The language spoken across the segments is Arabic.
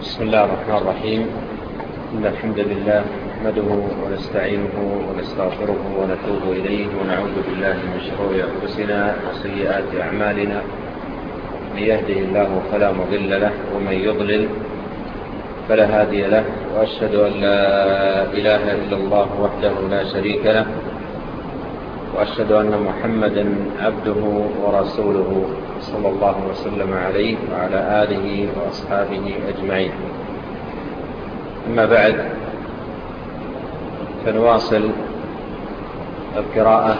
بسم الله الرحمن الرحيم. إن الحمد لله نحمده ونستعينه ونستغفره ونتوب إليه ونعوذ بالله من شرور أنفسنا وسيئات أعمالنا. من يهده الله فلا مضل له ومن يضلل فلا هادي له. وأشهد أن لا إله إلا الله وحده لا شريك له. وأشهد أن محمدا عبده ورسوله. صلى الله وسلم عليه وعلى آله وأصحابه أجمعين. أما بعد فنواصل القراءة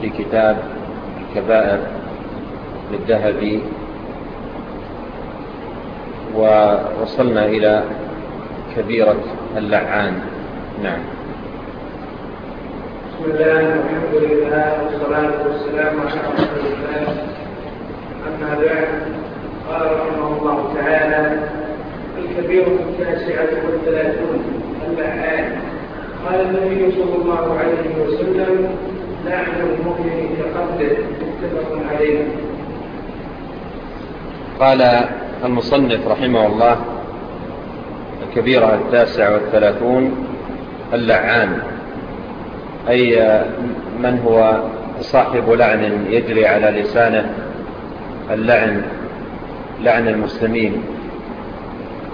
في كتاب الكبائر للذهبي ووصلنا إلى كبيرة اللعان. نعم. بسم الله والحمد لله والصلاة والسلام على رسول الله. أما بعد قال رحمه الله تعالى الكبير التاسعة والثلاثون اللعان قال النبي صلى الله عليه وسلم لعن المؤمن يقدر متفق عليه. قال المصنف رحمه الله الكبيرة التاسع والثلاثون اللعان. أي من هو صاحب لعن يجري على لسانه اللعن لعن المسلمين.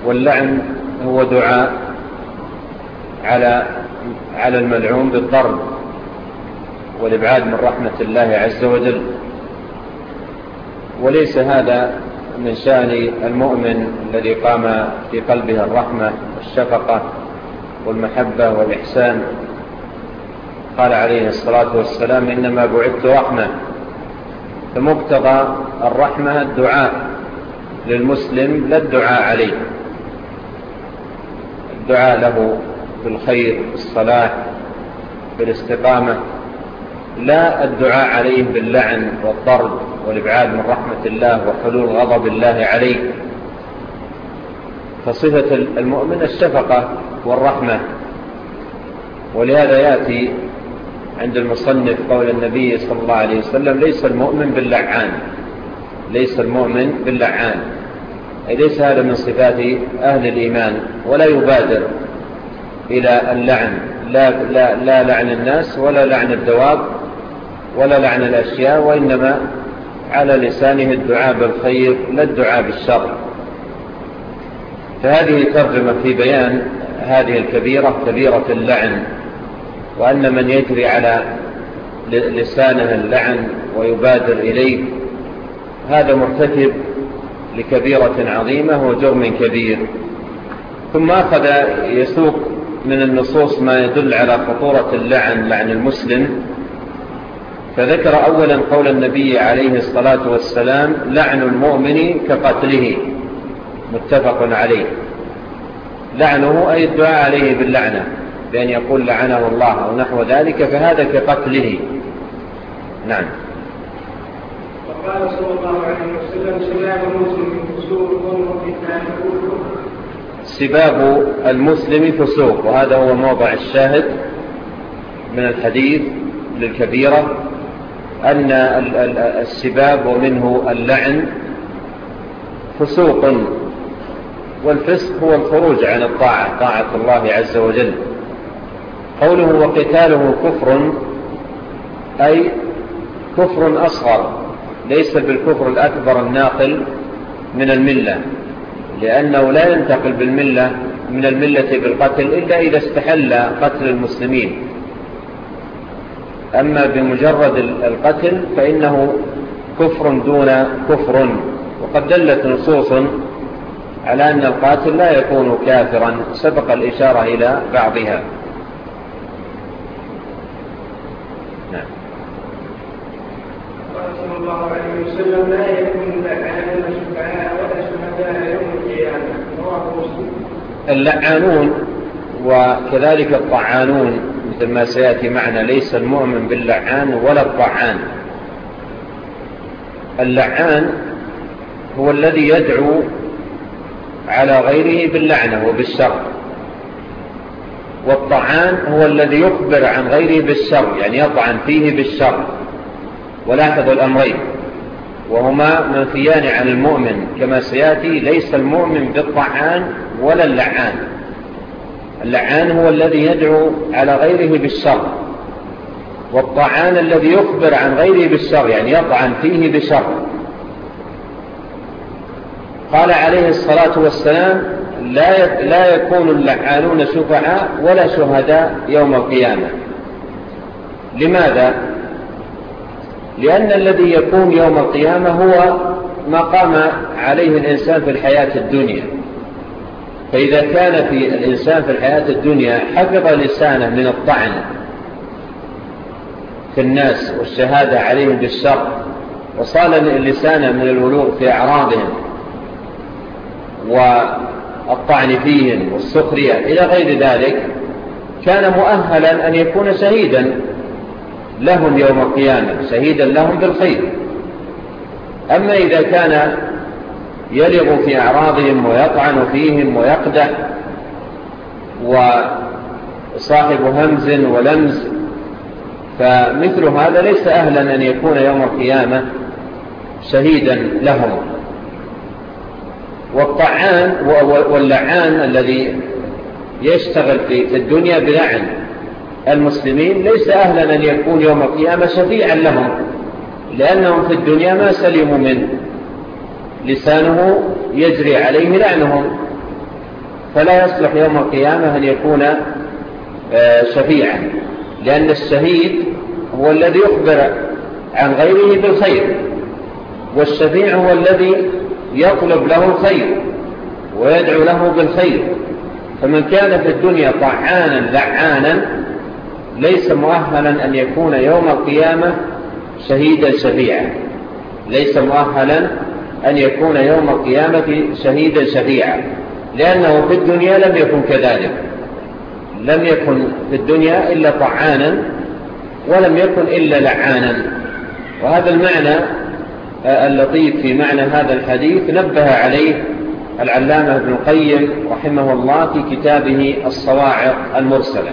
واللعن هو دعاء على على الملعون بالضرب والإبعاد من رحمة الله عز وجل. وليس هذا من شأن المؤمن الذي قام في قلبه الرحمة والشفقة والمحبة والإحسان. قال عليه الصلاة والسلام إنما بعدت رحمة فمقتضى الرحمة الدعاء للمسلم لا الدعاء عليه. الدعاء له بالخير بالصلاح بالاستقامة لا الدعاء عليه باللعن والضرب والإبعاد من رحمة الله وحلول غضب الله عليه. فصفة المؤمن الشفقة والرحمة. ولهذا يأتي عند المصنف قول النبي صلى الله عليه وسلم ليس المؤمن باللعان. ليس المؤمن باللعان. أي ليس هذا من صفات أهل الإيمان ولا يبادر إلى اللعن. لا, لا, لا لعن الناس ولا لعن الدواب ولا لعن الأشياء وإنما على لسانه الدعاء بالخير لا الدعاء بالشر. فهذه ترجمة في بيان هذه الكبيرة كبيرة اللعن. وأن من يجري على لسانه اللعن ويبادر إليه. هذا مرتكب لكبيرة عظيمة وجرم كبير. ثم أخذ يسوق من النصوص ما يدل على خطورة اللعن لعن المسلم. فذكر أولا قول النبي عليه الصلاة والسلام لعن المؤمن كقتله. متفق عليه. لعنه أي الدعاء عليه باللعنة. بأن يقول لعنه الله أو نحو ذلك فهذا كقتله نعم. وقال صلى الله عليه وسلم سباب المسلم فسوق السوق سباب المسلم فسوق وهذا هو موضع الشاهد من الحديث للكبيرة أن السباب ومنه اللعن فسوق والفسق هو الخروج عن الطاعة طاعة الله عز وجل. قوله وقتاله كفر أي كفر أصغر ليس بالكفر الأكبر الناقل من الملة لأنه لا ينتقل بالملة من الملة بالقتل إلا إذا استحل قتل المسلمين. أما بمجرد القتل فإنه كفر دون كفر وقد دلت نصوص على أن القاتل لا يكون كافرا سبق الإشارة إلى بعضها. صلى الله عليه وسلم لا شفعاء ولا شهداء يوم القيامة. رواه مسلم. اللعانون وكذلك الطعانون مثل ما سيأتي معنا ليس المؤمن باللعان ولا الطعان. اللعان هو الذي يدعو على غيره باللعنة وبالسر والطعان هو الذي يخبر عن غيره بالسر يعني يطعن فيه بالسر ولا تدل أمرين وهما منفيان عن المؤمن كما سيأتي ليس المؤمن بالطعان ولا اللعان. اللعان هو الذي يدعو على غيره بالشر. والطعان الذي يخبر عن غيره بالشر يعني يطعن فيه بشر. قال عليه الصلاة والسلام لا لا يكون اللعانون شفعاء ولا شهداء يوم القيامة. لماذا؟ لأن الذي يقوم يوم القيامة هو ما قام عليه الإنسان في الحياة الدنيا. فإذا كان في الإنسان في الحياة الدنيا حفظ لسانه من الطعن في الناس والشهادة عليهم بالشر وصال لسانه من الولوغ في أعراضهم والطعن فيهم والسخرية إلى غير ذلك كان مؤهلا أن يكون شهيدا لهم يوم القيامة شهيدا لهم بالخير. أما إذا كان يلغ في أعراضهم ويطعن فيهم ويقدع وصاحب همز ولمز فمثل هذا ليس أهلا أن يكون يوم القيامة شهيدا لهم. والطعان واللعان الذي يشتغل في الدنيا بلعن. المسلمين ليس أهلا أن يكون يوم القيامة شفيعا لهم لأنهم في الدنيا ما سلموا منه. لسانه يجري عليه لعنهم. فلا يصلح يوم القيامة أن يكون آه، شفيعا لأن الشهيد هو الذي يخبر عن غيره بالخير والشفيع هو الذي يطلب له الخير ويدعو له بالخير. فمن كان في الدنيا طعانا لعانا ليس مؤهلا أن يكون يوم القيامة شهيدا شفيعا. ليس مؤهلا أن يكون يوم القيامة شهيدا شفيعا. لأنه في الدنيا لم يكن كذلك. لم يكن في الدنيا إلا طعانا ولم يكن إلا لعانا. وهذا المعنى آه، اللطيف في معنى هذا الحديث نبه عليه العلامة ابن القيم رحمه الله في كتابه الصواعق المرسلة.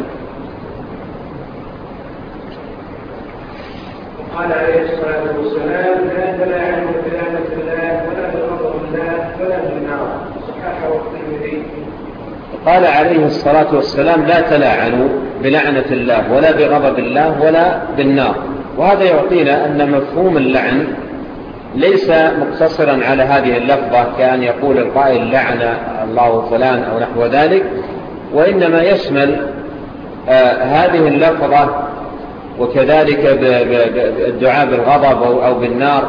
قال عليه الصلاة والسلام لا بلاء وكلام الله ولا بغضب الله ولا بالنار صححه الترمذي قال عليه الصلاة والسلام لا تلاعنوا بلعنة الله ولا بغضب الله ولا بالنار. وهذا يعطينا أن مفهوم اللعن ليس مقتصرا على هذه اللفظة كأن يقول القائل لعن الله فلان أو نحو ذلك. وإنما يشمل آه، هذه اللفظة وكذلك الدعاء بالغضب أو بالنار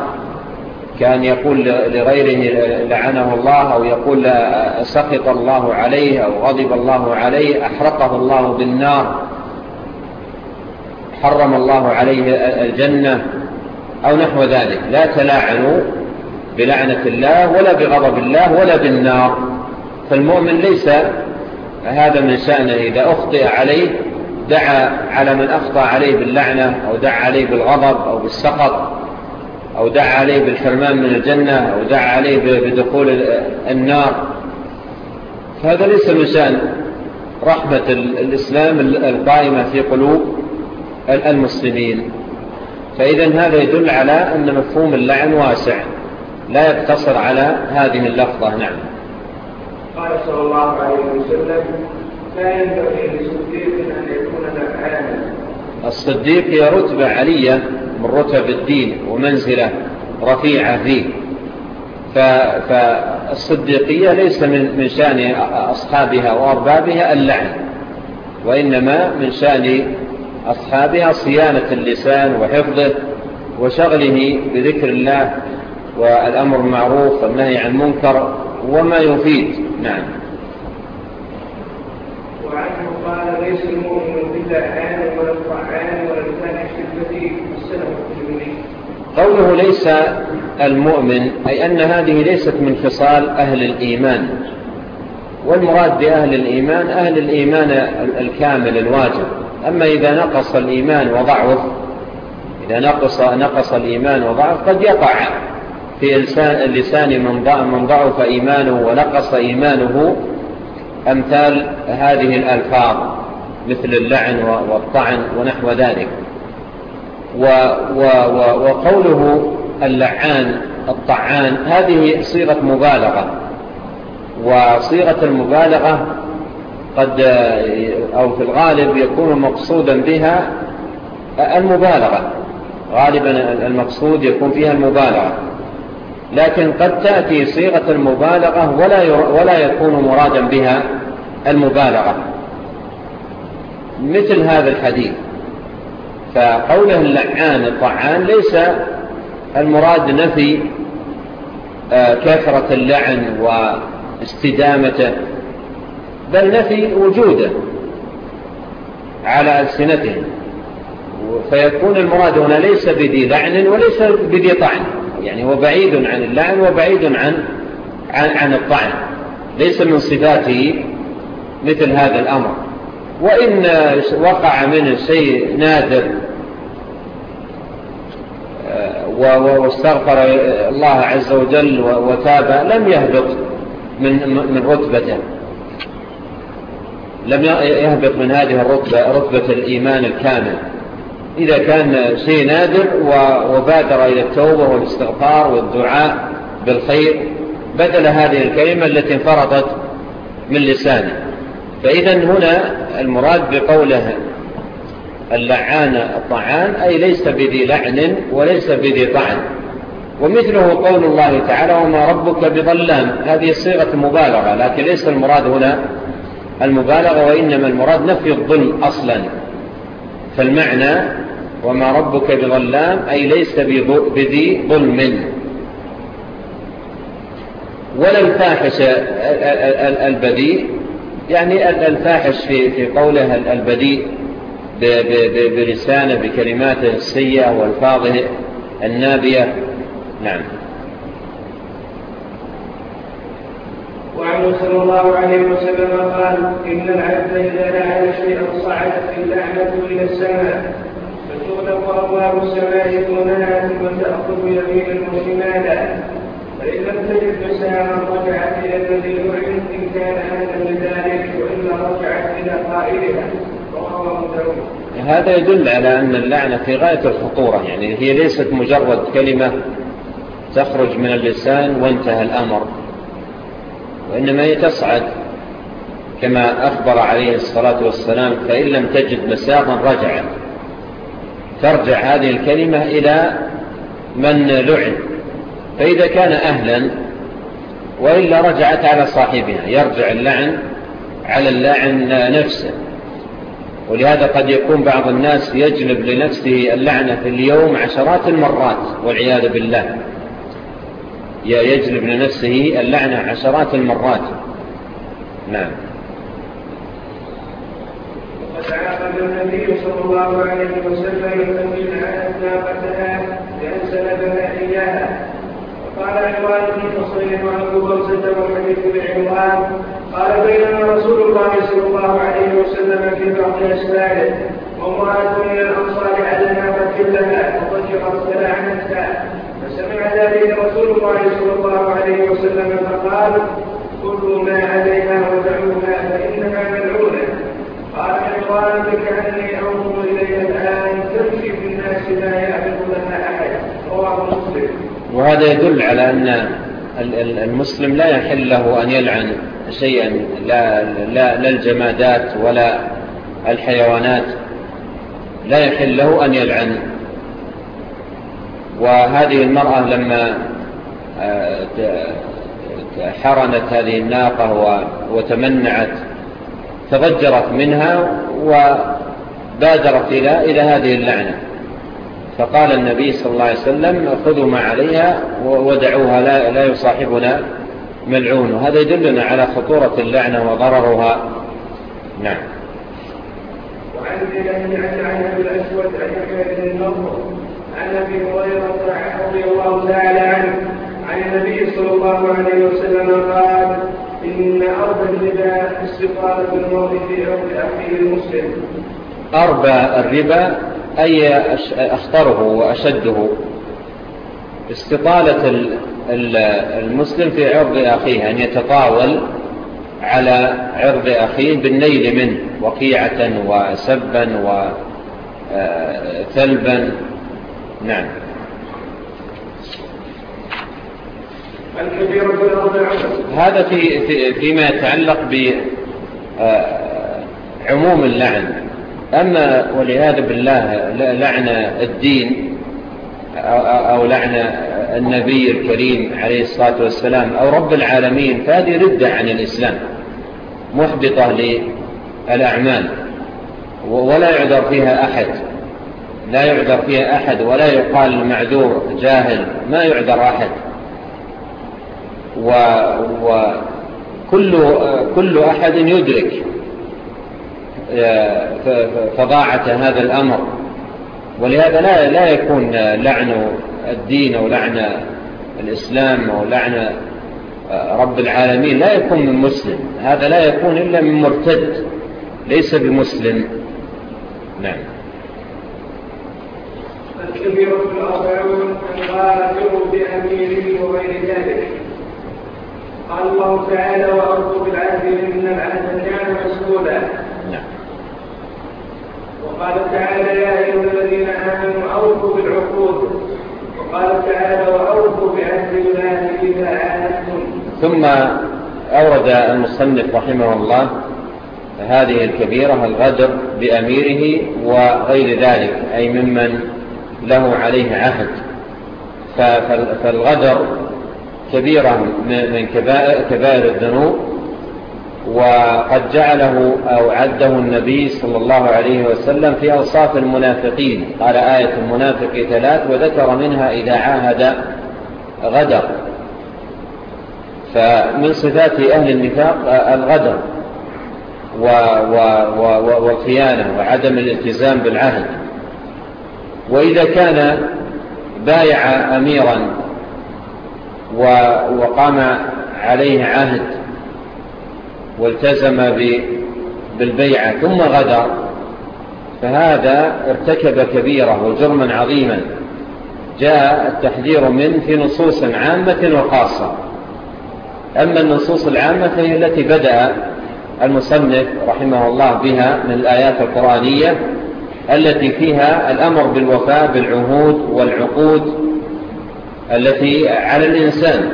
كأن يقول لغيره لعنه الله أو يقول سقط الله عليه أو غضب الله عليه أحرقه الله بالنار حرم الله عليه الجنة أو نحو ذلك. لا تلاعنوا بلعنة الله ولا بغضب الله ولا بالنار. فالمؤمن ليس هذا من شأنه إذا أخطئ عليه دعا على من أخطى عليه باللعنة أو دعا عليه بالغضب أو بالسقط أو دعا عليه بالحرمان من الجنة أو دعا عليه بدخول النار. فهذا ليس مشان رحمة الإسلام القائمة في قلوب المسلمين. فإذا هذا يدل على أن مفهوم اللعن واسع لا يقتصر على هذه اللفظة. نعم. قال صلى الله عليه وسلم الصديق هي رتبة علية من رتب الدين ومنزلة رفيعة فيه. فالصديقية ليس من شأن أصحابها وأربابها اللعن وإنما من شأن أصحابها صيانة اللسان وحفظه وشغله بذكر الله والأمر المعروف والنهي عن المنكر وما يفيد. نعم. وعنه قال ليس المؤمن إلا عان ولا طعان ولا لسان شدته السلف الجنوني قوله ليس المؤمن أي أن هذه ليست من خصال أهل الإيمان. والمراد بأهل الإيمان أهل الإيمان الكامل الواجب. أما إذا نقص الإيمان وضعف إذا نقص, نقص الإيمان وضعف قد يقع في لسان من ضعف إيمانه ونقص إيمانه أمثال هذه الألفاظ مثل اللعن والطعن ونحو ذلك. و و و وقوله اللعان الطعان هذه صيغة مبالغة. وصيغة المبالغة قد أو في الغالب يكون مقصودا بها المبالغة. غالبا المقصود يكون فيها المبالغة. لكن قد تأتي صيغة المبالغة ولا, ولا يكون مرادا بها المبالغة. مثل هذا الحديث. فقوله اللعان الطعان ليس المراد نفي آه، كثرة اللعن واستدامته بل نفي وجوده على ألسنتهم. فيكون المراد هنا ليس بذي لعن وليس بذي طعن. يعني هو بعيد عن اللعن وبعيد عن عن, عن الطعن. ليس من صفاته مثل هذا الأمر. وإن وقع منه شيء نادر آه، واستغفر الله عز وجل وتاب لم يهبط من من رتبته. لم يهبط من هذه الرتبة رتبة الإيمان الكامل. إذا كان شيء نادر وبادر إلى التوبة والاستغفار والدعاء بالخير بدل هذه الكلمة التي انفرطت من لسانه. فإذا هنا المراد بقوله اللعان الطعان أي ليس بذي لعن وليس بذي طعن. ومثله قول الله تعالى وما ربك بظلام. هذه صيغة مبالغة لكن ليس المراد هنا المبالغة وإنما المراد نفي الظلم أصلا. فالمعنى وما ربك بظلام أي ليس بذي ظلم. ولا الفاحش البذيء يعني الفاحش في قوله البذيء بلسانه بكلماته السيئة والفاظه النابية. نعم. وعنه صلى الله عليه وسلم قال إن العبد إذا نعم شيئا صعدت إلا اللعنة إلى السماء تغلق أبواب السماء دونها ثم تأخذ يمينا وشمالا. فإن لم تجد فساعا رجعت إلى الذي أعلن إن كان هذا لذلك وإن رجعت إلى قائلها. هذا يدل على أن اللعنة في غاية الخطورة يعني هي ليست مجرد كلمة تخرج من اللسان وانتهى الأمر وإنما يتصعد كما أخبر عليه الصلاة والسلام فإن لم تجد مساغا رجعا ترجع هذه الكلمة إلى من لعن. فإذا كان أهلا وإلا رجعت على صاحبها يرجع اللعن على اللعن نفسه. ولهذا قد يكون بعض الناس يجلب لنفسه اللعنة في اليوم عشرات المرات والعياذ بالله. يجلب لنفسه اللعنة عشرات المرات. نعم. فتعاقب النبي صلى الله عليه وسلم يكمل عنها ناقتها فانزل لنا اياها وقال عمران بن حصين وابو بوزه وحديث بعمران قال بينما رسول الله صلى الله عليه وسلم في بعض اسماعه وامراه من الأنصار على ناقه لها وضجرت فلعنتها فسمع ذلك رسول الله صلى الله عليه وسلم فقال كل ما عليها ودعوها فانما أني أنظر الآن تمشي لا رواه مسلم وهذا يدل على أن المسلم لا يحل له أن يلعن شيئا. لا, لا, لا الجمادات ولا الحيوانات. لا يحل له أن يلعن. وهذه المرأة لما آه، حرنت هذه الناقة وتمنعت تضجرت منها وبادرت إلى هذه اللعنة. فقال النبي صلى الله عليه وسلم خذوا ما عليها ودعوها لا, لا يصاحبنا ملعون. وهذا يدلنا على خطورة اللعنة وضررها. نعم. وعن الإله عن الأسود عن أبي عن أبي هريرة رضي الله تعالى عنه عن النبي صلى الله عليه وسلم قال إن الربا المرء في عرض أخيه المسلم. الربا أي أخطره وأشده. استطالة المسلم في عرض أخيه أن يتطاول على عرض أخيه بالنيل منه وقيعة وسبا وثلبا آه، نعم. هذا في فيما يتعلق بعموم آه، اللعن. أما ولهذا بالله لعن الدين أو لعن النبي الكريم عليه الصلاة والسلام أو رب العالمين فهذه ردة عن الإسلام محبطة للأعمال. ولا يعذر فيها أحد. لا يعذر فيها أحد ولا يقال معذور جاهل ما يعذر أحد. وكل كل أحد يدرك فضاعة هذا الأمر. ولهذا لا, لا يكون لعن الدين أو لعن الإسلام أو لعن رب العالمين لا يكون من مسلم. هذا لا يكون إلا من مرتد ليس بمسلم. نعم. الكبير في الأرض قال بأمير وغير ذلك. قال الله تعالى وأرض بالعهد إن العدل كان مسؤولا وقال تعالى يا أيها الذين آمنوا أوفوا بالعقود وقال تعالى وأوفوا بعهد الله إذا عاهدتم ثم أورد المصنف رحمه الله هذه الكبيرة الغدر بأميره وغير ذلك أي ممن له عليه عهد. فالغدر كبيرا من كبائر الذنوب وقد جعله أو عده النبي صلى الله عليه وسلم في أوصاف المنافقين. قال آية المنافق ثلاث وذكر منها إذا عاهد غدر. فمن صفات أهل النفاق آه، الغدر و و و والخيانة وعدم الالتزام بالعهد. وإذا كان بايع أميرا وقام عليه عهد والتزم بالبيعة ثم غدر فهذا ارتكب كبيرة وجرما عظيما. جاء التحذير منه في نصوص عامة وخاصة. أما النصوص العامة فهي التي بدأ المصنف رحمه الله بها من الآيات القرآنية التي فيها الأمر بالوفاء بالعهود والعقود التي على الإنسان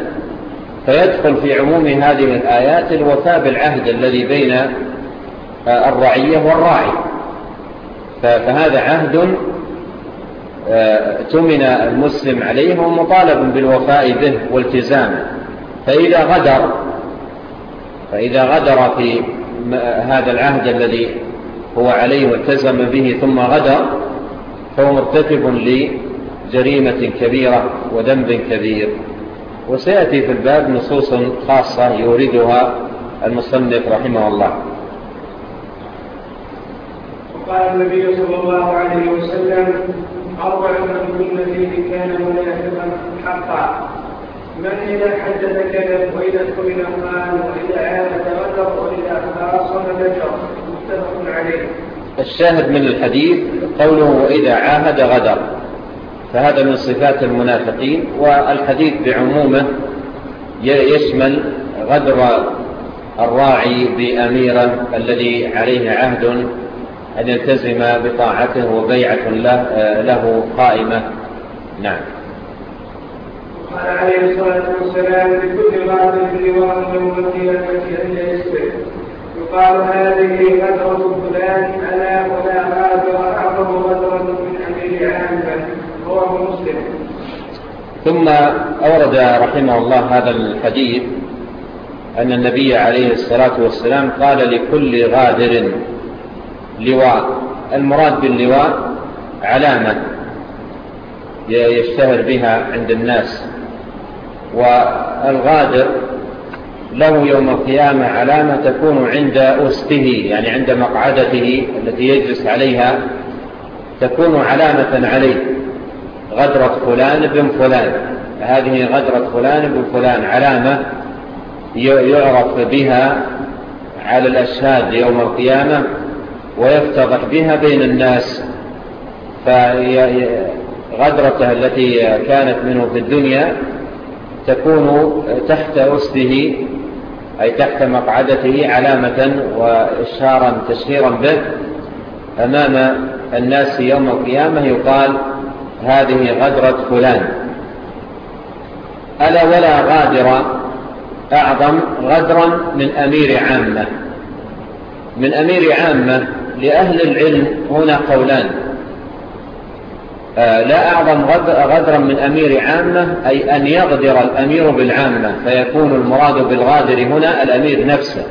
فيدخل في عموم هذه الآيات الوفاء بالعهد الذي بين آه، الرعية والراعي. فهذا عهد آه، تمن المسلم عليه ومطالب بالوفاء به والتزامه فإذا غدر فإذا غدر في هذا العهد الذي هو عليه والتزم به ثم غدر فهو مرتكب للعهد جريمة كبيرة وذنب كبير. وسيأتي في الباب نصوص خاصة يوردها المصنف رحمه الله. وقال النبي صلى الله عليه وسلم أربع من كل الذي كان منافقا حقا. من إذا حدث كذب وإذا كمن قال وإذا عاد تغلق وإذا خاصم نجر. متفق عليه. الشاهد من الحديث قوله وإذا عاهد غدر. فهذا من صفات المنافقين والحديث بعمومه يشمل غدر الراعي بأميرا الذي عليه عهد أن يلتزم بطاعته وبيعة له قائمة. نعم. قال عليه الصلاة والسلام لكل راضي لواء يوم التي أن يسر يقال هذه غدرة فلان ألا ولا غادر أعظم غدرة من أمير عامة. ثم أورد رحمه الله هذا الحديث أن النبي عليه الصلاة والسلام قال لكل غادر لواء. المراد باللواء علامة يشتهر بها عند الناس. والغادر له يوم القيامة علامة تكون عند أسته يعني عند مقعدته التي يجلس عليها تكون علامة عليه. غدرة فلان بن فلان. هذه غدرة فلان بن فلان. علامة يعرف بها على الأشهاد يوم القيامة ويفتضح بها بين الناس. فغدرته التي كانت منه في الدنيا تكون تحت أسده أي تحت مقعدته علامة وإشهارا تشهيرا به أمام الناس يوم القيامة. يقال هذه غدرة فلان. ألا ولا غادر أعظم غدرا من أمير عامة. من أمير عامة لأهل العلم هنا قولان. آه، لا أعظم غدرا من أمير عامة أي أن يغدر الأمير بالعامة فيكون المراد بالغادر هنا الأمير نفسه.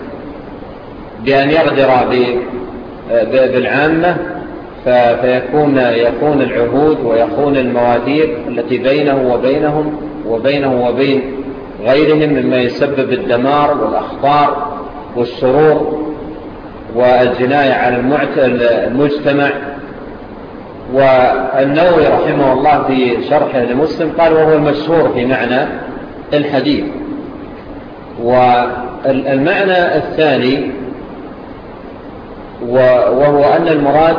بأن يغدر آه، بالعامة فيكون يكون العهود ويكون المواثيق التي بينه وبينهم وبينه وبين غيرهم مما يسبب الدمار والأخطار والسرور والجناية على المجتمع. والنووي رحمه الله في شرحه لمسلم قال وهو المشهور في معنى الحديث. والمعنى الثاني وهو أن المراد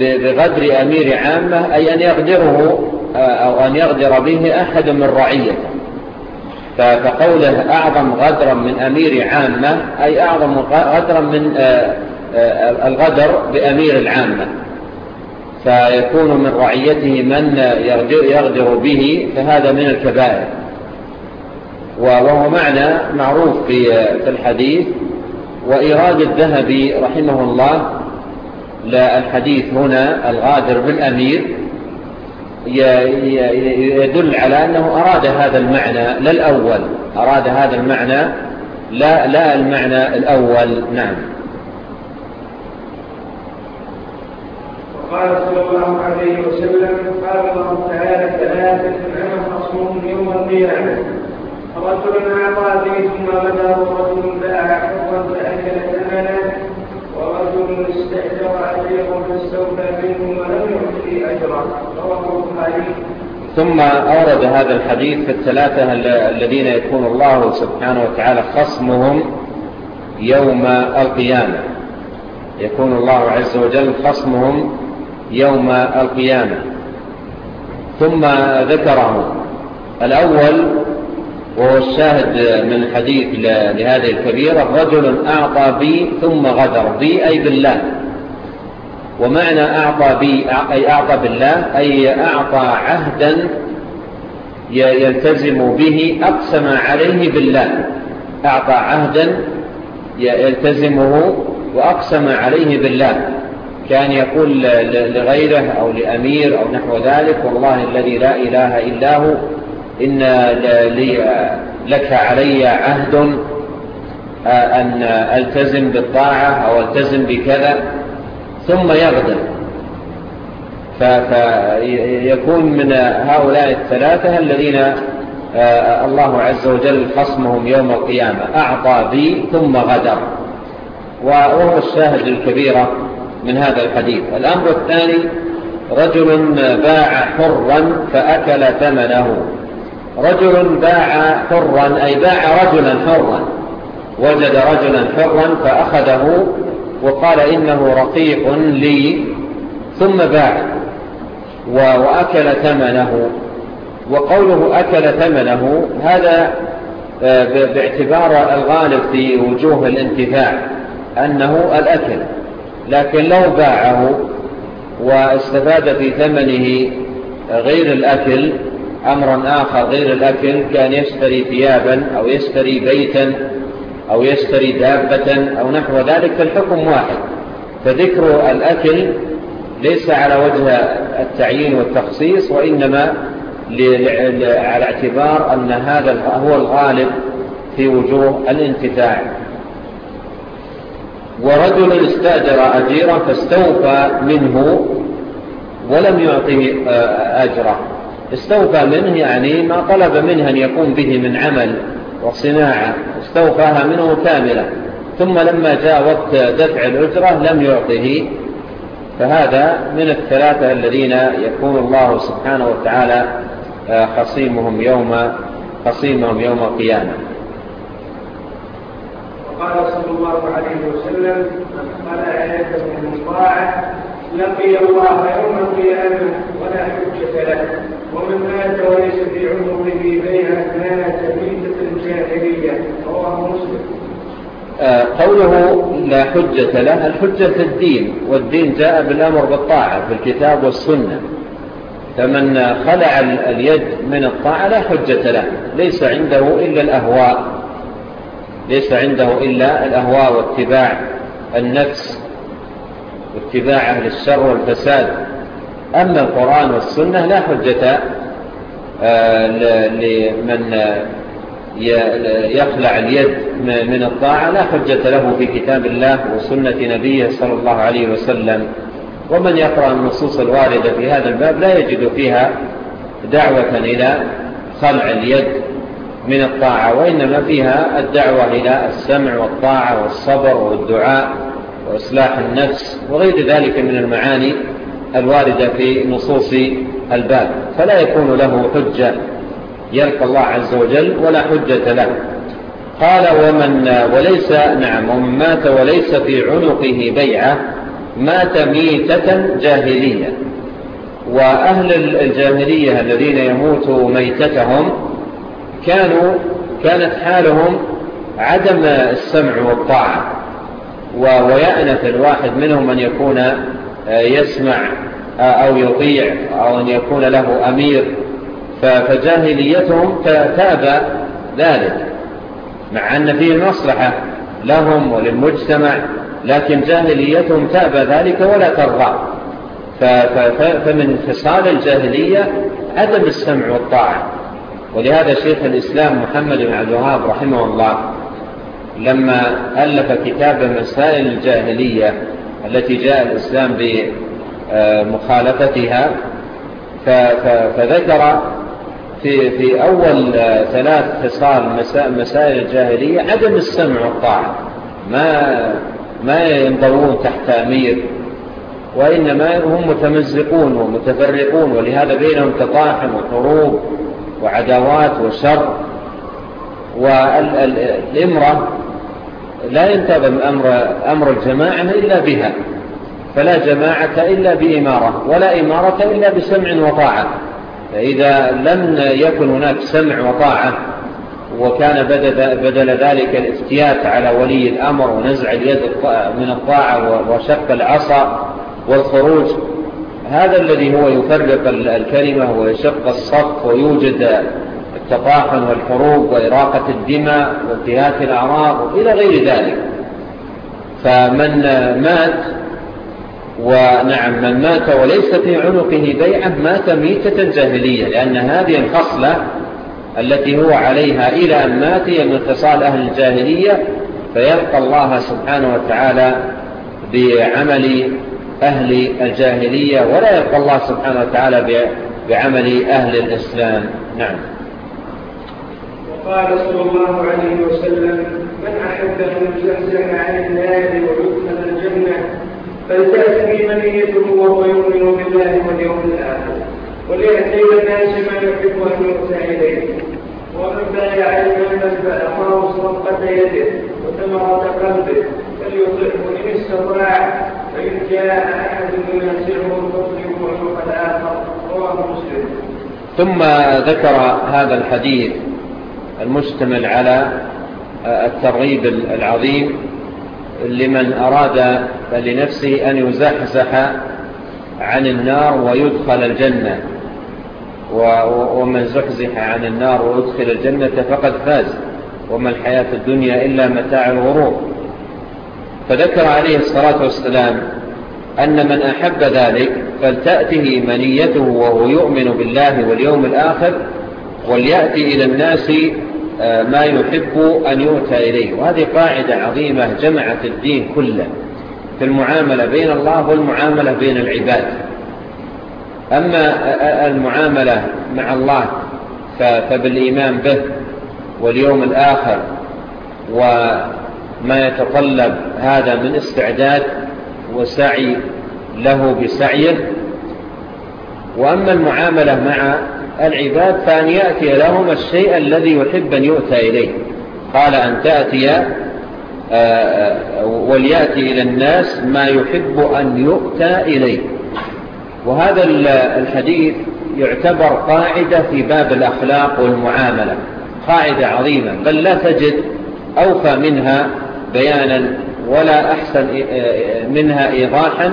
بغدر أمير عامة أي أن يغدره آه، أو أن يغدر به أحد من رعيته. فقوله أعظم غدرا من أمير عامة أي أعظم غدرا من آه، آه، الغدر بأمير العامة. فيكون من رعيته من يغدر به فهذا من الكبائر. وهو معنى معروف في الحديث. وإيراد الذهبي رحمه الله الحديث هنا الغادر بالأمير يدل على أنه أراد هذا المعنى لا الأول. أراد هذا المعنى لا, لا المعنى الأول. نعم. قال صلى الله عليه وسلم قال الله تعالى ثلاثة أنا خصوم يوم القيامة. رجل أعطى ثم بدأ ورجل باع وقد أكل ثمنا ثم أورد هذا الحديث في الثلاثة الذين يكون الله سبحانه وتعالى خصمهم يوم القيامة. يكون الله عز وجل خصمهم يوم القيامة. ثم ذكرهم الأول والشاهد من الحديث لهذه الكبيرة رجل أعطى بي ثم غدر. بي أي بالله. ومعنى أعطى بي أي أعطى بالله أي أعطى عهدا يلتزم به أقسم عليه بالله. أعطى عهدا يلتزمه وأقسم عليه بالله. كان يقول لغيره أو لأمير أو نحو ذلك والله الذي لا إله إلا هو إن لك علي عهد أن ألتزم بالطاعة أو ألتزم بكذا ثم يغضب فيكون من هؤلاء الثلاثة الذين الله عز وجل خصمهم يوم القيامة أعطى بي ثم غدر وهو الشاهد الكبيرة من هذا الحديث الأمر الثاني رجل باع حرا فأكل ثمنه رجل باع حرا أي باع رجلا حرا. وجد رجلا حرا فأخذه وقال إنه رقيق لي. ثم باع وأكل ثمنه. وقوله أكل ثمنه هذا آه، باعتبار الغالب في وجوه الانتفاع أنه الأكل. لكن لو باعه واستفاد في ثمنه غير الأكل أمرا آخر غير الأكل كان يشتري ثيابا أو يشتري بيتا أو يشتري دابة أو نحو ذلك فالحكم واحد. فذكر الأكل ليس على وجه التعيين والتخصيص وإنما على اعتبار أن هذا هو الغالب في وجوه الانتفاع. ورجل استأجر أجيرا فاستوفى منه ولم يعطيه أجره. استوفى منه يعني ما طلب منه أن يقوم به من عمل وصناعة استوفاها منه كاملة. ثم لما جاء وقت دفع الأجرة لم يعطه. فهذا من الثلاثة الذين يكون الله سبحانه وتعالى آه، خصيمهم يوم خصيمهم يوم القيامة. وقال صلى الله عليه وسلم من خلع يده من طاعة لقي الله يوم القيامة ولا حجة له. ومن مات وليس في عمره بينها مات ميتة جاهلية. رواه مسلم. آه، قوله لا حجة له الحجة في الدين والدين جاء بالأمر بالطاعة في الكتاب والسنة. فمن خلع اليد من الطاعة لا حجة له ليس عنده إلا الأهواء. ليس عنده إلا الأهواء واتباع النفس. واتباع أهل الشر والفساد. أما القرآن والسنة لا حجة آه، لمن يخلع اليد من الطاعة لا حجة له في كتاب الله وسنة نبيه صلى الله عليه وسلم. ومن يقرأ النصوص الواردة في هذا الباب لا يجد فيها دعوة إلى خلع اليد من الطاعة وإنما فيها الدعوة إلى السمع والطاعة والصبر والدعاء. وإصلاح النفس وغير ذلك من المعاني الواردة في نصوص الباب. فلا يكون له حجة يلقى الله عز وجل ولا حجة له. قال ومن وليس نعم ومن مات وليس في عنقه بيعة مات ميتة جاهلية. وأهل الجاهلية الذين يموتوا ميتتهم كانوا كانت حالهم عدم السمع والطاعة. ويأنف الواحد منهم أن يكون آه، يسمع آه، أو يطيع أو أن يكون له أمير. فجاهليتهم تأبى ذلك مع أن فيه مصلحة لهم وللمجتمع لكن جاهليتهم تابى ذلك ولا ترضى. فمن خصال الجاهلية عدم السمع والطاعة. ولهذا شيخ الإسلام محمد بن عبد الوهاب رحمه الله لما ألف كتاب مسائل الجاهلية التي جاء الإسلام بمخالفتها فذكر في, في أول ثلاث خصال مسائل الجاهلية عدم السمع والطاعة. ما, ما ينضوون تحت أمير وإنما هم متمزقون ومتفرقون ولهذا بينهم تطاحن وحروب وعداوات وشر. والإمرة لا ينتظم أمر, أمر الجماعة إلا بها. فلا جماعة إلا بإمارة ولا إمارة إلا بسمع وطاعة. فإذا لم يكن هناك سمع وطاعة وكان بدل, ذلك الافتيات على ولي الأمر ونزع اليد من الطاعة وشق العصا والخروج هذا الذي هو يفرق الكلمة ويشق الصف ويوجد التطاحن والحروب وإراقة الدماء وانتهاك الأعراض إلى غير ذلك. فمن مات ونعم من مات وليس في عنقه بيعة مات ميتة جاهلية لأن هذه الخصلة التي هو عليها إلى أن مات هي من خصال أهل الجاهلية فيلقى الله سبحانه وتعالى بعمل أهل الجاهلية ولا يلقى الله سبحانه وتعالى بعمل أهل الإسلام. نعم. قال صلى الله عليه وسلم من أحب أن يزحزح عن النار ويدخل الجنة فلتأت منيته وهو يؤمن بالله واليوم الآخر. وليأتي الناس من يحب أن يؤتى إليه. ومن بايع المال فأعطاه صفقة يده وثمرة قلبه فليطعه إن استطاع فإن جاء أحد ينازعه فاطلبه الآخر. رواه مسلم. ثم ذكر هذا الحديث. المشتمل على آه، الترغيب العظيم لمن أراد لنفسه أن يزحزح عن النار ويدخل الجنة. ومن زحزح عن النار ويدخل الجنة فقد فاز. وما الحياة الدنيا إلا متاع الغرور. فذكر عليه الصلاة والسلام أن من أحب ذلك فلتأته منيته وهو يؤمن بالله واليوم الآخر وليأتي إلى الناس آه، ما يحب أن يؤتى إليه. وهذه قاعدة عظيمة جمعت الدين كله في المعاملة بين الله والمعاملة بين العباد. أما المعاملة مع الله فبالإيمان به واليوم الآخر وما يتطلب هذا من استعداد وسعي له بسعيه. وأما المعاملة مع العباد فأن يأتي لهم الشيء الذي يحب أن يؤتى إليه. قال أن تأتي آه، آه، وليأتي إلى الناس ما يحب أن يؤتى إليه. وهذا الحديث يعتبر قاعدة في باب الأخلاق والمعاملة. قاعدة عظيمة بل لا تجد أوفى منها بيانا ولا أحسن آه، منها إيضاحا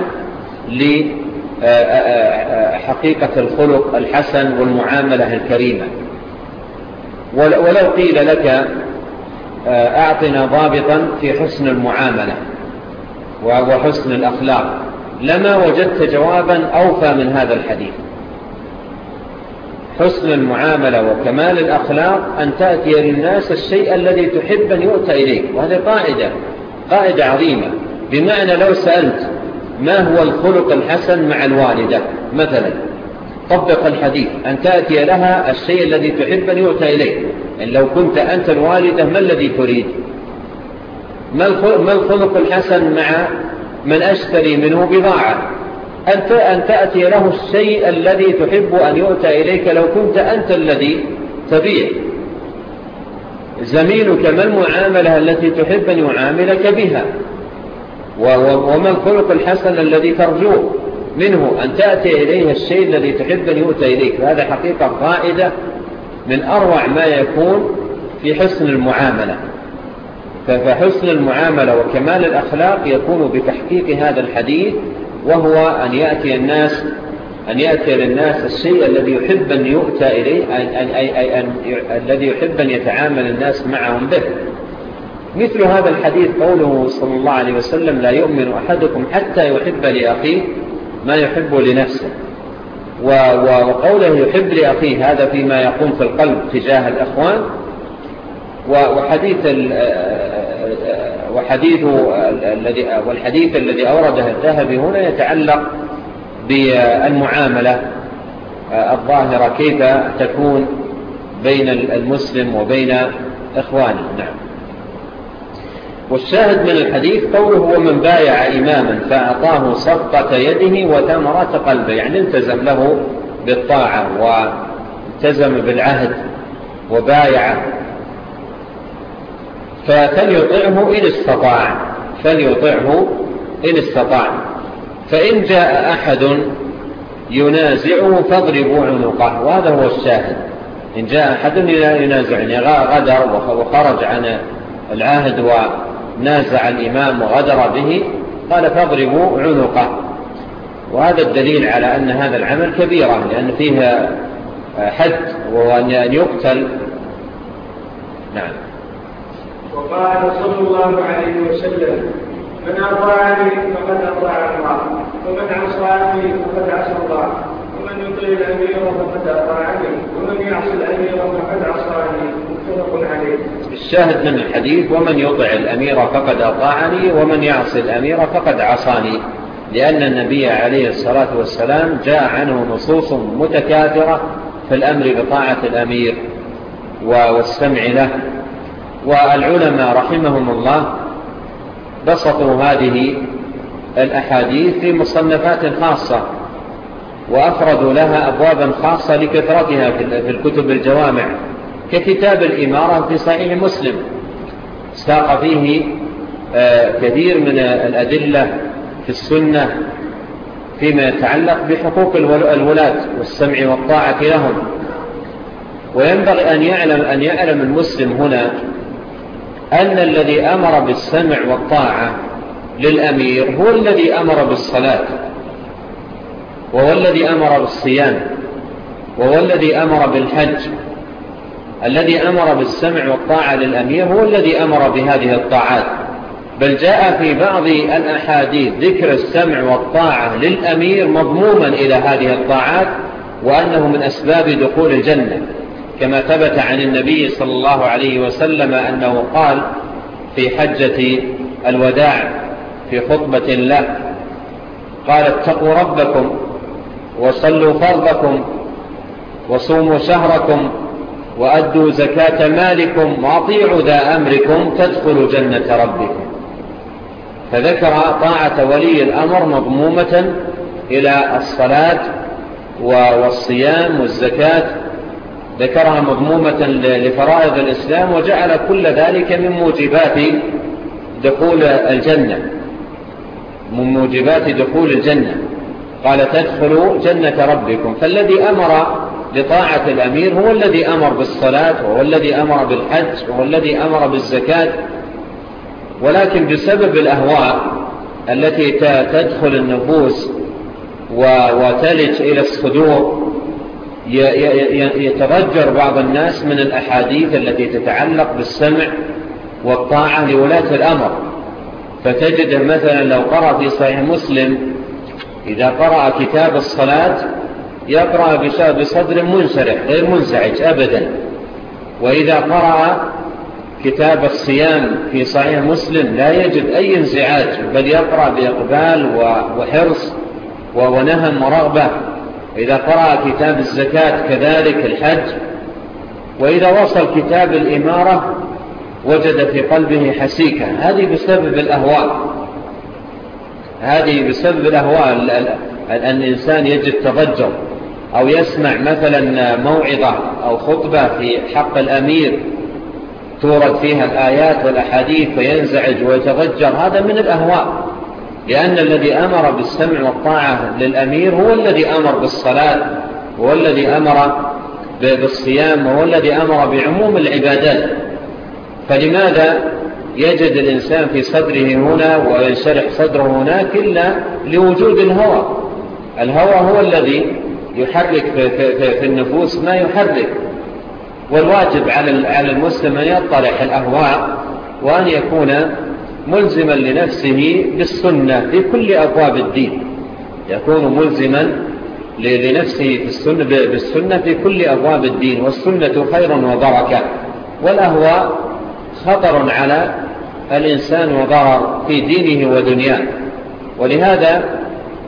آه، آه، آه، حقيقة الخلق الحسن والمعاملة الكريمة. ولو قيل لك أعطنا ضابطا في حسن المعاملة وحسن الأخلاق لما وجدت جوابا أوفى من هذا الحديث. حسن المعاملة وكمال الأخلاق أن تأتي للناس الشيء الذي تحب أن يؤتى إليك. وهذه قاعدة قاعدة عظيمة. بمعنى لو سألت ما هو الخلق الحسن مع الوالدة؟ مثلا طبق الحديث أن تأتي لها الشيء الذي تحب أن يؤتى إليه. أن لو كنت أنت الوالدة ما الذي تريد؟ ما الخلق الحسن مع من أشتري منه بضاعة؟ أن تأتي له الشيء الذي تحب أن يؤتى إليك لو كنت أنت الذي تبيع. زميلك ما المعاملة التي تحب أن يعاملك بها؟ وما الخلق الحسن الذي ترجوه منه أن تأتي إليه الشيء الذي تحب أن يؤتى إليك. هذا حقيقة قائدة من أروع ما يكون في حسن المعاملة. فحسن المعاملة وكمال الأخلاق يكون بتحقيق هذا الحديث وهو أن يأتي الناس أن يأتي للناس الشيء الذي يحب أن يؤتى إليه أي أي أي أي أن الذي يحب أن يتعامل الناس معهم به. مثل هذا الحديث قوله صلى الله عليه وسلم لا يؤمن أحدكم حتى يحب لأخيه ما يحب لنفسه. وقوله يحب لأخيه هذا فيما يقوم في القلب تجاه الأخوان. وحديث وحديث الذي والحديث الذي أورده الذهبي هنا يتعلق بالمعاملة الظاهرة كيف تكون بين المسلم وبين إخوانه. نعم. والشاهد من الحديث قوله ومن بايع إماما فأعطاه صفقة يده وثمرة قلبه يعني التزم له بالطاعة والتزم بالعهد وبايع فليطعه إن استطاع فليطعه إن استطاع. فإن جاء أحد ينازعه فاضربوا عنقه وهذا هو الشاهد. إن جاء أحد ينازعني غدر وخرج عن العهد وعلى نازع الإمام وغدر به قال فاضربوا عنقه. وهذا الدليل على أن هذا العمل كبيرا لأن فيها آه، حد وأن يقتل. نعم. وقال صلى الله عليه وسلم من أطاعني فقد أطاع الله ومن عصاني فقد عصى الله ومن يطيل أميره فقد أطاعني ومن يعصي الأمير فقد عصاني. عليه. الشاهد من الحديث ومن يطع الأمير فقد أطاعني ومن يعصي الأمير فقد عصاني. لأن النبي عليه الصلاة والسلام جاء عنه نصوص متكاثرة في الأمر بطاعة الأمير والسمع له. والعلماء رحمهم الله بسطوا هذه الأحاديث في مصنفات خاصة وأفردوا لها أبوابا خاصة لكثرتها في الكتب الجوامع. ككتاب الإمارة في صحيح مسلم. ساق فيه آه، كثير من الأدلة في السنة فيما يتعلق بحقوق الولاة والسمع والطاعة لهم. وينبغي أن يعلم, أن يعلم المسلم هنا أن الذي أمر بالسمع والطاعة للأمير هو الذي أمر بالصلاة وهو الذي أمر بالصيام وهو الذي أمر بالحج الذي أمر بالسمع والطاعة للأمير هو الذي أمر بهذه الطاعات. بل جاء في بعض الأحاديث ذكر السمع والطاعة للأمير مضموما إلى هذه الطاعات وأنه من أسباب دخول الجنة. كما ثبت عن النبي صلى الله عليه وسلم أنه قال في حجة الوداع في خطبة له قال اتقوا ربكم وصلوا فرضكم وصوموا شهركم وأدوا زكاة مالكم وأطيعوا ذا أمركم تدخلوا جنة ربكم. فذكر طاعة ولي الأمر مضمومة إلى الصلاة والصيام والزكاة. ذكرها مضمومة لفرائض الإسلام وجعل كل ذلك من موجبات دخول الجنة. من موجبات دخول الجنة. قال تدخلوا جنة ربكم. فالذي أمر بطاعة الأمير هو الذي أمر بالصلاة وهو الذي أمر بالحج وهو الذي أمر بالزكاة. ولكن بسبب الأهواء التي تدخل النفوس وتلج إلى الصدور يتضجر بعض الناس من الأحاديث التي تتعلق بالسمع والطاعة لولاة الأمر. فتجد مثلا لو قرأ في صحيح مسلم إذا قرأ كتاب الصلاة يقرأ بصدر منسرح غير منسعج أبدا. وإذا قرأ كتاب الصيام في صحيح مسلم لا يجد أي انزعاج بل يقرأ بإقبال وحرص ونهم ورغبة. إذا قرأ كتاب الزكاة كذلك الحج وإذا وصل كتاب الإمارة وجد في قلبه حسيكة. هذه بسبب الأهواء. هذه بسبب الأهواء أن الإنسان يجد تضجر. أو يسمع مثلا موعظة أو خطبة في حق الأمير تورد فيها الآيات والأحاديث فينزعج ويتغجر هذا من الأهواء لأن الذي أمر بالسمع والطاعة للأمير هو الذي أمر بالصلاة هو الذي أمر بالصيام وهو الذي أمر بعموم العبادات. فلماذا يجد الإنسان في صدره هنا وينشرح صدره هناك إلا لوجود الهوى؟ الهوى هو الذي يحرك في, في, في, في النفوس ما يحرك. والواجب على المسلم أن يطرح الأهواء وأن يكون ملزما لنفسه بالسنة في كل أبواب الدين. يكون ملزما لنفسه بالسنة في كل أبواب الدين. والسنة خير وبركة. والأهواء خطر على الإنسان وضرر في دينه ودنياه. ولهذا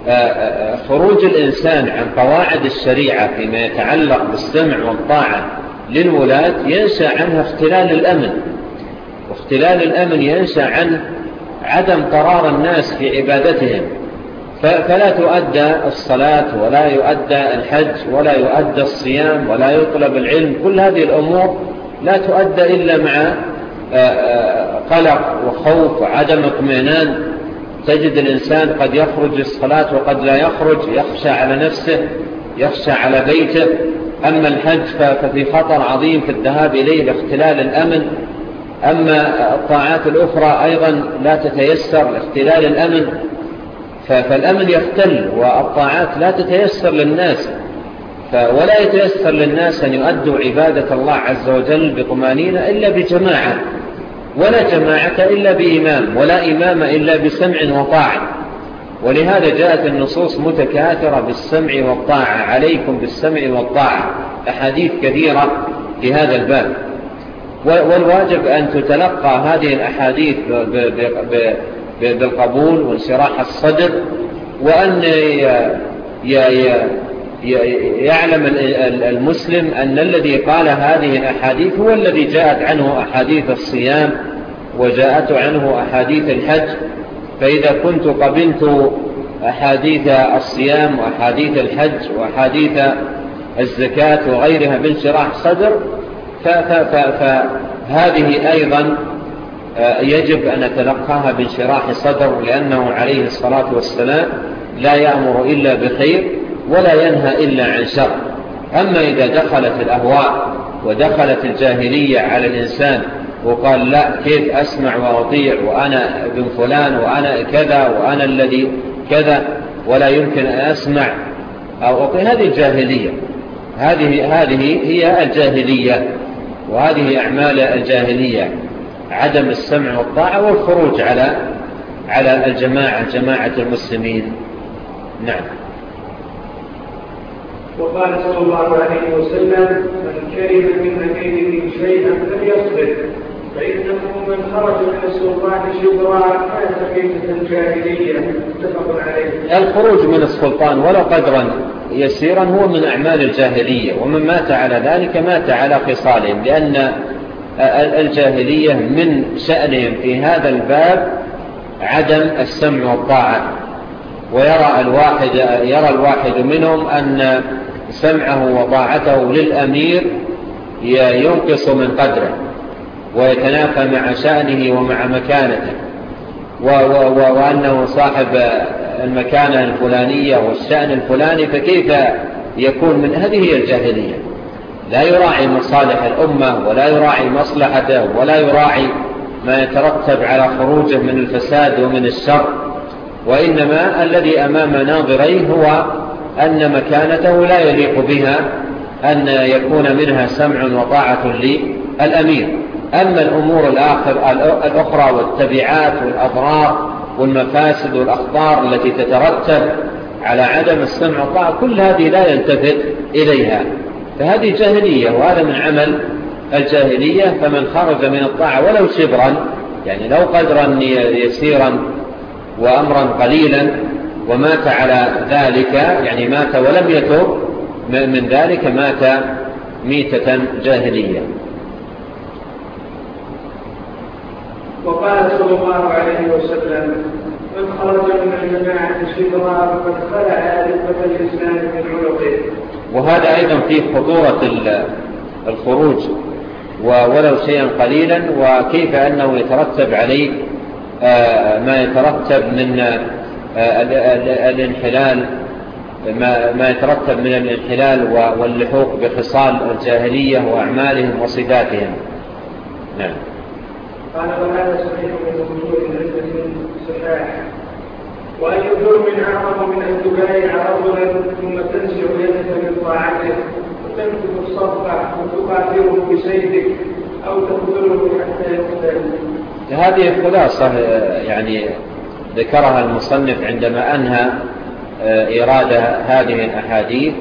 آه، آه، آه، خروج الإنسان عن قواعد الشريعة فيما يتعلق بالسمع والطاعة للولاة ينشأ عنه اختلال الأمن. واختلال الأمن ينشأ عنه عدم قرار الناس في عبادتهم. فلا تؤدى الصلاة ولا يؤدى الحج ولا يؤدى الصيام ولا يطلب العلم. كل هذه الأمور لا تؤدى إلا مع قلق وخوف وعدم اطمئنان. تجد الإنسان قد يخرج الصلاة وقد لا يخرج يخشى على نفسه يخشى على بيته. أما الحج ففي خطر عظيم في الذهاب إليه لاختلال الأمن. أما الطاعات الأخرى أيضا لا تتيسر لاختلال الأمن. فالأمن يختل والطاعات لا تتيسر للناس. ولا يتيسر للناس أن يؤدوا عبادة الله عز وجل بطمأنينة إلا بجماعة. ولا جماعة إلا بإمام ولا إمام إلا بسمع وطاعة. ولهذا جاءت النصوص متكاثرة بالسمع والطاعة عليكم بالسمع والطاعة. أحاديث كثيرة في هذا الباب. والواجب أن تتلقى هذه الأحاديث بالقبول وانسراح الصدر وأن يعلم المسلم أن الذي قال هذه الأحاديث هو الذي جاءت عنه أحاديث الصيام وجاءت عنه أحاديث الحج. فإذا كنت قبلت أحاديث الصيام وأحاديث الحج وأحاديث الزكاة وغيرها من شراح صدر فهذه أيضا آه، يجب أن أتلقاها بانشراح صدر لأنه عليه الصلاة والسلام لا يأمر إلا بخير. ولا ينهى إلا عن شر. أما إذا دخلت الأهواء ودخلت الجاهلية على الإنسان وقال لا كيف أسمع وأطيع وأنا ابن فلان وأنا كذا وأنا الذي كذا ولا يمكن أن أسمع أو أطيع. هذه الجاهلية. هذه, هذه هي الجاهلية وهذه أعمال الجاهلية. عدم السمع والطاعة والخروج على على الجماعة جماعة المسلمين. نعم. وقال صلى الله عليه وسلم من كره من أكيده شيئا فليصبر فإنه من خرج من السلطان شبرا كانت كيفة الجاهلية. متفق عليه. الخروج من السلطان ولو قدرا يسيرا هو من أعمال الجاهلية ومن مات على ذلك مات على خصالهم لأن الجاهلية من شأنهم في هذا الباب عدم السمع والطاعة. ويرى الواحد, يرى الواحد منهم أن سمعه وطاعته للأمير ينقص من قدره ويتنافى مع شأنه ومع مكانته وأنه صاحب المكانة الفلانية والشأن الفلاني فكيف يكون من هذه الجاهلية؟ لا يراعي مصالح الأمة ولا يراعي مصلحته ولا يراعي ما يترتب على خروجه من الفساد ومن الشر وإنما الذي أمام ناظريه هو أن مكانته لا يليق بها أن يكون منها سمع وطاعة للأمير أما الأمور الآخر الأخرى والتبعات والأضرار والمفاسد والأخطار التي تترتب على عدم السمع والطاعة كل هذه لا يلتفت إليها. فهذه جاهلية وهذا من عمل الجاهلية. فمن خرج من الطاعة ولو شبرا يعني لو قدرا يسيرا وأمرا قليلا ومات على ذلك يعني مات ولم يتوب من ذلك مات ميتة جاهلية. وقال صلى الله عليه وسلم من خرج من الجماعة شبرا فقد خلع ذمة الإسلام من عنقه. وهذا أيضا فيه خطورة الخروج ولو شيئا قليلا وكيف أنه يترتب عليه آه، ما يترتب من الانحلال ما يترتب من الانحلال واللحوق بخصال الجاهلية وأعمالهم وصفاتهم. نعم. قال وهذا صحيح من وجوه العزة من صحاح وأن أعظم من أن تبايع رجلا ثم تنزع يدك من طاعته وتنفذ الصفة وتقاتله بسيفك أو تقتله حتى يقتل. هذه الخلاصة يعني ذكرها المصنف عندما أنهى آه، إيراد هذه الأحاديث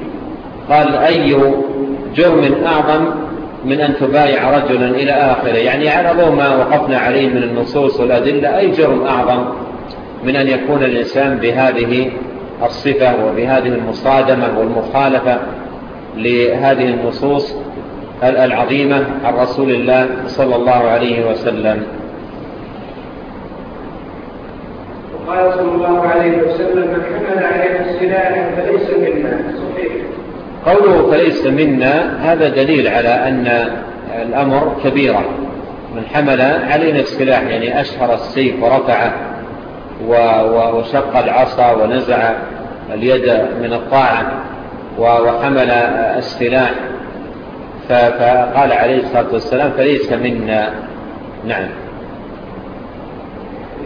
قال أي جرم أعظم من أن تبايع رجلا إلى آخره؟ يعني على ضوء ما وقفنا عليه من النصوص والأدلة أي جرم أعظم من أن يكون الإنسان بهذه الصفة وبهذه المصادمة والمخالفة لهذه النصوص العظيمة عن رسول الله صلى الله عليه وسلم؟ قال صلى الله عليه وسلم من حمل عليه السلاح فليس منا. صحيح. قوله فليس منا هذا دليل على أن الأمر كبيرا من حمل علينا السلاح يعني أشهر السيف ورفعه وشق العصا ونزع اليد من الطاعة وحمل السلاح. فقال عليه الصلاة والسلام فليس منا. نعم.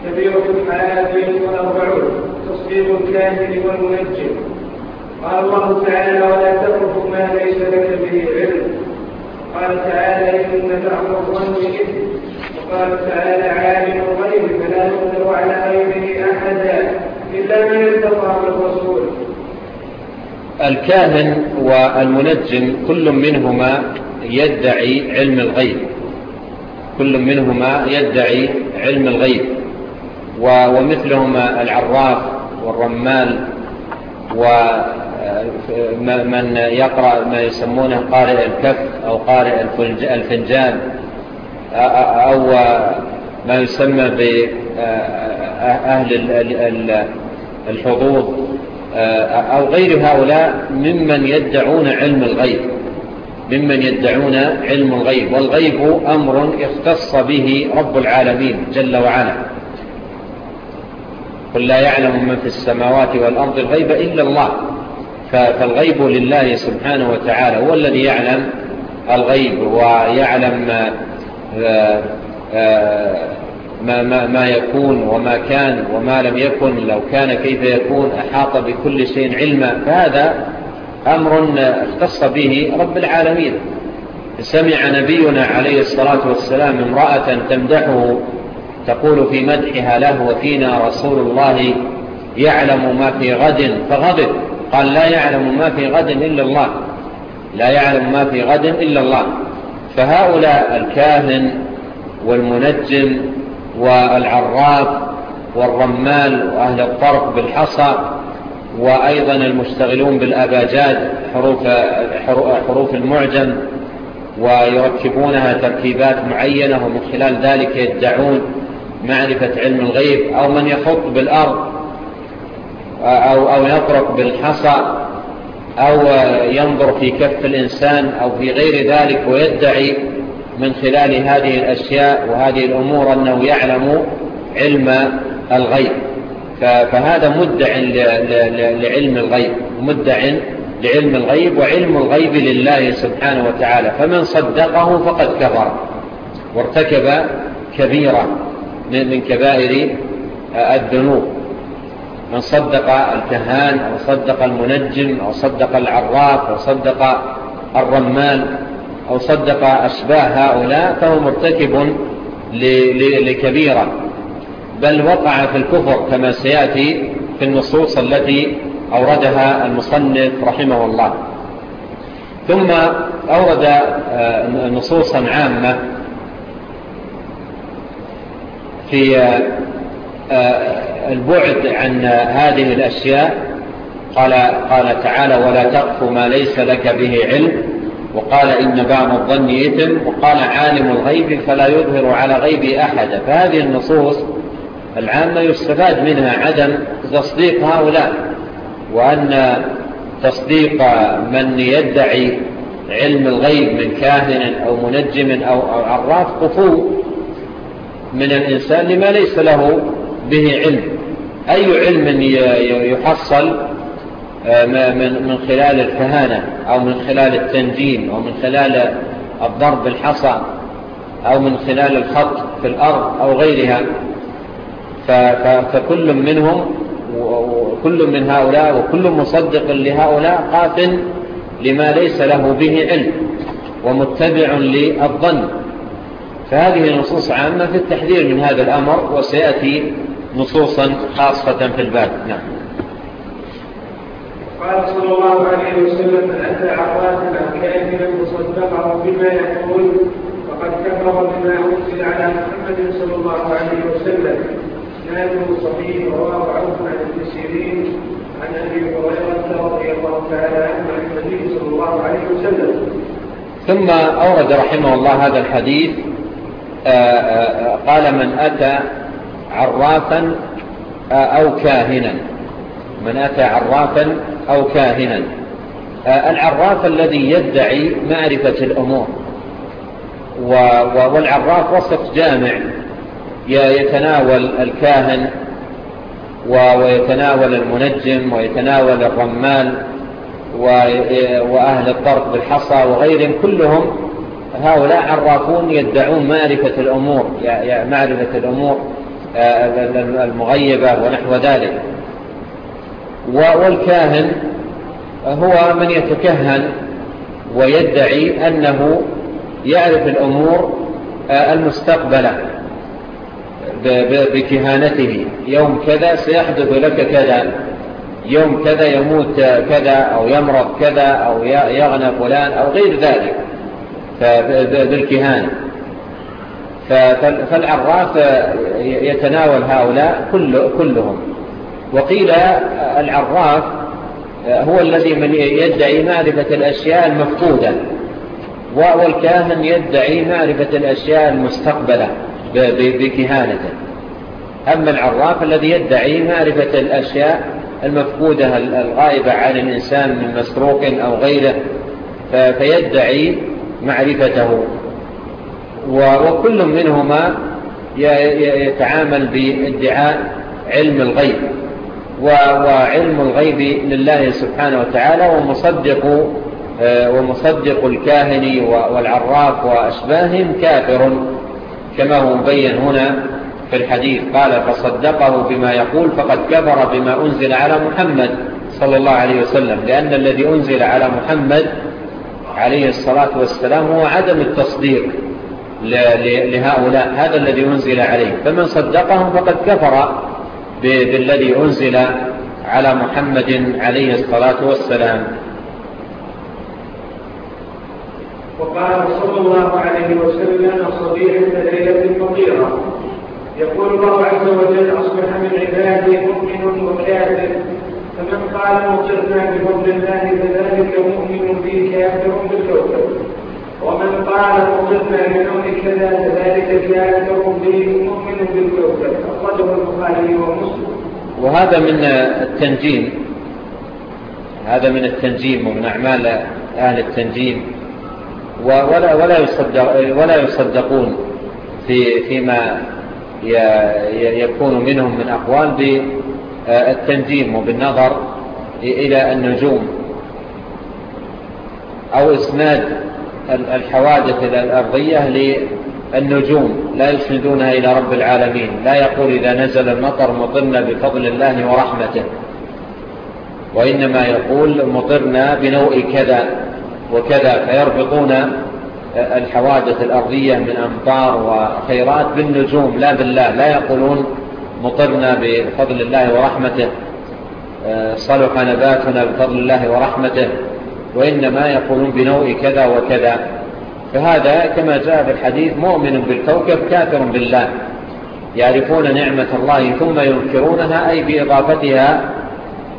كبير حاد والاربعون تصديق الكاهن والمنجم قال الله تعالى ولا تقف ما ليس لك به علم. قال تعالى إن تعمر الظن إثم وقال تعالى عالم الغيب. فلا يقدر على غيره أحدا إلا من ارتضى بالرسول الكاهن والمنجم كل منهما يدعي علم الغيب. كل منهما يدعي علم الغيب. ومثلهما العراف والرمال ومن آه، يقرأ ما يسمونه قارئ الكف أو قارئ الفنجان آه، آه، أو ما يسمى بأهل الحضور أو غير هؤلاء ممن يدعون علم الغيب ممن يدعون علم الغيب والغيب أمر اختص به رب العالمين جل وعلا. قل لا يعلم من في السماوات والأرض الغيب إلا الله. فالغيب لله سبحانه وتعالى هو الذي يعلم الغيب ويعلم ما, ما, ما, ما يكون وما كان وما لم يكن لو كان كيف يكون أحاط بكل شيء علما. فهذا أمر اختص به رب العالمين. سمع نبينا عليه الصلاة والسلام امرأة تمدحه تقول في مدحها له وفينا رسول الله يعلم ما في غد فغضب. قال لا يعلم ما في غد إلا الله. لا يعلم ما في غد إلا الله. فهؤلاء الكاهن والمنجم والعراف والرمال وأهل الطرق بالحصى وأيضا المشتغلون بالأباجاد حروف, حروف المعجم ويركبونها تركيبات معينة ومن خلال ذلك يدعون معرفة علم الغيب أو من يخط بالأرض أو, أو يطرق بالحصى أو ينظر في كف الإنسان أو في غير ذلك ويدعي من خلال هذه الأشياء وهذه الأمور أنه يعلم علم الغيب. فهذا مدع لعلم الغيب مدع لعلم الغيب وعلم الغيب لله سبحانه وتعالى. فمن صدقه فقد كفر وارتكب كبيرا. من كبائر آه، الذنوب. من صدق الكهان أو صدق المنجم أو صدق العراف أو صدق الرمان أو صدق أشباه هؤلاء فهو مرتكب لكبيرة. بل وقع في الكفر كما سيأتي في النصوص التي أوردها المصنف رحمه الله. ثم أورد آه، نصوصا عامة في آه، آه، البعد عن هذه الأشياء قال, قال تعالى ولا تقف ما ليس لك به علم وقال إن بعض الظن يتم وقال عالم الغيب فلا يظهر على غيب أحد فهذه النصوص العامة يستفاد منها عدم تصديق هؤلاء وأن تصديق من يدعي علم الغيب من كاهن أو منجم أو عراف قفو من الإنسان لما ليس له به علم. أي علم يحصل آه، من خلال الكهانة أو من خلال التنجيم أو من خلال الضرب بالحصى أو من خلال الخط في الأرض أو غيرها. فكل منهم وكل من هؤلاء وكل مصدق لهؤلاء قاف لما ليس له به علم ومتبع للظن. فهذه النصوص عامة في التحذير من هذا الأمر وسيأتي نصوصا خاصة في الباب. نعم. قال صلى الله عليه وسلم من أتى عقادا كافرا مصدقا بما يقول فقد كفر بما أنزل على محمد صلى الله عليه وسلم. إسناده صحيح رواه عنه عن ابن عن أبي هريرة رضي الله تعالى عن النبي صلى الله عليه وسلم. ثم أورد رحمه الله هذا الحديث آه، آه، قال من أتى عرافا آه، أو كاهنا. من أتى عرافا أو كاهنا. العراف الذي يدعي معرفة الأمور. والعراف وصف جامع. يتناول الكاهن ويتناول المنجم ويتناول الرمال وأهل الضرب بالحصى وغيرهم كلهم هؤلاء عرافون يدعون معرفة الأمور يعني معرفة الأمور آه، المغيبة ونحو ذلك. والكاهن هو من يتكهن ويدعي أنه يعرف الأمور آه، المستقبلة بكهانته. يوم كذا سيحدث لك كذا يوم كذا يموت كذا أو يمرض كذا أو يغنى فلان أو غير ذلك. بالكهان فالعراف يتناول هؤلاء كلهم. وقيل العراف هو الذي من يدعي معرفة الأشياء المفقودة والكاهن يدعي معرفة الأشياء المستقبلة بكهانة. أما العراف الذي يدعي معرفة الأشياء المفقودة الغائبة عن الإنسان من مسروق أو غيره فيدعي معرفته. وكل منهما يتعامل بادعاء علم الغيب. وعلم الغيب لله سبحانه وتعالى ومصدق آه، ومصدق الكاهن والعراف وأشباههم كافر كما هو مبين هنا في الحديث. قال فصدقه بما يقول فقد كفر بما أنزل على محمد صلى الله عليه وسلم. لأن الذي أنزل على محمد عليه الصلاة والسلام هو عدم التصديق لهؤلاء هذا الذي أنزل عليه. فمن صدقهم فقد كفر بالذي أنزل على محمد عليه الصلاة والسلام. وقال صلى الله عليه وسلم صبيح ليلة فقيرة. يقول الله عز وجل أصبح من عبادي مؤمن وكاذب فمن قال مؤمنا بفضل الله فذلك مؤمن به كافر بالكفر. ومن قال مؤمنا بنوم كذا فذلك كافر به مؤمن بالكفر. أخرجه البخاري ومسلم. وهذا من التنجيم. هذا من التنجيم ومن أعمال أهل التنجيم. ولا ولا يصدق ولا يصدقون في فيما يكون منهم من أقوال آه، التنجيم وبالنظر إلى النجوم أو إسناد الحوادث الأرضية للنجوم لا يسندونها إلى رب العالمين لا يقول إذا نزل المطر مطرنا بفضل الله ورحمته وإنما يقول مطرنا بنوء كذا وكذا فيربطون آه، الحوادث الأرضية من أمطار وخيرات بالنجوم لا بالله لا يقولون مطرنا بفضل الله ورحمته. آه، صلح نباتنا بفضل الله ورحمته. وإنما يقولون بنوء كذا وكذا. فهذا كما جاء في الحديث مؤمن بالكوكب كافر بالله. يعرفون نعمة الله ثم ينكرونها أي بإضافتها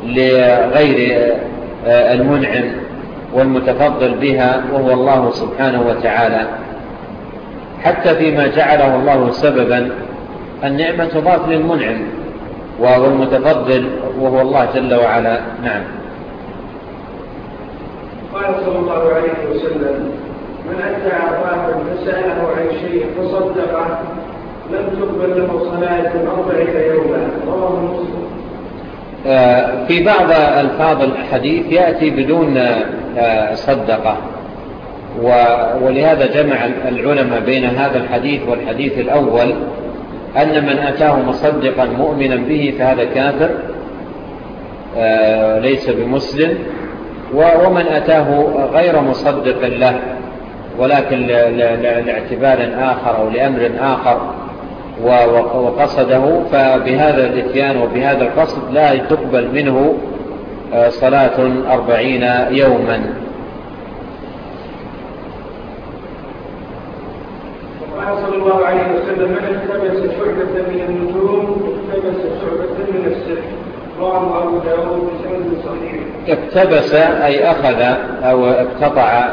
لغير آه، المنعم والمتفضل بها وهو الله سبحانه وتعالى. حتى فيما جعله الله سببا النعمة تضاف للمنعم وهو المتفضل وهو الله جل وعلا. نعم. قال صلى الله عليه وسلم من أتى عرافا فسأله عن شيء فصدقه لم تقبل له صلاة أربعة يوما. رواه مسلم. آه، في بعض ألفاظ الحديث يأتي بدون آه، صدقة ولهذا جمع العلماء بين هذا الحديث والحديث الأول. أن من أتاه مصدقا مؤمنا به فهذا كافر آه، ليس بمسلم. ومن أتاه غير مصدق له ولكن لاعتبار آخر أو لأمر آخر وقصده فبهذا الاتيان وبهذا القصد لا تقبل منه آه، صلاة أربعين يوما. صلى الله عليه وسلم من شعبة من النجوم اقتبس شعبة من السحر. أبو داود بسند صحيح. اقتبس أي أخذ أو اقتطع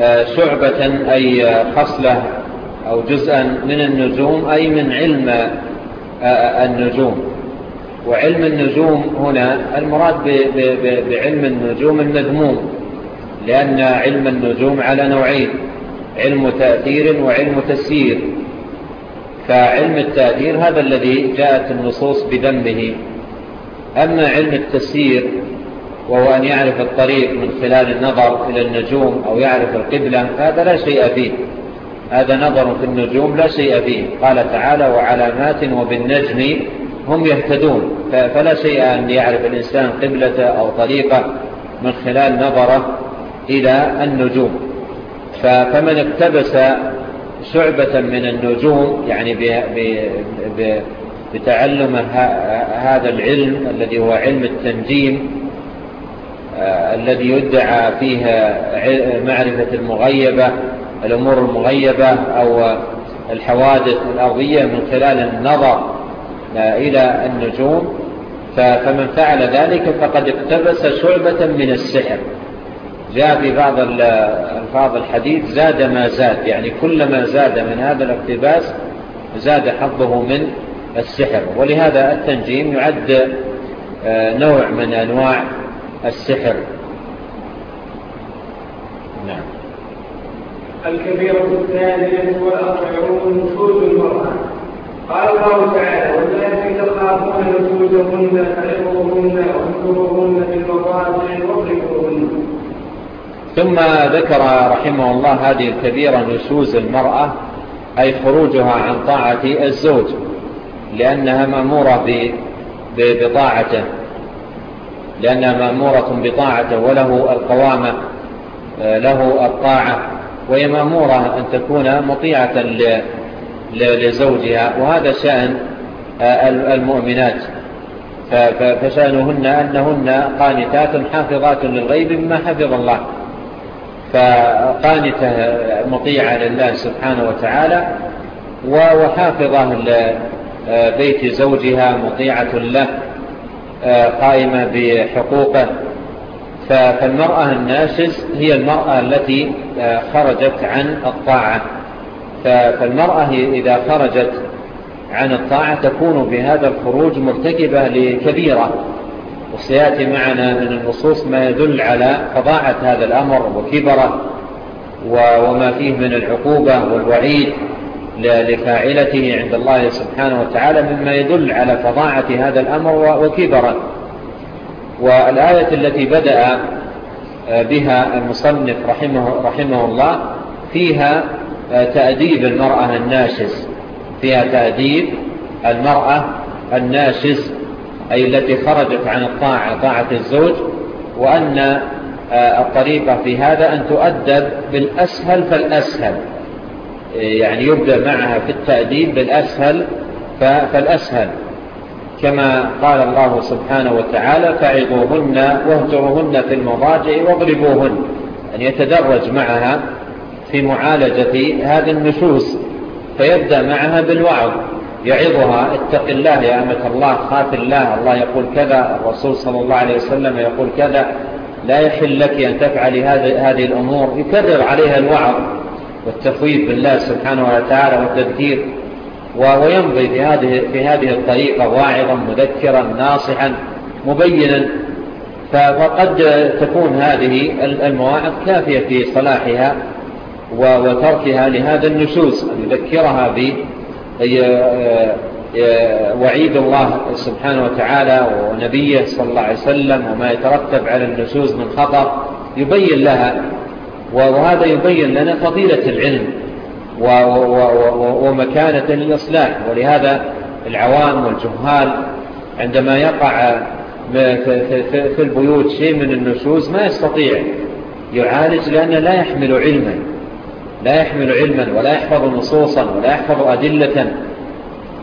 آه، شعبة أي خصلة أو جزءا من النجوم أي من علم آه، النجوم. وعلم النجوم هنا المراد بعلم النجوم المذموم لأن علم النجوم على نوعين علم تأثير وعلم تسيير. فعلم التأثير هذا الذي جاءت النصوص بذنبه. أما علم التسيير وهو أن يعرف الطريق من خلال النظر إلى النجوم أو يعرف القبلة هذا لا شيء فيه. هذا نظر في النجوم لا شيء فيه. قال تعالى وعلامات وبالنجم هم يهتدون. فلا شيء أن يعرف الإنسان قبلة أو طريقة من خلال نظره إلى النجوم. فمن اقتبس شعبة من النجوم يعني بتعلم هذا العلم الذي هو علم التنجيم آه، الذي يدعى فيه معرفة المغيبة الأمور المغيبة أو الحوادث الأرضية من خلال النظر آه، إلى النجوم. فمن فعل ذلك فقد اقتبس شعبة من السحر. جاء في بعض الفاظ الحديث زاد ما زاد يعني كلما زاد من هذا الاقتباس زاد حظه من السحر. ولهذا التنجيم يعد آه، نوع من أنواع السحر. نعم. الكبيرة الثانية والأطعون نشوذ المرأة قال الله تعالى واللاتي تخافون نشوزهن فَلِقُوهُنَّ واهجروهن في المضاجع ثم ذكر رحمه الله هذه الكبيرة نشوز المرأة أي خروجها عن طاعة الزوج لأنها مأمورة بطاعته لأنها مأمورة بطاعته وله القوامة له الطاعة وهي مأمورة أن تكون مطيعة لزوجها وهذا شأن آه، المؤمنات. فشأنهن أنهن قانتات حافظات للغيب مما حفظ الله. فقانته مطيعة لله سبحانه وتعالى وحافظة لبيت زوجها مطيعة له قائمة بحقوقه. فالمرأة الناشز هي المرأة التي خرجت عن الطاعة. فالمرأة إذا خرجت عن الطاعة تكون بهذا الخروج مرتكبة لكبيرة. وسيأتي معنا من النصوص ما يدل على فضاعة هذا الأمر وكبرة وما فيه من العقوبة والوعيد لفاعلته عند الله سبحانه وتعالى مما يدل على فضاعة هذا الأمر وكبرة. والآية التي بدأ آه، بها المصنف رحمه, رحمه الله فيها آه، تأديب المرأة الناشز. فيها تأديب المرأة الناشز. أي التي خرجت عن الطاعة طاعة الزوج وأن آه، الطريقة في هذا أن تؤدب بالأسهل فالأسهل. يعني يبدأ معها في التأديب بالأسهل فالأسهل. كما قال الله سبحانه وتعالى فعظوهن واهجروهن في المضاجع واضربوهن. أن يتدرج معها في معالجة هذه النشوز فيبدأ معها بالوعظ. يعظها اتق الله يا أمة الله خاف الله الله يقول كذا الرسول صلى الله عليه وسلم يقول كذا لا يحل لك أن تفعل هذه الأمور يكرر عليها الوعظ والتفويض بالله سبحانه وتعالى والتذكير ويمضي في هذه, في هذه الطريقة واعظا مذكرا ناصحا مبينا. فقد تكون هذه المواعظ كافية في صلاحها وتركها لهذا النشوز أن يذكرها به آه، آه، وعيد الله سبحانه وتعالى ونبيه صلى الله عليه وسلم وما يترتب على النسوز من خطر يبين لها وهذا يبين لنا فضيلة العلم ومكانة الإصلاح. ولهذا العوام والجهال عندما يقع في البيوت شيء من النسوز ما يستطيع يعالج لأنه لا يحمل علما. لا يحمل علما ولا يحفظ نصوصا ولا يحفظ أدلة.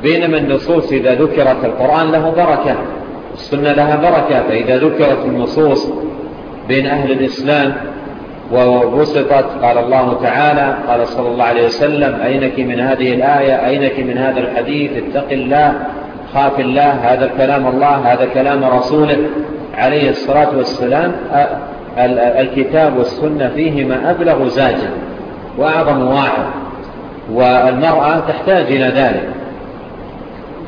بينما النصوص إذا ذكرت القرآن له بركة السنة لها بركة فإذا ذكرت النصوص بين أهل الإسلام وبسطت قال الله تعالى قال صلى الله عليه وسلم أينك من هذه الآية؟ أينك من هذا الحديث؟ اتق الله خاف الله هذا كلام الله هذا كلام رسوله. عليه الصلاة والسلام الكتاب والسنة فيهما أبلغ زاجا. وأعظم واحد. والمرأة تحتاج إلى ذلك.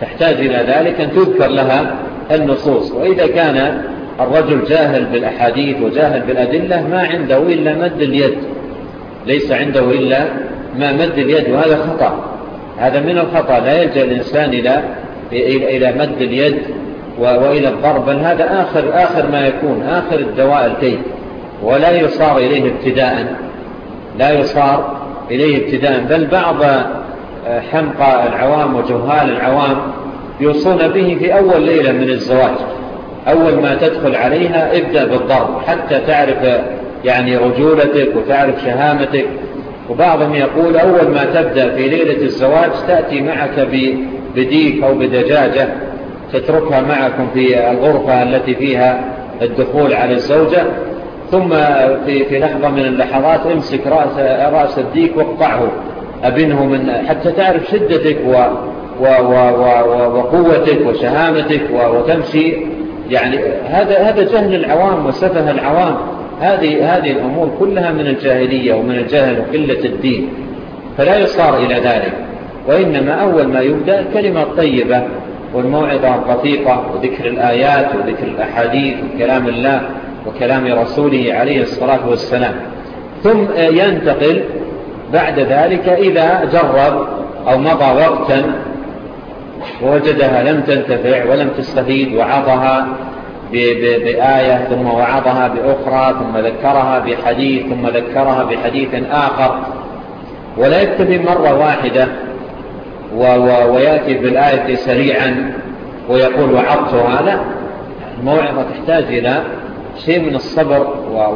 تحتاج إلى ذلك أن تذكر لها النصوص. وإذا كان الرجل جاهل بالأحاديث وجاهل بالأدلة ما عنده إلا مد اليد. ليس عنده إلا ما مد اليد وهذا خطأ. هذا من الخطأ. لا يلجأ الإنسان إلى, إلى مد اليد وإلى الضرب بل هذا آخر, آخر ما يكون آخر الدواء الكيد ولا يصار إليه ابتداء. لا يصار إليه ابتداء بل بعض آه، حمقى العوام وجهال العوام يوصون به في أول ليلة من الزواج. أول ما تدخل عليها ابدأ بالضرب حتى تعرف يعني رجولتك وتعرف شهامتك. وبعضهم يقول أول ما تبدأ في ليلة الزواج تأتي معك بديك أو بدجاجة تتركها معكم في الغرفة التي فيها الدخول على الزوجة. ثم في, في لحظة من اللحظات امسك رأس, رأس الديك واقطعه. أبنه من حتى تعرف شدتك و و و و وقوتك وشهامتك وتمشي. يعني هذا هذا جهل العوام وسفه العوام. هذه هذه الأمور كلها من الجاهلية ومن الجهل وقلة الدين. فلا يصار إلى ذلك. وإنما أول ما يبدأ الكلمة الطيبة والموعظة الرفيقة وذكر الآيات وذكر الأحاديث وكلام الله. وكلام رسوله عليه الصلاة والسلام. ثم ينتقل بعد ذلك إذا جرب أو مضى وقتا ووجدها لم تنتفع ولم تستفيد وعظها بآية ثم وعظها بأخرى ثم ذكرها بحديث ثم ذكرها بحديث آخر. ولا يكتفي مرة واحدة ويأتي بالآية سريعا ويقول وعظتها. لا الموعظة تحتاج إلى شيء من الصبر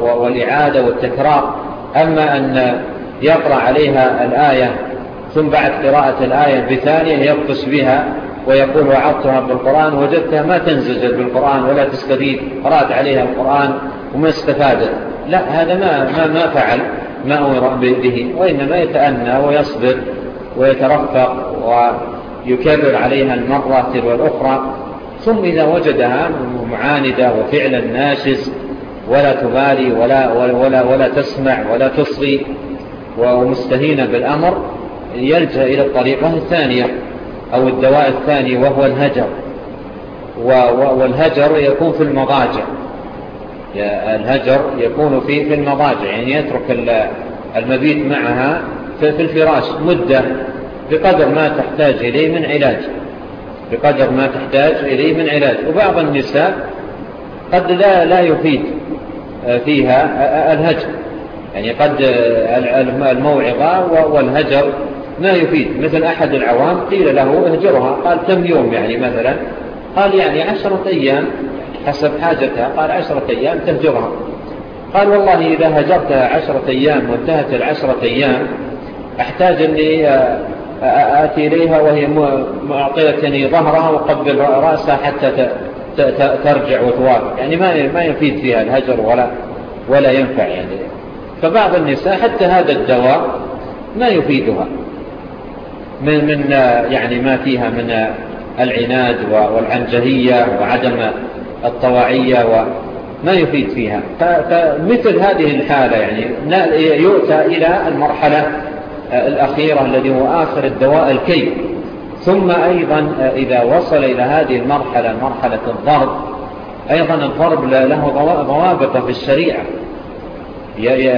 والإعادة والتكرار. أما أن يقرأ عليها الآية ثم بعد قراءة الآية بثانية يبطش بها ويقول وعطتها بالقرآن وجدتها ما تنزجل بالقرآن ولا تستفيد قرأت عليها القرآن وما استفادت. لا هذا ما, ما, ما فعل ما أمر به وإنما يتأنى ويصبر ويترفق ويكرر عليها المرة تلو الأخرى. ثم إذا وجدها معاندة وفعلا ناشز ولا تبالي ولا, ولا, ولا, ولا تسمع ولا تصغي ومستهينة بالأمر يلجأ إلى الطريقة الثانية أو الدواء الثاني وهو الهجر. والهجر يكون في المضاجع. الهجر يكون في المضاجع يعني يترك المبيت معها في الفراش مدة بقدر ما تحتاج إليه من علاج. بقدر ما تحتاج إليه من علاج. وبعض النساء قد لا, لا يفيد آه، فيها آه، آه، الهجر. يعني قد الموعظة والهجر ما يفيد. مثل أحد العوام قيل له اهجرها. قال كم يوم يعني مثلا؟ قال يعني عشرة أيام حسب حاجتها. قال عشرة أيام تهجرها. قال والله إذا هجرتها عشرة أيام وانتهت العشرة أيام أحتاج أني آتي إليها وهي معطلتني يعني ظهرها وقبل رأسها حتى ترجع وتوافق يعني ما ما يفيد فيها الهجر ولا ولا ينفع يعني. فبعض النساء حتى هذا الدواء ما يفيدها. من من يعني ما فيها من العناد والعنجهية وعدم الطواعية وما يفيد فيها. فمثل هذه الحالة يعني يؤتى إلى المرحلة الأخيرة الذي هو آخر الدواء الكي ثم أيضا آه، إذا وصل إلى هذه المرحلة مرحلة الضرب أيضا الضرب له ضوابط في الشريعة.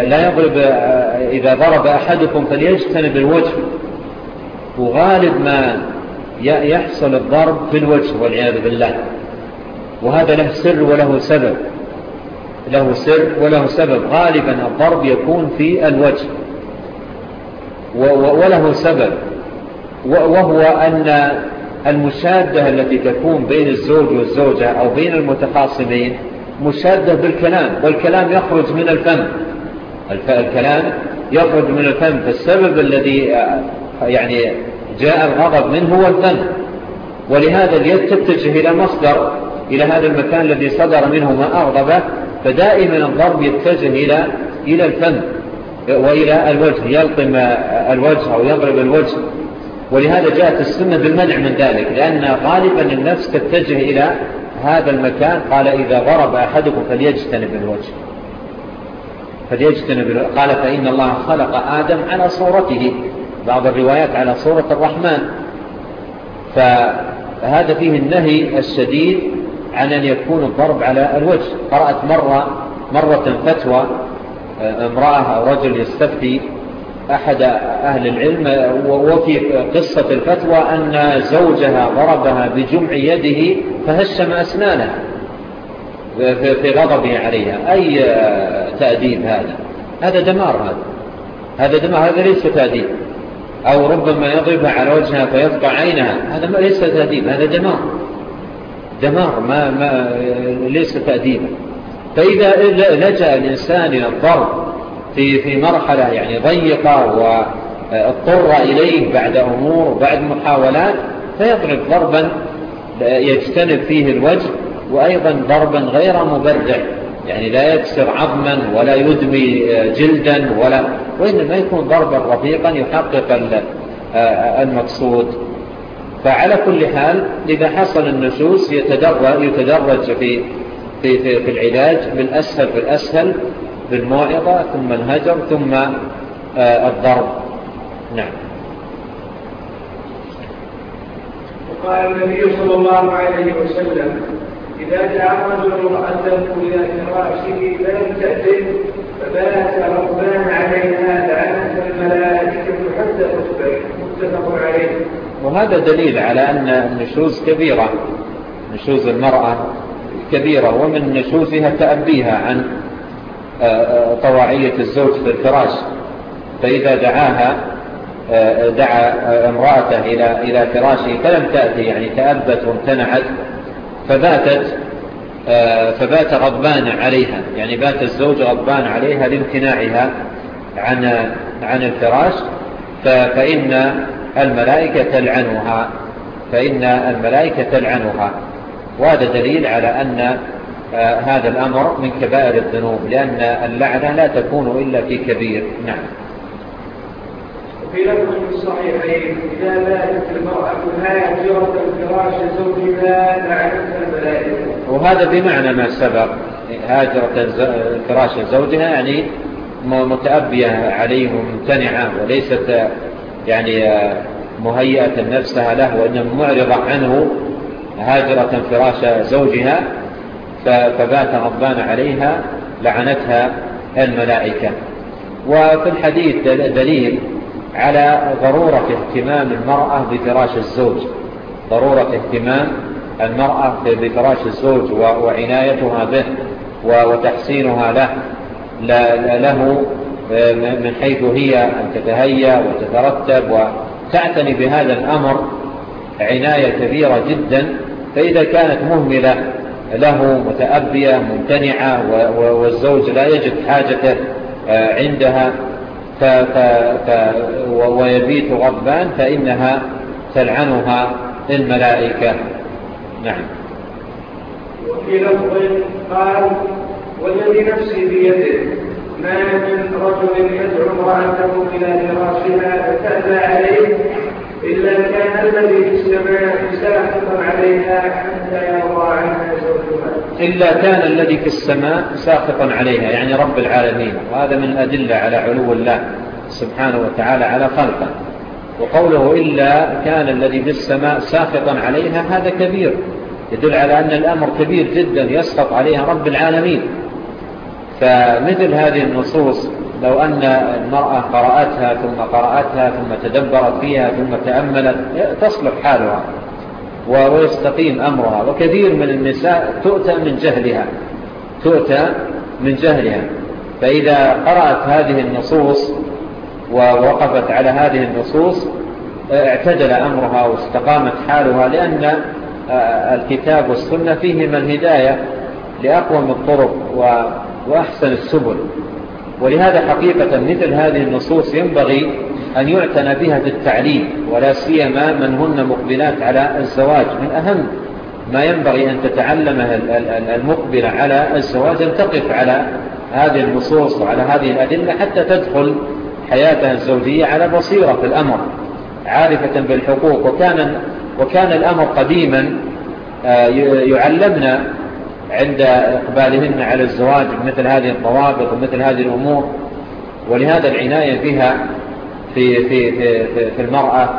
لا يضرب آه، إذا ضرب أحدكم فليجتنب الوجه. وغالب ما يحصل الضرب في الوجه والعياذ بالله. وهذا له سر وله سبب. له سر وله سبب. غالبا الضرب يكون في الوجه. وله سبب. وهو أن المشادة التي تكون بين الزوج والزوجة أو بين المتخاصمين مشادة بالكلام والكلام يخرج من الفم. الكلام يخرج من الفم فالسبب الذي آه، يعني جاء الغضب منه هو الفم ولهذا اليد تتجه إلى مصدر إلى هذا المكان الذي صدر منه ما أغضبه فدائما الضرب يتجه إلى, إلى الفم. وإلى الوجه يلطم الوجه أو يضرب الوجه. ولهذا جاءت السنة بالمنع من ذلك لأن غالبا النفس تتجه إلى هذا المكان. قال إذا ضرب أحدكم فليجتنب الوجه. فليجتنب الوجه. قال فإن الله خلق آدم على صورته. بعض الروايات على صورة الرحمن. فهذا فيه النهي الشديد عن أن يكون الضرب على الوجه. قرأت مرة مرة فتوى آه، امرأة أو رجل يستفتي أحد أهل العلم وفي قصة الفتوى أن زوجها ضربها بجمع يده فهشم أسنانها في غضبه عليها. أي آه، تأديب هذا؟ هذا دمار هذا. هذا دمار هذا ليس تأديب. أو ربما يضربها على وجهها فيضبع عينها. هذا ليس تأديب هذا دمار. دمار ما ما ليس تأديبا. فإذا لجأ الإنسان إلى الضرب في, في مرحلة يعني ضيقة واضطر إليه بعد أمور بعد محاولات فيضرب ضربا يجتنب فيه الوجه وأيضا ضربا غير مبرع يعني لا يكسر عظما ولا يدمي جلدا ولا وإنما يكون ضربا رفيقا يحقق المقصود فعلى كل حال إذا حصل النشوس يتدرج, يتدرج في في, في, في العلاج بالأسهل بالأسهل بالموعظة ثم الهجر ثم آه، الضرب. نعم. وقال النبي صلى الله عليه وسلم إذا جاء رجل مؤذن إلى فراشه فلم تأته فبات ربان عليها لعنة الملائكة حتى تصبح متفق عليه. وهذا دليل على أن النشوز كبيرة نشوز المرأة. كبيرة ومن نشوفها تأبيها عن آه، آه، طواعية الزوج في الفراش. فإذا دعاها آه، دعا امرأته إلى, إلى فراشه فلم تأتي يعني تأبت وامتنعت فباتت فبات غضبان عليها. يعني بات الزوج غضبان عليها لامتناعها عن, عن الفراش. فإن الملائكة تلعنها فإن الملائكة تلعنها. وهذا دليل على أن آه، هذا الأمر من كبائر الذنوب لأن اللعنة لا تكون إلا في كبير. نعم. في لفظ الصحيحين إذا ماتت المرأة هاجرة الفراش زوجها لعنتها الملائكة. وهذا بمعنى ما سبق هاجرة فراش زوجها يعني متأبية عليه وممتنعة وليست يعني آه، مهيئة نفسها له وإنما معرضة عنه هاجرة فراش زوجها فبات غضبان عليها لعنتها الملائكة. وفي الحديث دليل على ضرورة اهتمام المرأة بفراش الزوج. ضرورة اهتمام المرأة بفراش الزوج وعنايتها به وتحسينها له. له آه، من حيث هي أن تتهيأ وتترتب وتعتني بهذا الأمر عناية كبيرة جدا فإذا كانت مهملة له متأبية ممتنعة والزوج لا يجد حاجته آه، عندها ف ف ف ويبيت غضبان فإنها تلعنها الملائكة نعم. وفي لفظ قال والذي نفسي بيده ما من رجل يدعو امرأته إلى فراشها فتأذى عليه إلا كان الذي استمع ساخطا عليها حتى يرضى عنها زوجها إلا كان الذي في السماء ساخطا عليها يعني رب العالمين وهذا من أدلة على علو الله سبحانه وتعالى على خلقه. وقوله إلا كان الذي في السماء ساخطا عليها هذا كبير. يدل على أن الأمر كبير جدا يسقط عليها رب العالمين. فمثل هذه النصوص لو أن المرأة قرأتها ثم قرأتها ثم تدبرت فيها ثم تأملت تصلح حالها ويستقيم أمرها. وكثير من النساء تؤتى من جهلها تؤتى من جهلها. فإذا قرأت هذه النصوص ووقفت على هذه النصوص اعتدل أمرها واستقامت حالها لأن آه، الكتاب والسنة فيهما الهداية لأقوم الطرق وأحسن السبل. ولهذا حقيقة مثل هذه النصوص ينبغي أن يعتنى بها في التعليم ولا سيما من هن مقبلات على الزواج من أهم ما ينبغي أن تتعلمها المقبلة على الزواج. أن تقف على هذه النصوص وعلى هذه الأدلة حتى تدخل حياتها الزوجية على بصيرة في الأمر عارفة بالحقوق. وكان, وكان الأمر قديما آه، يعلمنا عند إقبالهن على الزواج مثل هذه الضوابط ومثل هذه الأمور. ولهذا العناية بها في, في, في, في المرأة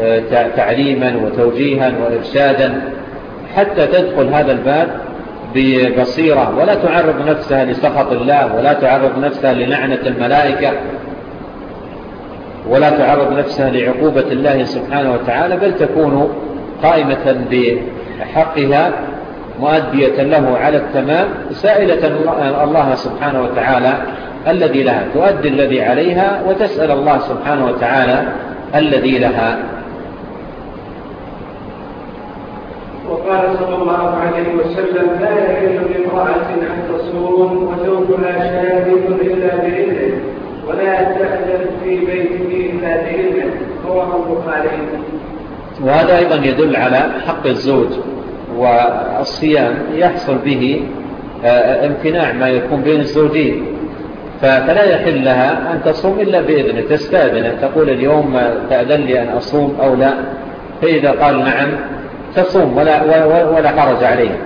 آه، تعليما وتوجيها وإرشادا حتى تدخل هذا الباب ببصيرة. ولا تعرض نفسها لسخط الله ولا تعرض نفسها للعنة الملائكة ولا تعرض نفسها لعقوبة الله سبحانه وتعالى بل تكون قائمة بحقها مؤدية له على التمام سائلة الله سبحانه وتعالى الذي لها. تؤدي الذي عليها وتسأل الله سبحانه وتعالى الذي لها. وقال صلى الله عليه وسلم لا يحل لامرأة أن تصوم وزوجها شاهد إلا بإذن ولا تأذن في بيته إلا بإذن هو البخاري. وهذا أيضا يدل على حق الزوج. والصيام يحصل به آه، امتناع ما يكون بين الزوجين. فلا يحل لها أن تصوم إلا بإذنه تستأذن أن تقول اليوم تأذن لي أن أصوم أو لا. فإذا قال نعم تصوم ولا, ولا حرج عليها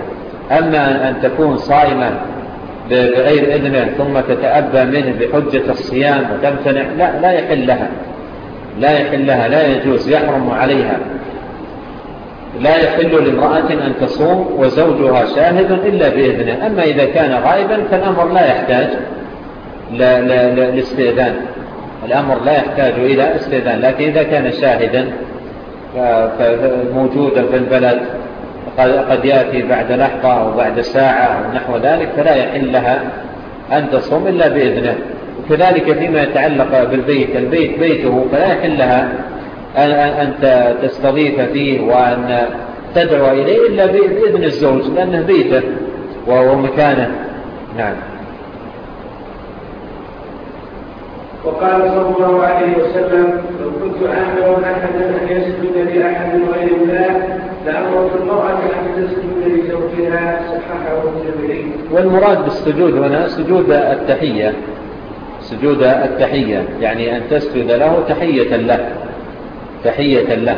أما أن تكون صائمة بغير إذنه ثم تتأبى منه بحجة الصيام وتمتنع لا, لا يحل لها. لا يحل لها لا يجوز يحرم عليها. لا يحل لامرأة أن تصوم وزوجها شاهد إلا بإذنه. أما إذا كان غائبا فالأمر لا يحتاج لا لا لا لاستئذان. الأمر لا يحتاج إلى استئذان. لكن إذا كان شاهدا موجودا في البلد قد يأتي بعد لحظة أو بعد ساعة أو نحو ذلك فلا يحل لها أن تصوم إلا بإذنه. وكذلك فيما يتعلق بالبيت البيت بيته فلا يحل لها أن تستضيف فيه وأن تدعو إليه إلا بإذن الزوج لأنه بيته وهو مكانه. نعم. وقال صلى الله عليه وسلم لو كنت آمر أحدا أن يسجد لأحد غير الله لأمرت المرأة أن تسجد لزوجها صححه الجميع والمراد بالسجود هنا سجود التحية. سجود التحية يعني أن تسجد له تحية له. تحية له.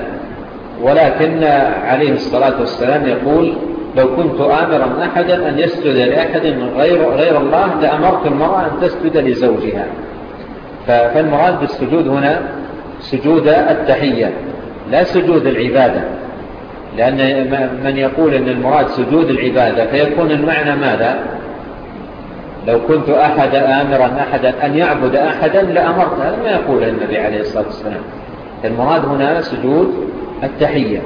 ولكن عليه الصلاة والسلام يقول لو كنت آمرا أحدا أن يسجد لأحد من غير, غير الله لأمرت المرأة أن تسجد لزوجها. فالمراد بالسجود هنا سجود التحية لا سجود العبادة. لأن من يقول أن المراد سجود العبادة فيكون المعنى ماذا؟ لو كنت أحد آمرا أحدا أن يعبد أحدا لأمرت هذا ما يقول النبي عليه الصلاة والسلام. المراد هنا سجود التحية.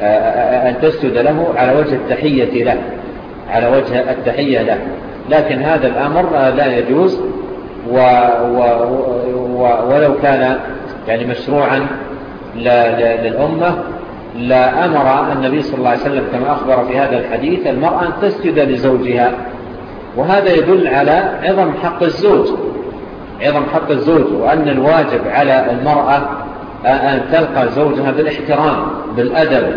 آه، آه، آه، أن تسجد له على وجه التحية له على وجه التحية له. لكن هذا الأمر لا يجوز و و و ولو كان يعني مشروعا للأمة لا أمر النبي صلى الله عليه وسلم كما أخبر في هذا الحديث المرأة أن تسجد لزوجها. وهذا يدل على عظم حق الزوج عظم حق الزوج وأن الواجب على المرأة أن تلقى زوجها بالإحترام بالأدب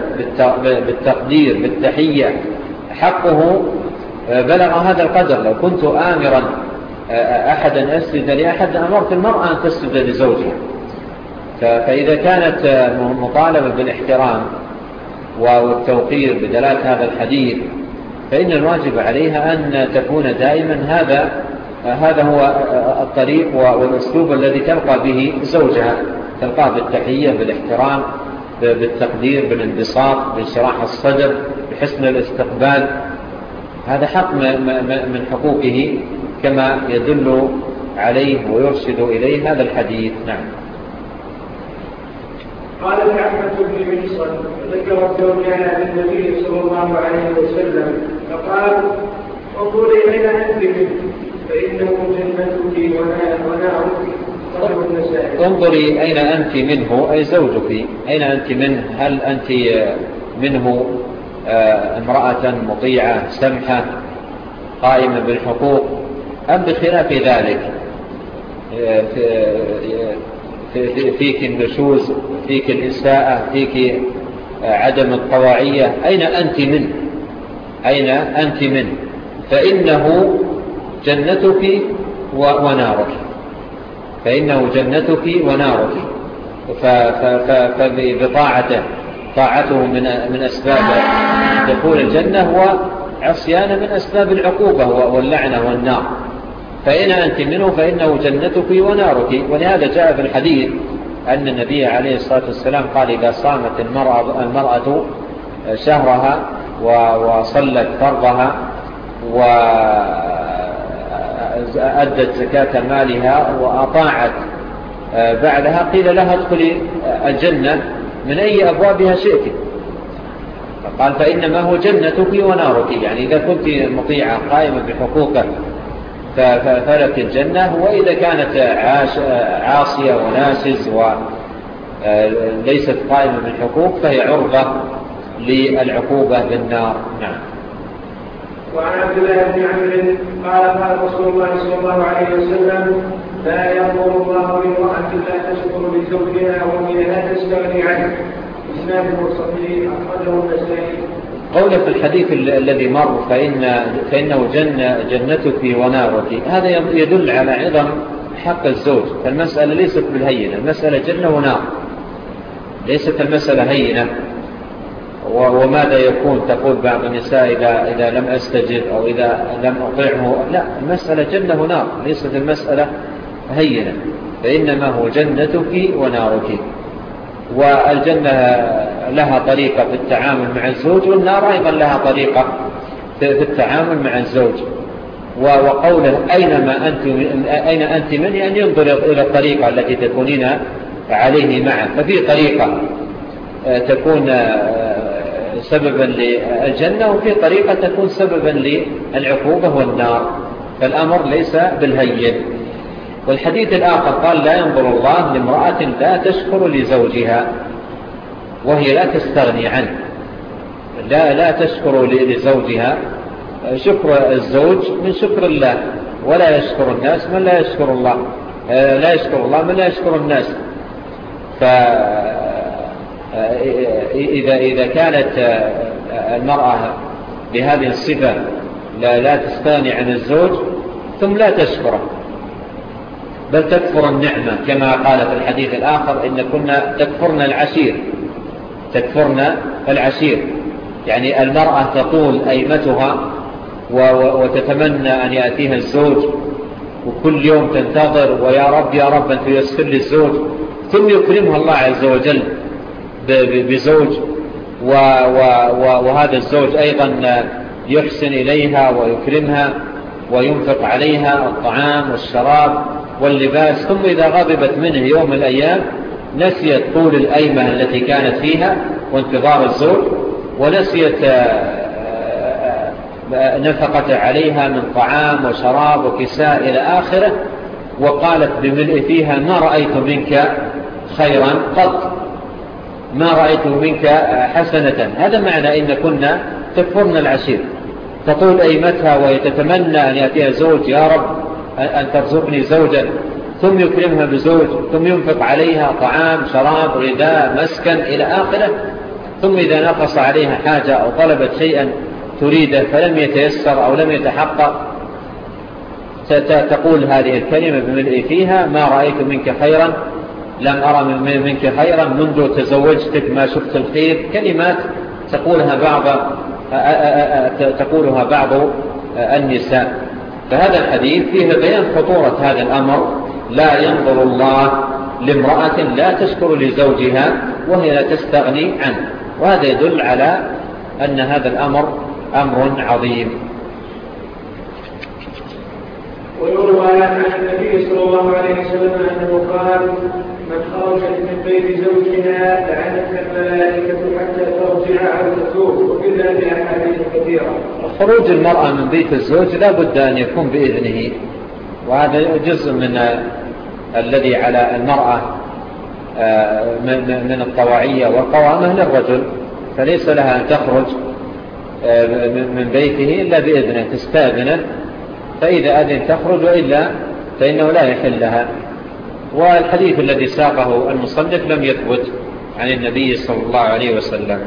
بالتقدير بالتحية. حقه آه، بلغ هذا القدر. لو كنت آمرا آه، أحدا أسجد لأحد أمرت المرأة أن تسجد لزوجها. فإذا كانت آه، مطالبة بالإحترام والتوقير بدلالة هذا الحديث فإن الواجب عليها أن تكون دائما هذا هذا هو الطريق والأسلوب الذي تلقى به زوجها. تلقاه بالتحية بالاحترام بالتقدير بالانبساط بانشراح الصدر بحسن الاستقبال. هذا حق من حقوقه كما يدل عليه ويرشد إليه هذا الحديث. نعم. قال كعبة بن عيسى ذكر زوجها للنبي صلى الله عليه وسلم فقال انظر إلى أنت فإنه جنتك ونارك. انظري أين أنت منه أي زوجك؟ أين أنت منه؟ هل أنت منه آه، امرأة مطيعة سمحة قائمة بالحقوق؟ أم بخلاف ذلك؟ آه، فيك النشوز فيك الإساءة فيك آه، عدم الطواعية؟ أين أنت منه أين أنت منه فإنه جنتك ونارك. فإنه جنتك ونارك. فبطاعته طاعته من, من أسباب دخول الجنة هو عصيان من أسباب العقوبة واللعنة والنار. فإن أنت منه فإنه جنتك ونارك. ولهذا جاء في الحديث أن النبي عليه الصلاة والسلام قال إذا صامت المرأة, المرأة شهرها وصلت فرضها وصلت أدت زكاة مالها وأطاعت آه، بعدها قيل لها ادخل آه، الجنة من أي أبوابها شئت. قال فإنما هو جنتك ونارك يعني إذا كنت مطيعة قائمة بحقوقك فلك الجنة. وإذا كانت آه، عاصية وناسز وليست قائمة بالحقوق فهي عرضة للعقوبة بالنار. نعم. وعن عبد الله بن عمرو قال قال رسول الله صلى الله عليه وسلم لا ينظر الله لامرأة لا تشكر لزوجها وهي لا تستغني عنه إسناد صحيح أخرجه النسائي. قولك في الحديث الذي مر فإن فإنه جنة جنتك ونارك. هذا يدل على عظم حق الزوج. فالمسألة ليست بالهينة المسألة جنة ونار. ليست المسألة هينة. وماذا يكون؟ تقول بعض النساء إذا, إذا لم أستجد أو إذا لم أطعمه لا المسألة جنة ونار ليست المسألة هينة. فإنما هو جنتك ونارك. والجنة لها طريقة في التعامل مع الزوج والنار أيضا لها طريقة في التعامل مع الزوج. وقوله أينما أنت أين أنت مني يعني أن ينظر إلى الطريقة التي تكونين عليه معه ففي طريقة آه، تكون آه، سببا للجنة وفي طريقة تكون سببا للعقوبة والنار. فالأمر ليس بالهين. والحديث الآخر قال لا ينظر الله لامرأة لا تشكر لزوجها وهي لا تستغني عنه. لا, لا تشكر لزوجها. شكر الزوج من شكر الله. ولا يشكر الناس من لا يشكر الله. آه، لا يشكر الله من لا يشكر الناس. فالناس إذا, إذا كانت آه، المرأة بهذه الصفة لا, لا تستانع عن الزوج ثم لا تشكره بل تكفر النعمة كما قال في الحديث الآخر إن كنا تكفرنا العشير. تكفرنا العشير. يعني المرأة تطول أيمتها وتتمنى أن يأتيها الزوج وكل يوم تنتظر ويا رب يا رب أنت يسفر للزوج ثم يكرمها الله عز وجل. بزوج و وهذا الزوج أيضا يحسن إليها ويكرمها وينفق عليها الطعام والشراب واللباس. ثم إذا غضبت منه يوم الأيام نسيت طول الأيمة التي كانت فيها وانتظار الزوج ونسيت آه، آه، نفقة عليها من طعام وشراب وكساء إلى آخره وقالت بملء فيها ما رأيت منك خيرا قط. ما رأيته منك حسنة. هذا معنى إن كنا تكفرنا العشير تقول أيمتها ويتتمنى أن يأتيها زوج يا رب أن ترزقني زوجا. ثم يكرمها بزوج ثم ينفق عليها طعام شراب غذاء مسكن إلى آخرة. ثم إذا نقص عليها حاجة أو طلبت شيئا تريده فلم يتيسر أو لم يتحقق تقول هذه الكلمة بملئ فيها ما رأيت منك خيرا. لم أرى من منك خيرا منذ تزوجتك ما شفت الخير. كلمات تقولها بعض تقولها بعض النساء. فهذا الحديث فيه بيان خطورة هذا الأمر. لا ينظر الله لامرأة لا تشكر لزوجها وهي لا تستغني عنه. وهذا يدل على أن هذا الأمر أمر عظيم. ويروى عن النبي صلى الله عليه وسلم أنه قال من خرج من بين زوجها لعنت الملائكة حتى ترجع على الزوج وإلا بأحاديث كثيرة خروج المرأة من بيت الزوج لا بد أن يكون بإذنه وهذا جزء من الذي على المرأة آه، من الطواعية والقوامة للرجل فليس لها أن تخرج آه، من بيته إلا بإذنه تستأذنه فإذا أذن تخرج وإلا فإنه لا يحل لها. والحديث الذي ساقه المصنف لم يثبت عن النبي صلى الله عليه وسلم.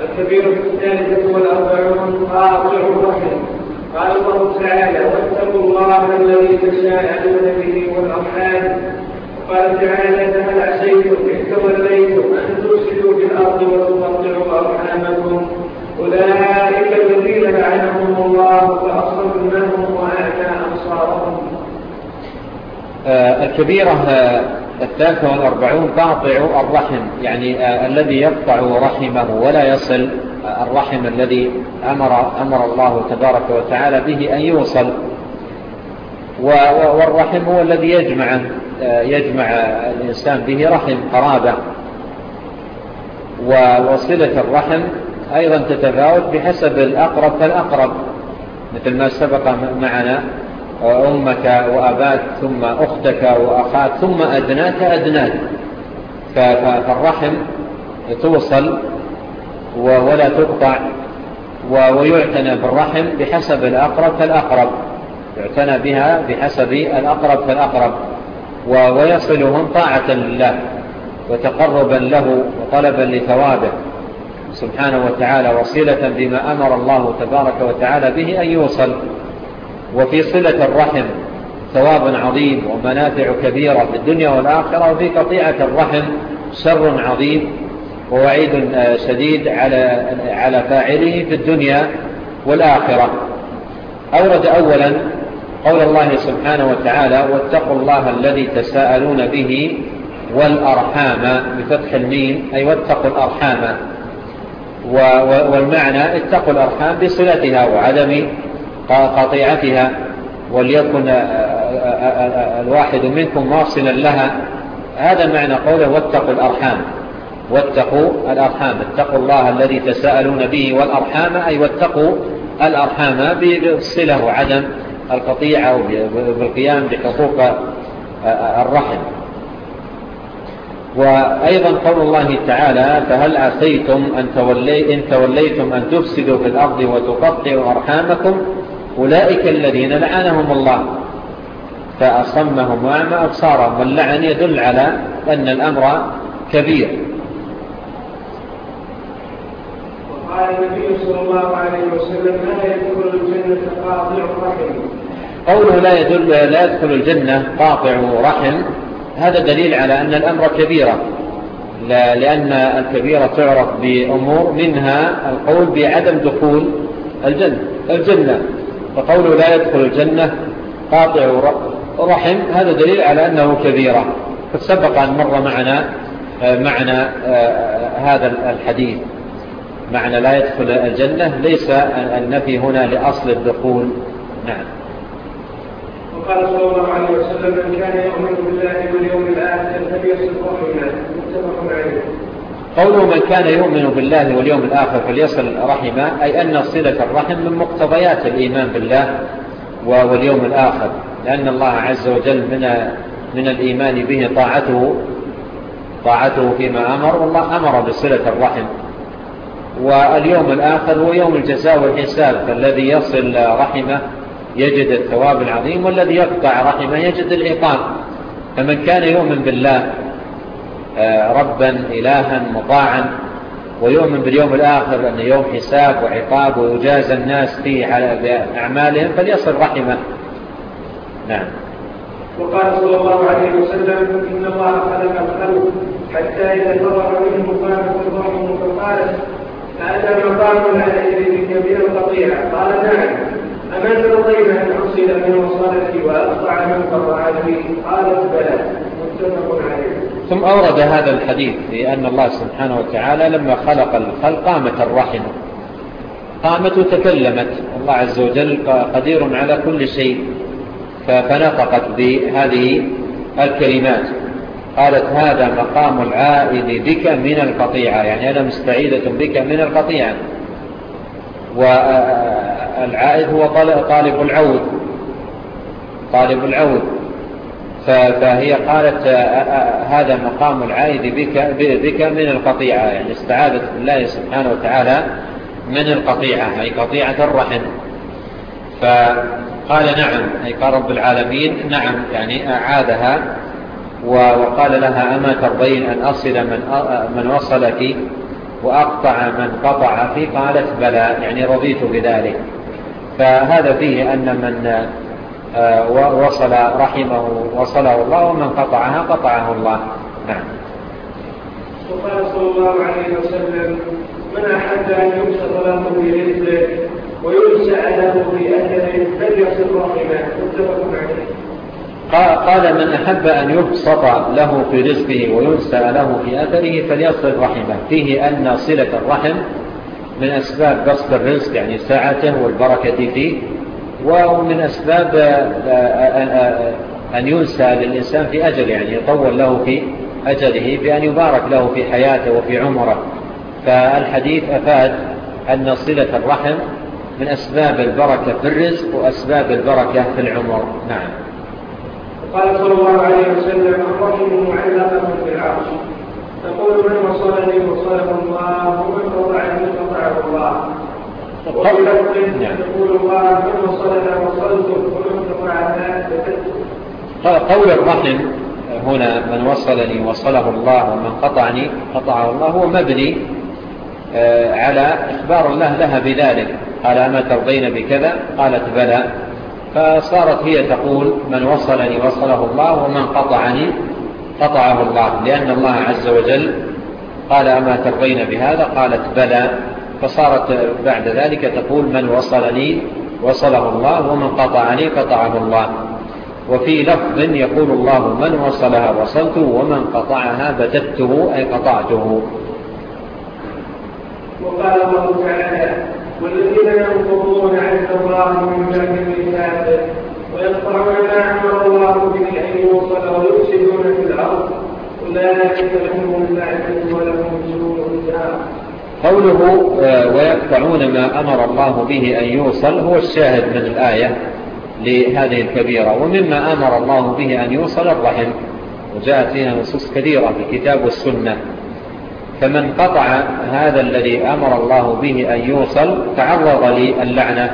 الكبير الثالثة والأربعون قاطع الرحم قال الله تعالى واتقوا الله الذي تشاءلون به والأرحام. قال تعالى فهل عسيتم إن توليتم أن تفسدوا في الأرض وتقطعوا أرحامكم؟ أولئك الذين لعنهم الله فأصلوا منهم آه، الكبيرة آه، الثالثة والأربعون قاطع الرحم يعني آه، الذي يقطع رحمه ولا يصل الرحم الذي أمر, أمر الله تبارك وتعالى به أن يوصل. والرحم هو الذي يجمع, يجمع الإنسان به رحم قرابة. ووصلة الرحم أيضا تتفاوت بحسب الأقرب فالأقرب مثل ما سبق معنا. أمك وأباك ثم أختك وأخاك ثم أدناك أدناك. فالرحم توصل ولا تقطع ويعتنى بالرحم بحسب الأقرب فالأقرب يعتنى بها بحسب الأقرب فالأقرب ويصلهم طاعة لله وتقربا له وطلبا لثوابه. سبحانه وتعالى وصيلة بما أمر الله تبارك وتعالى به أن يوصل. وفي صلة الرحم ثواب عظيم ومنافع كبيرة في الدنيا والآخرة وفي قطيعة الرحم سر عظيم ووعيد آه، شديد على على فاعله في الدنيا والآخرة. أورد أولا قول الله سبحانه وتعالى واتقوا الله الذي تساءلون به والأرحام بفتح الميم أي واتقوا الأرحام والمعنى اتقوا الأرحام بصلتها وعدم قطيعتها وليكن الواحد منكم واصلا لها. هذا معنى قوله واتقوا الأرحام. واتقوا الأرحام. اتقوا الله الذي تساءلون به والأرحام أي واتقوا الأرحام بالصلة وعدم القطيعة بالقيام بحقوق الرحم. وأيضا قول الله تعالى فهل عسيتم أن, تولي إن توليتم أن تفسدوا في الأرض وتقطعوا أرحامكم؟ أولئك الذين لعنهم الله فأصمهم وأعمى أبصارهم واللعن يدل على أن الأمر كبير. وقال النبي صلى الله عليه وسلم لا يدخل الجنة قاطع رحم. قوله لا, يدل لا يدخل الجنة قاطع رحم هذا دليل على أن الأمر كبيرة لأن الكبيرة تعرف بأمور منها القول بعدم دخول الجنة, الجنة. فقوله لا يدخل الجنة قاطع رحم هذا دليل على أنه كبيرة فسبق أن مر معنا معنى آه، هذا الحديث. معنى لا يدخل الجنة ليس النفي هنا لأصل الدخول. نعم. وقال صلى الله عليه وسلم من كان يؤمن بالله واليوم الآخر فليصل رحمه متفق عليه. قوله من كان يؤمن بالله واليوم الآخر فليصل رحمه أي أن صلة الرحم من مقتضيات الإيمان بالله واليوم الآخر لأن الله عز وجل من, من الإيمان به طاعته طاعته فيما أمر والله أمر بصلة الرحم. واليوم الآخر هو يوم الجزاء والحساب فالذي يصل رحمه يجد الثواب العظيم والذي يقطع رحمه يجد العقاب. فمن كان يؤمن بالله آه، ربا إلها مطاعا ويؤمن باليوم الآخر أن يوم حساب وعقاب ويجازى الناس فيه على أعمالهم فليصل رحمه. نعم. وقال صلى الله عليه وسلم إن الله خلق الخلق حتى إذا فرغ منه قامت الرحم فقالت هذا مقام على يدك كبير قطيع قال نعم. أمات أن حصل من الصلاة وأقطع من قطع قالت بلى متفق عليه. ثم أورد هذا الحديث لأن الله سبحانه وتعالى لما خلق الخلق قامت الرحم قامت وتكلمت. الله عز وجل قدير على كل شيء فنطقت بهذه الكلمات. قالت هذا مقام العائد بك من القطيعة. يعني أنا مستعيدة بك من القطيعة. والعائد هو طالب العود. طالب العود. فهي قالت آه، آه، آه، هذا مقام العائد بك, بك من القطيعة. يعني استعاذت بالله سبحانه وتعالى من القطيعة أي قطيعة الرحم. فقال نعم أي قال رب العالمين نعم يعني أعادها وقال لها أما ترضين أن أصل من, من وصلك وأقطع من قطع فيه قالت بلى يعني رضيت بذلك. فهذا فيه أن من آه، وصل رحمه وصله الله ومن قطعها قطعه الله. نعم. وقال صلى الله عليه وسلم من أحد أن يمسى طلاقه برزله ويمسى له بأهله فليصل رحمه. متفق عليه. قال من أحب أن يبسط له في رزقه وينسى له في أثره فليصل رحمه. فيه أن صلة الرحم من أسباب بسط الرزق يعني ساعته والبركة فيه ومن أسباب أن ينسى للإنسان في أجل يعني يطول له في أجله بأن يبارك له في حياته وفي عمره. فالحديث أفاد أن صلة الرحم من أسباب البركة في الرزق وأسباب البركة في العمر. نعم. قال صلى الله عليه وسلم الرحم معلقة بالعرش تقول من وصلني وصله الله ومن قطعني قطعه الله. وفي نعم. تقول الله من وصلنا وصلته ومن قطعنا قول الرحم هنا من وصلني وصله الله ومن قطعني قطعه الله هو مبني آه، على إخبار الله لها بذلك. قال أما ترضين بكذا؟ قالت بلى. فصارت هي تقول من وصلني وصله الله ومن قطعني قطعه الله لأن الله عز وجل قال أما ترضين بهذا؟ قالت بلى. فصارت بعد ذلك تقول من وصلني وصله الله ومن قطعني قطعه الله. وفي لفظ يقول الله من وصلها وصلته ومن قطعها بتدته أي قطعته. وقال الله تعالى والذين ينفضون عن الله من بعد يقطعون ما الله به أن يوصل ويفسدون في الأرض أولئك لهم اللعنة ولهم سوء الدار قوله آه، ويقطعون ما أمر الله به أن يوصل هو الشاهد من الآية لهذه الكبيرة ومما أمر الله به أن يوصل الرحم. وجاءت فيها نصوص كثيرة في الكتاب والسنة فمن قطع هذا الذي أمر الله به أن يوصل تعرض للعنة.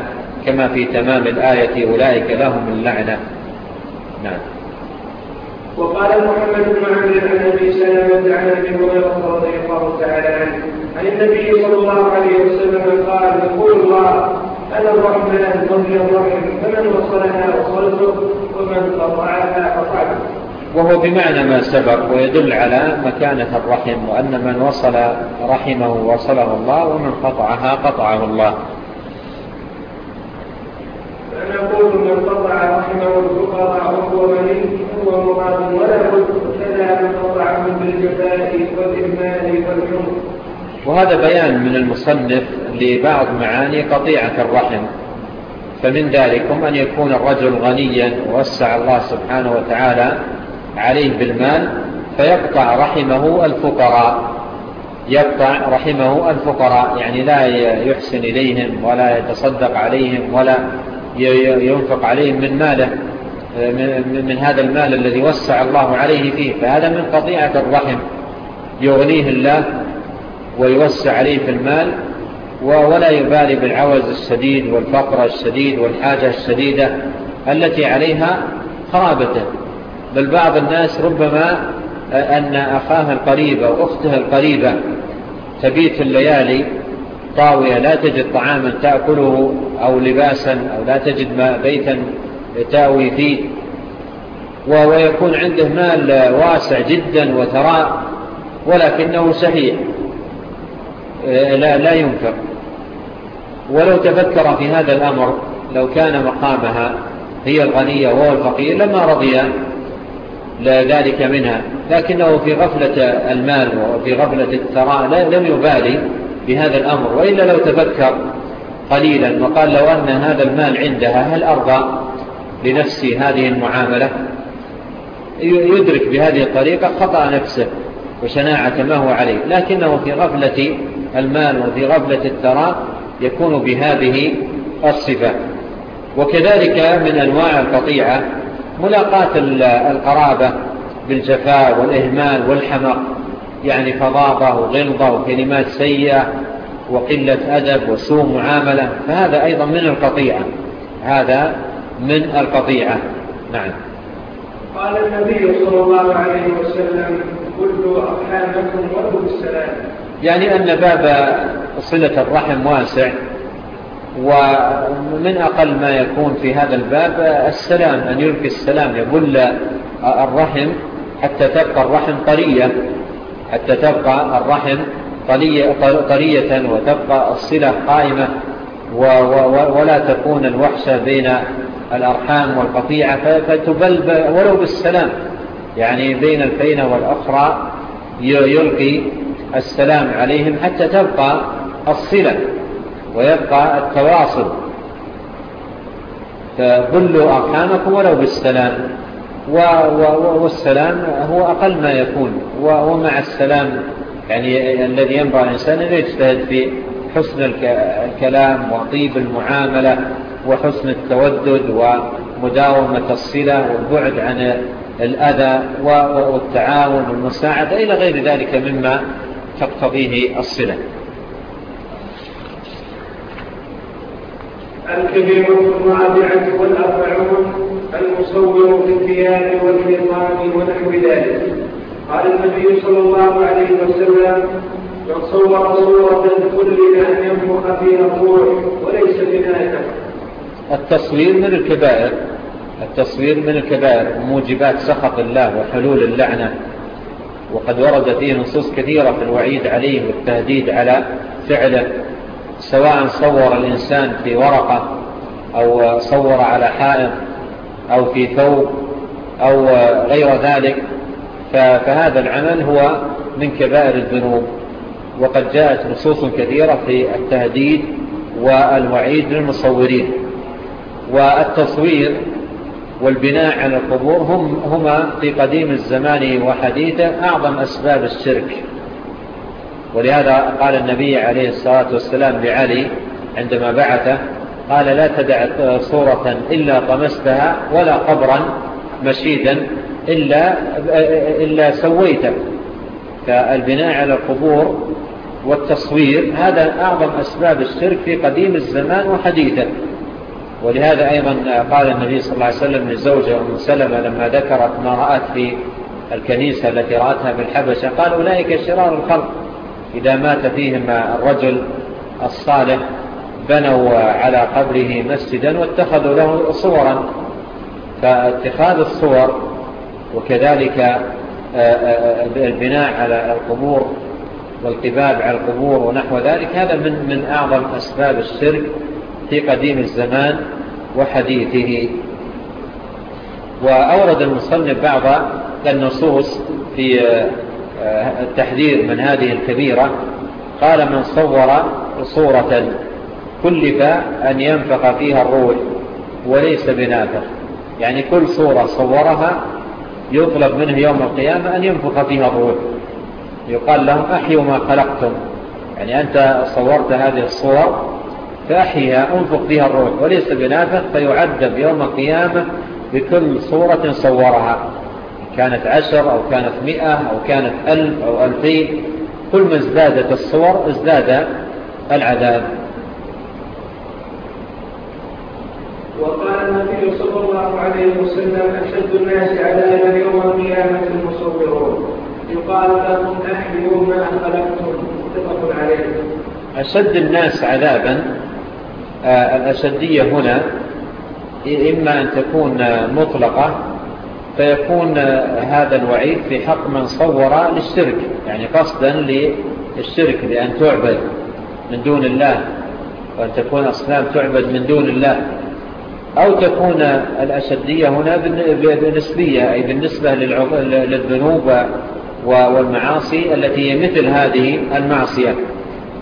كما في تمام الآية أولئك لهم اللعنة. نعم. وقال محمد بن عمرو عن أبي سلامة عن ابي هريره رضي الله تعالى عنه عن النبي صلى الله عليه وسلم قال يقول الله أنا الرحمن وهي الرحم فمن وصلها وصلته ومن قطعها قطعته. وهو بمعنى ما سبق ويدل على مكانة الرحم وأن من وصل رحمه وصله الله ومن قطعها قطعه الله. فنقول من قطع رحمه الفقراء وهو مليك ومراد وله كذا من قطعهم بالجفاء والإهمال والحمق وهذا بيان من المصنف لبعض معاني قطيعة الرحم. فمن ذلكم أن يكون الرجل غنيا ووسع الله سبحانه وتعالى عليه بالمال فيقطع رحمه الفقراء. يقطع رحمه الفقراء يعني لا يحسن إليهم ولا يتصدق عليهم ولا ينفق عليهم من ماله من هذا المال الذي وسع الله عليه فيه. فهذا من قطيعة الرحم. يغنيه الله ويوسع عليه في المال ولا يبالي بالعوز السديد والفقر السديد والحاجة السديدة التي عليها خرابته. بل بعض الناس ربما أن أخاها القريبة وأختها القريبة تبيت الليالي الطاوية لا تجد طعاما تأكله أو لباسا أو لا تجد بيتا تأوي فيه. ويكون عنده مال واسع جدا وثراء ولكنه سهيع لا, لا ينفر ولو تفكر في هذا الأمر لو كان مقامها هي الغنية وهو الفقير لما رضي ذلك منها. لكنه في غفلة المال وفي غفلة الثراء لم يبالي. بهذا الأمر وإلا لو تفكر قليلا وقال لو أن هذا المال عندها هل أرضى لنفسي هذه المعاملة؟ يدرك بهذه الطريقة خطأ نفسه وشناعة ما هو عليه لكنه في غفلة المال وفي غفلة الثراء يكون بهذه الصفة. وكذلك من أنواع القطيعة ملاقات القرابة بالجفاء والإهمال والحمق يعني فضاقه وغلظة وكلمات سيئة وقلة أدب وسوء معاملة فهذا أيضا من القطيعة. هذا من القطيعة. نعم. قال النبي صلى الله عليه وسلم كل أرحامكم ورد بالسلام يعني أن باب صلة الرحم واسع ومن أقل ما يكون في هذا الباب السلام أن يلقي السلام يبل الرحم حتى تبقى الرحم طرية. حتى تبقى الرحم طرية, وتبقى الصلة قائمة ولا تكون الوحشة بين الأرحام والقطيعة. فتبلب ولو بالسلام. يعني بين الفينة والأخرى يلقي السلام عليهم حتى تبقى الصلة ويبقى التواصل. فبلوا أرحامكم ولو بالسلام. والسلام هو أقل ما يكون. ومع السلام. يعني الذي ينبغى الإنسان أن يجتهد في حسن الكلام وطيب المعاملة وحسن التودد ومداومة الصلة والبعد عن الأذى والتعاون والمساعدة إلى غير ذلك مما تقتضيه الصلة. الكبير الرابعة والأربعون المصور في الثياب والحيطان ونحو ذلك. قال النبي صلى الله عليه وسلم من صور صورة كل أن ينفخ فيها الروح وليس بناته التصوير من الكبائر التصوير من الكبائر موجبات سخط الله وحلول اللعنة. وقد ورد فيه نصوص كثيرة في الوعيد عليه والتهديد على فعله. سواء صور الإنسان في ورقة أو صور على حائط أو في ثوب أو غير ذلك فهذا العمل هو من كبائر الذنوب. وقد جاءت نصوص كثيرة في التهديد والوعيد للمصورين. والتصوير والبناء على القبور هم هما في قديم الزمان وحديثه أعظم أسباب الشرك. ولهذا قال النبي عليه الصلاة والسلام لعلي عندما بعثه قال لا تدع صورة إلا طمستها ولا قبرا مشيدا إلا, إلا سويته. فالبناء على القبور والتصوير هذا أعظم أسباب الشرك في قديم الزمان وحديثا ولهذا أيضا قال النبي صلى الله عليه وسلم للزوجة أم سلمة لما ذكرت ما رأت في الكنيسة التي رأتها بالحبشة قال أولئك شرار الخلق. إذا مات فيهما الرجل الصالح بنوا على قبره مسجدا واتخذوا له صورا. فاتخاذ الصور وكذلك آه، آه، آه، البناء على القبور والقباب على القبور ونحو ذلك هذا من, من أعظم أسباب الشرك في قديم الزمان وحديثه. وأورد المصنف بعض النصوص في التحذير من هذه الكبيرة. قال من صور صورة كلف أن ينفق فيها الروح وليس بنافق. يعني كل صورة صورها يطلب منه يوم القيامة أن ينفق فيها الروح. يقال لهم أحيوا ما خلقتم. يعني أنت صورت هذه الصور فأحيها أنفق فيها الروح. وليس بنافق فيعذب يوم القيامة بكل صورة صورها. كانت عشر أو كانت مئة أو كانت ألف أو ألفين كل ما ازدادت الصور ازداد العذاب. وقال النبي صلى الله عليه وسلم أشد الناس عذابا يوم القيامة المصورون. يقال لهم أحيوا ما أخلقتم متفق عليه. أشد الناس عذابا آه، الأشدية هنا إما أن تكون مطلقة فيكون هذا الوعيد في حق من صور للشرك يعني قصدا للشرك لأن تعبد من دون الله وأن تكون أصنام تعبد من دون الله. أو تكون الأشدية هنا بالنسبية أي بالنسبة للذنوب والمعاصي التي هي مثل هذه المعصية.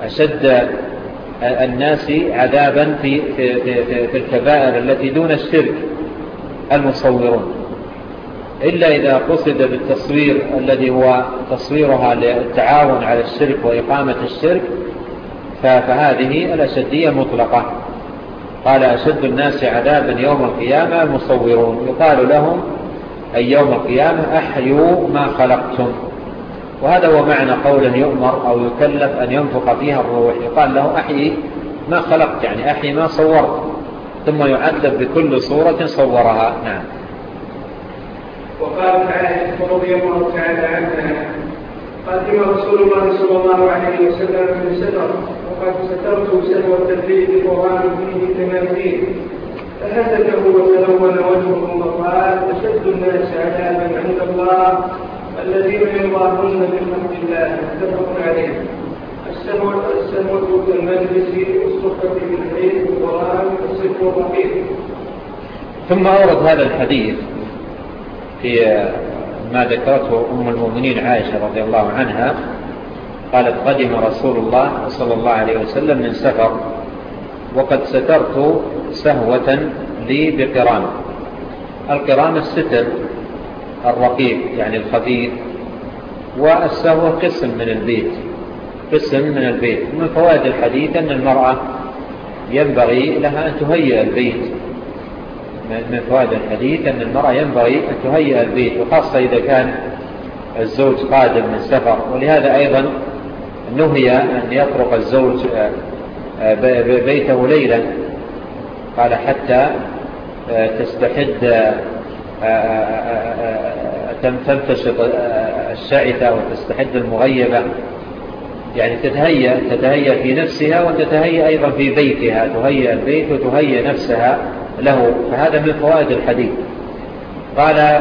أشد الناس عذابا في, في, في, في الكبائر التي دون الشرك المصورون. إلا إذا قصد بالتصوير الذي هو تصويرها للتعاون على الشرك وإقامة الشرك فهذه الأشدية مطلقة. قال أشد الناس عذابا يوم القيامة المصورون يقال لهم أي يوم القيامة أحيوا ما خلقتم. وهذا هو معنى قولا يؤمر أو يكلف أن ينفق فيها الروح. يقال له أحيي ما خلقت يعني أحيي ما صورت. ثم يعذب بكل صورة صورها. نعم. وقد قضي الله تعالى عنها قدم رسول الله صلى الله عليه وسلم من سنة وقد سترت سنة التدريب القرآن فيه تماثيل فهزله وتلون وجهه وقال أشد الناس عذابا عند الله الذين يرضاهن برحمة الله. متفق عليه. السنوة السنوة كالمجلس والصحبة بالخير والقرآن والصدق والرقيق ثم أورد هذا الحديث في ما ذكرته أم المؤمنين عائشة رضي الله عنها قالت قدم رسول الله صلى الله عليه وسلم من سفر وقد سترت سهوة لي بقران القران الستر الرقيق يعني الخفيف والسهوة قسم من البيت قسم من البيت. من فوائد الحديث أن المرأة ينبغي لها أن تهيئ البيت من فوائد الحديث أن المرأة ينبغي أن تهيئ البيت وخاصة إذا كان الزوج قادم من سفر. ولهذا أيضا نهي أن يطرق الزوج آه، آه، بيته ليلا. قال حتى آه، تستحد تنفشط الشائثة وتستحد المغيبة. يعني تتهيأ, تتهيأ في نفسها وتتهيأ أيضا في بيتها. تهيأ البيت وتهيأ نفسها. له فهذا من فوائد الحديث. قال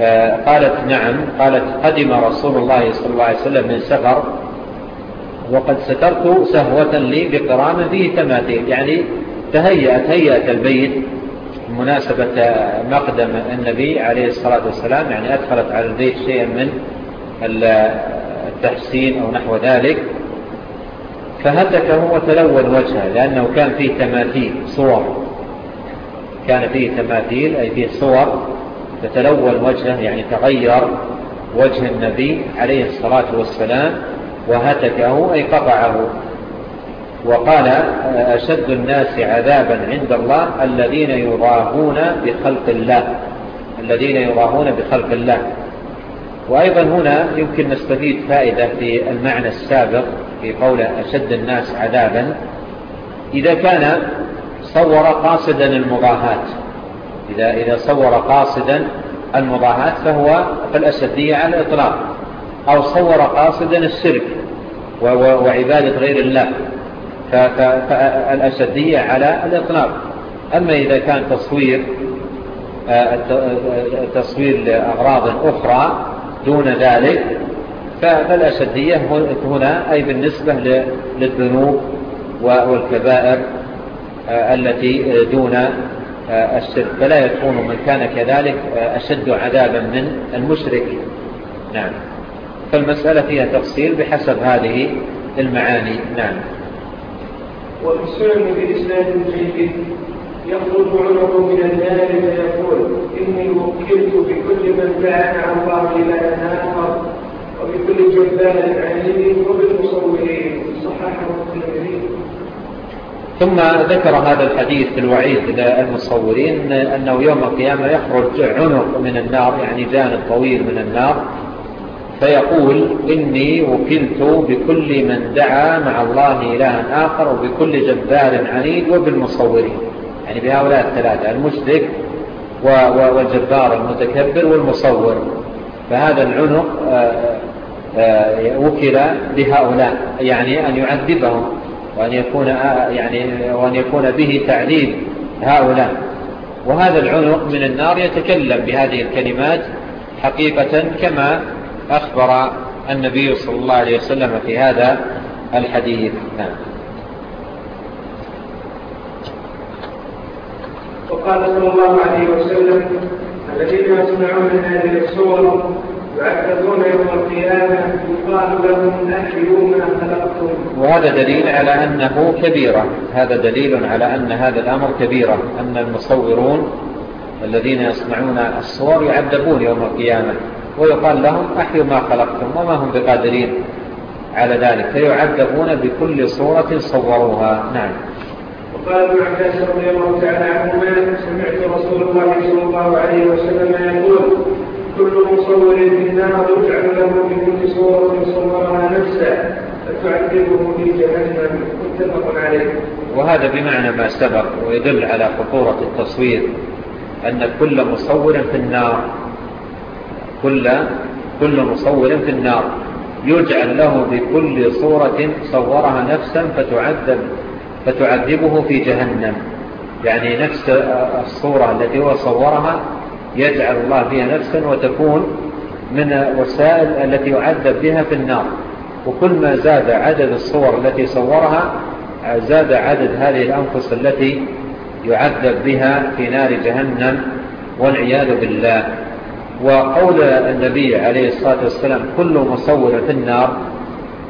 آه، قالت نعم قالت قدم رسول الله صلى الله عليه وسلم من سفر وقد سترت سهوة لي بقرام فيه تماثيل. يعني تهيأت هيئة البيت مناسبة مقدم النبي عليه الصلاة والسلام يعني أدخلت على البيت شيئا من التحسين أو نحو ذلك. فهتكه وتلون وجهه لأنه كان فيه تماثيل صور. كان فيه تماثيل أي فيه صور تتلون وجهه يعني تغير وجه النبي عليه الصلاة والسلام وهتكه أي قطعه. وقال أشد الناس عذابا عند الله الذين يضاهون بخلق الله الذين يضاهون بخلق الله. وأيضا هنا يمكن نستفيد فائدة في المعنى السابق في قوله أشد الناس عذابا. إذا كان صور قاصدا المضاهات. إذا, إذا صور قاصدا المضاهات فهو فالأسدية على الإطلاق. أو صور قاصدا السرك وعبادة غير الله. فالأسدية على الإطلاق. أما إذا كان تصوير آه، آه، تصوير لأغراض أخرى دون ذلك فالأسدية هنا أي بالنسبة للذنوب والكبائر آه، التي آه، دون آه، السر. فلا يكون من كان كذلك أشد عذابا من المشرك. نعم. فالمسألة فيها تفصيل بحسب هذه المعاني. نعم. وإسلام بإسلام جيد يخرج عنه من النار فيقول إني وكلت بكل من فعل عن الله إلى آخر وبكل جبال عليم وبالمصورين. صححه الترمذي. ثم ذكر هذا الحديث الوعيد للمصورين أنه يوم القيامة يخرج عنق من النار يعني جانب طويل من النار فيقول إني وكلت بكل من دعا مع الله إلها آخر وبكل جبار عنيد وبالمصورين. يعني بهؤلاء الثلاثة المشرك والجبار المتكبر والمصور. فهذا العنق آه، آه، آه، وكل بهؤلاء يعني أن يعذبهم. وأن يكون, يعني وأن يكون به تعذيب هؤلاء. وهذا العنق من النار يتكلم بهذه الكلمات حقيقة كما أخبر النبي صلى الله عليه وسلم في هذا الحديث. نعم وقال صلى الله عليه وسلم الذين يسمعون هذه الصور يعتدون يوم القيامة يقال لهم احيوا ما خلقتم وهذا دليل على أنه كبيرة. هذا دليل على أن هذا الأمر كبيرة. أن المصورون الذين يصنعون الصور يعذبون يوم القيامة. ويقال لهم أحيوا ما خلقتم وما هم بقادرين على ذلك. فيعذبون بكل صورة صوروها. نعم. وقال ابن عباس رضي الله تعالى عنهما سمعت رسول الله صلى الله عليه وسلم يقول كل مصور في النار يجعل له بكل صورة صورها نفسه فتعذبه في جهنم. متفق عليه. وهذا بمعنى ما سبق ويدل على خطورة التصوير أن كل مصور في النار كل, كل مصور في النار. يجعل له بكل صورة صورها نفسا فتعذب فتعذبه في جهنم. يعني نفس الصورة التي هو صورها يجعل الله فيها نفسا وتكون من الوسائل التي يعذب بها في النار. وكل ما زاد عدد الصور التي صورها زاد عدد هذه الأنفس التي يعذب بها في نار جهنم والعياذ بالله. وقول النبي عليه الصلاة والسلام كل مصور في النار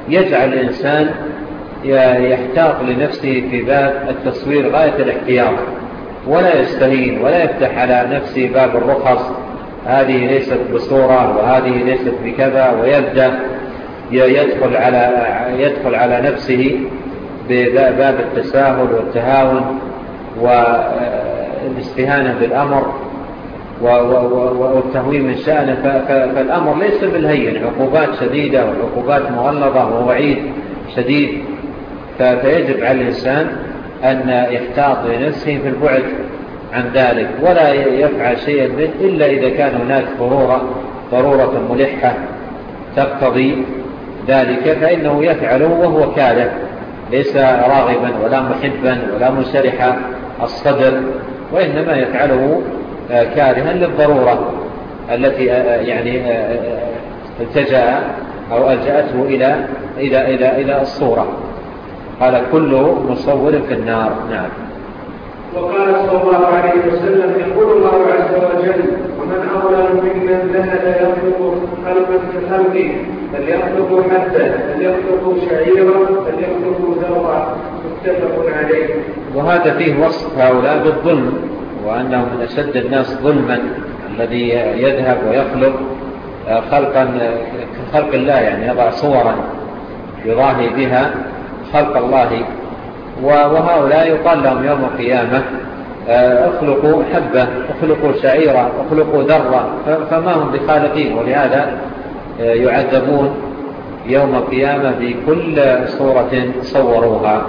يجعل الإنسان يحتاط لنفسه في باب التصوير غاية الاحتياط. ولا يستهين ولا يفتح على نفسه باب الرخص. هذه ليست بصورة وهذه ليست بكذا ويبدأ يدخل على, يدخل على نفسه بباب التساهل والتهاون والاستهانة بالأمر والتهويم من شأنه فالأمر ليس بالهين. عقوبات شديدة وعقوبات مغلظة ووعيد شديد. فيجب على الإنسان أن يحتاط لنفسه في البعد عن ذلك ولا يفعل شيئا منه إلا إذا كان هناك ضرورة ضرورة ملحة تقتضي ذلك فإنه يفعله وهو كاذب ليس راغبا ولا محبا ولا مسرحا الصدر وإنما يفعله كارها للضرورة التي يعني التجأ أو ألجأته إلى, إلى, إلى, إلى الصورة. قال كل مصور في النار. نعم. وقال صلى الله عليه وسلم يقول الله عز وجل ومن أولى ممن ذهب يخلق قلبا خلقه فليخلق حتى فليخلق شعيرا فليخلق ذرة. متفق عليه. وهذا فيه وصف هؤلاء بالظلم وأنه من أشد الناس ظلما الذي يذهب ويخلق آه، خلقا كخلق الله يعني يضع صورا يضاهي بها. خلق الله. وهؤلاء يقال لهم يوم القيامة آه، اخلقوا حبة اخلقوا شعيرة اخلقوا ذرة فما هم بخالقين ولهذا آه، يعذبون يوم القيامة بكل صورة صوروها.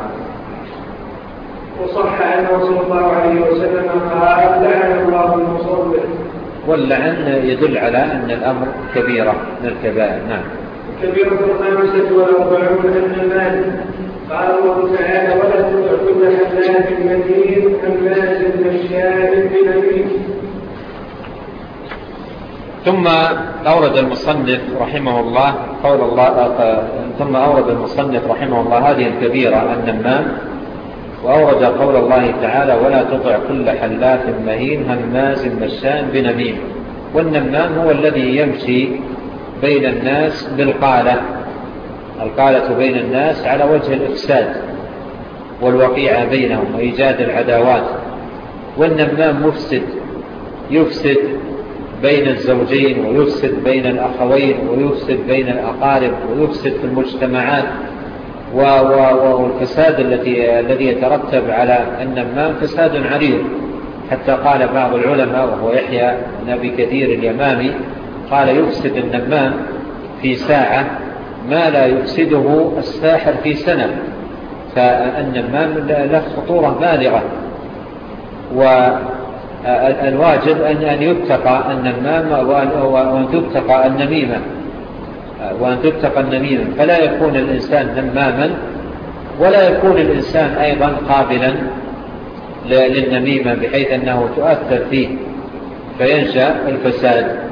وصح أنه صلى الله عليه وسلم قال لعن الله المصور واللعن يدل على أن الأمر كبيرة من الكبائر نعم. كبيرة الخامسة والأربعون أن المال. قال الله تعالى ثم أورد المصنف رحمه الله قول الله ثم أورد المصنف رحمه الله هذه الكبيرة النمام وأورد قول الله تعالى ولا تطع كل حلاف مهين هماز مسان بنميم. والنمام هو الذي يمشي بين الناس بالقالة القالة بين الناس على وجه الإفساد والوقيعة بينهم وإيجاد العداوات والنمام مفسد يفسد بين الزوجين ويفسد بين الأخوين ويفسد بين الأقارب ويفسد في المجتمعات والفساد الذي يترتب على النمام فساد عريض. حتى قال بعض العلماء وهو يحيى بن أبي كثير اليمامي قال يفسد النمام في ساعة ما لا يفسده الساحر في سنة فالنمام له خطورة بالغة. والواجب أن, أن يبتقى النمام وأن تبتقى النميمة. وأن تبتقى النميمة. فلا يكون الإنسان نماما ولا يكون الإنسان أيضا قابلا للنميمة بحيث أنه تؤثر فيه فينشأ الفساد.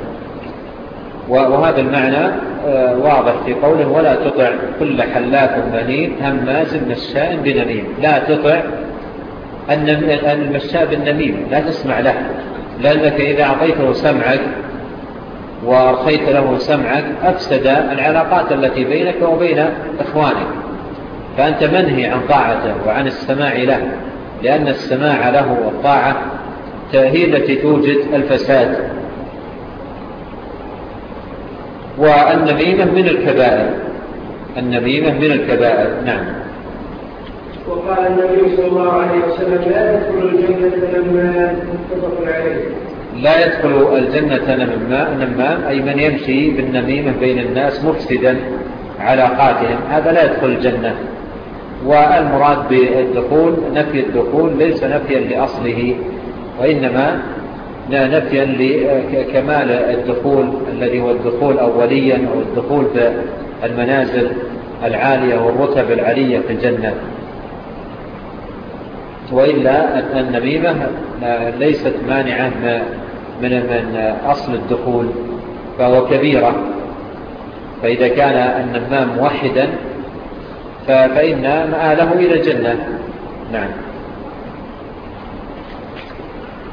وهذا المعنى آه، واضح في قوله ولا تطع كل حلاف منيم هماز مشاء بنميم. لا تطع المشاء بالنميم لا تسمع له لأنك إذا أعطيته سمعك وأرخيت له سمعك أفسد العلاقات التي بينك وبين إخوانك. فأنت منهي عن طاعته وعن السماع له لأن السماع له والطاعة هي التي توجد الفساد. والنميمة من الكبائر. النميمة من الكبائر. نعم. وقال النبي صلى الله عليه وسلم لا يدخل الجنة نمام متفق عليه. لا يدخل الجنة نمام, نمام أي من يمشي بالنميمة بين الناس مفسدا علاقاتهم هذا لا يدخل الجنة. والمراد بالدخول نفي الدخول ليس نفيا لأصله وإنما نفيا لكمال آه، الدخول الذي هو الدخول أوليا أو الدخول بالمنازل العالية والرتب العالية في الجنة. وإلا النميمة ليست مانعة من, من أصل الدخول فهو كبيرة. فإذا كان النمام موحدا فإن مآله إلى الجنة. نعم.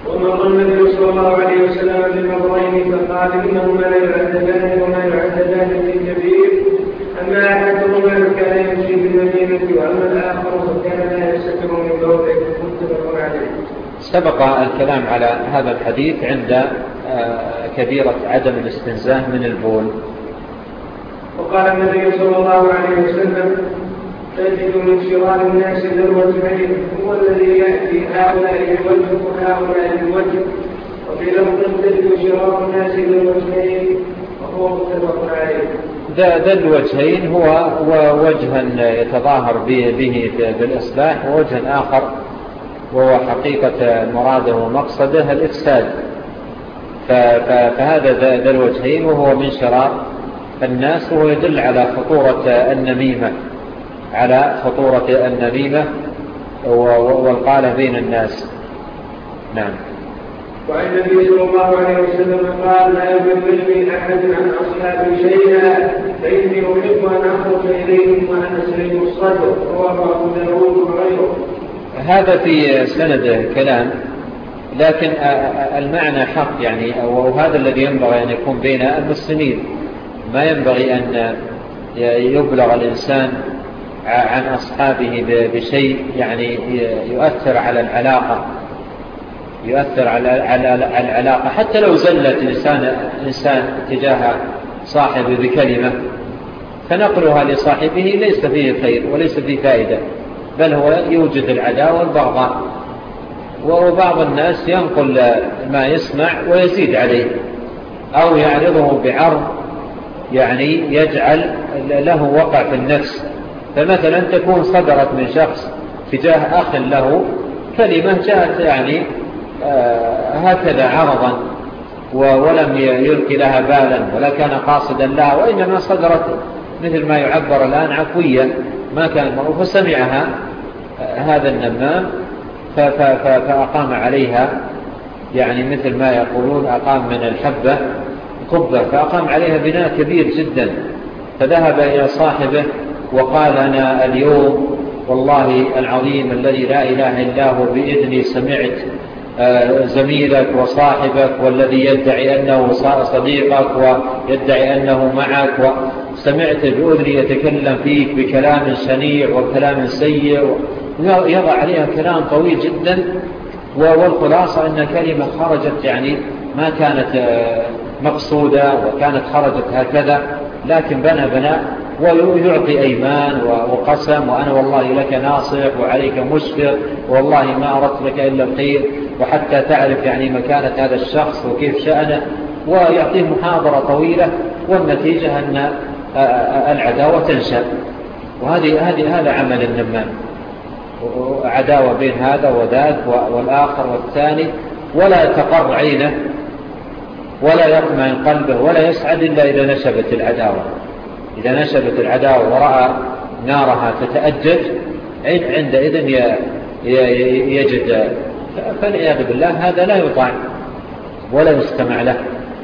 وما ظن النبي صلى الله عليه وسلم بالنظرين فقال انهما لا يعدلان وما يعدلان في كبير. أما احدهما فكان يمشي في المدينة وأما الآخر فكان لا يستتر من بوله متفق عليه. سبق الكلام على هذا الحديث عند آه، كبيرة عدم الاستنزاه من البول. وقال النبي صلى الله عليه وسلم تجد من شرار الناس ذروة هو الذي يأتي هؤلاء بوجه وهؤلاء بوجه. وفي لفظ تجد شرار الناس ذروة وهو متفق عليه. ذا الوجهين هو وجها يتظاهر به, به بالإصلاح ووجه آخر وهو حقيقة مراده ومقصده الإفساد. فهذا ذا الوجهين وهو من شرار الناس وهو يدل على خطورة النميمة. على خطورة النبيبة والقال بين الناس. نعم. وعن النبي صلى الله عليه وسلم قال لا يبلغ من أحد عن أصحابي شيئا فإني أحب أن أخرج اليهم وان اسلم الصدر. رواه أبو داود وغيره. هذا في سند كلام لكن المعنى حق يعني وهذا الذي ينبغي أن يكون بين المسلمين. ما ينبغي أن يبلغ الإنسان عن أصحابه بشيء يعني يؤثر على العلاقة يؤثر على العلاقة. حتى لو زلت إنسان, إنسان تجاه صاحبه بكلمة فنقلها لصاحبه ليس فيه خير وليس فيه فائدة بل هو يوجد العداوة والبغضاء. وبعض الناس ينقل ما يسمع ويزيد عليه أو يعرضه بعرض يعني يجعل له وقع في النفس. فمثلا تكون صدرت من شخص تجاه أخ له كلمة جاءت يعني آه، هكذا عرضا ولم يلقي لها بالا ولا كان قاصدا لها وإنما صدرت مثل ما يعبر الآن عفويا ما كان المرء فسمعها آه، هذا النمام فأقام عليها يعني مثل ما يقولون أقام من الحبة قبة فأقام عليها بناء كبير جدا فذهب إلى صاحبه وقال أنا اليوم والله العظيم الذي لا إله إلا هو بإذني سمعت آه، زميلك وصاحبك والذي يدعي أنه صديقك ويدعي أنه معك وسمعت بأذني يتكلم فيك بكلام سنيع وكلام سيء يضع عليها كلام طويل جدا والخلاصة أن كلمة خرجت يعني ما كانت آه، مقصودة وكانت خرجت هكذا لكن بنى بنى ويعطي أيمان وقسم وأنا والله لك ناصح وعليك مسفر والله ما أردت لك إلا الخير وحتى تعرف يعني مكانة هذا الشخص وكيف شأنه ويعطيه محاضرة طويلة والنتيجة أن العداوة تنشأ وهذه هذه هذا عمل النمام عداوة بين هذا وذاك والآخر والثاني ولا تقر عينه ولا يطمئن قلبه ولا يسعد إلا إذا نشبت العداوة إذا نشبت العداوة ورأى نارها تتأجج عندئذ يجد. فالعياذ بالله هذا لا يطاع ولا يستمع له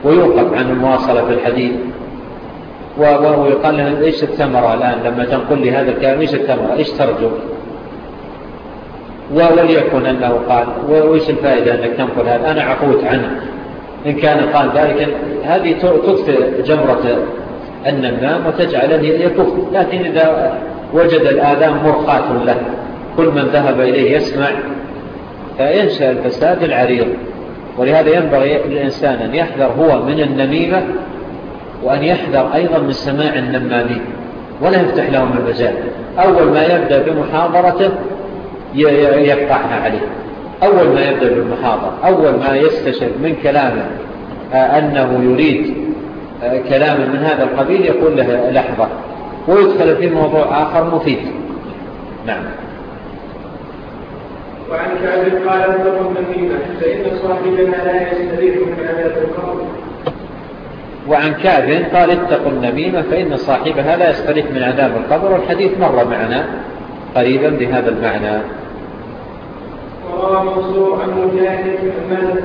ويوقف عن المواصلة في الحديث. ويقال لهم إيش الثمرة الآن؟ لما تنقل لي هذا الكلام إيش الثمرة؟ إيش ترجو؟ وليكن أنه قال وإيش الفائدة أنك تنقل هذا؟ أنا عقود عنه. إن كان قال ذلك هذه تطفئ جمرة النمام وتجعله يكف. لكن إذا وجد الآذان مرقاة له كل من ذهب إليه يسمع فينشأ الفساد العريض. ولهذا ينبغي للإنسان أن يحذر هو من النميمة وأن يحذر أيضا من سماع النمامين. ولا يفتح لهم المجال. أول ما يبدأ بمحاضرته يقطعها عليه. أول ما يبدأ بالمحاضرة أول ما يستشف من كلامه آه، أنه يريد آه، كلام من هذا القبيل يقول له لحظة. ويدخل في موضوع آخر مفيد. نعم. وعن كعب قال اتقوا النميمة فإن صاحبنا لا يستريح من عذاب القبر. وعن كعب قال اتقوا النميمة فإن صاحبها لا يستريح من عذاب القبر. والحديث مر معنا قريبا بهذا المعنى. وروى منصور عن مجاهد عن مالك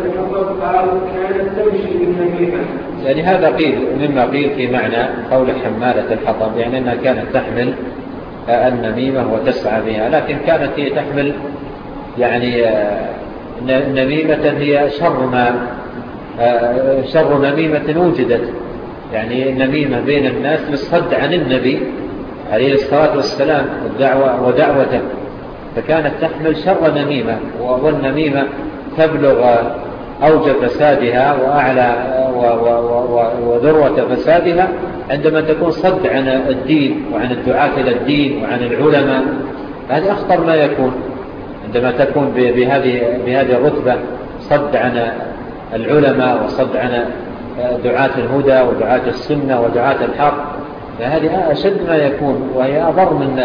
قال كانت تمشي بالنميمه يعني هذا قيل مما قيل في معنى قول حمالة الحطب يعني أنها كانت تحمل النميمة وتسعى بها لكن كانت هي تحمل يعني آه، نميمة هي شر ما آه، شر نميمة وجدت. يعني نميمة بين الناس للصد عن النبي عليه الصلاة والسلام والدعوة ودعوته. فكانت تحمل شر نميمة والنميمة تبلغ أوج فسادها وأعلى وذروة فسادها عندما تكون صد عن الدين وعن الدعاة إلى الدين وعن العلماء. هذا أخطر ما يكون عندما تكون بهذه, بهذه الرتبة صد عن العلماء وصد عن دعاة الهدى ودعاة السنة ودعاة الحق. فهذه أشد ما يكون وهي أضر من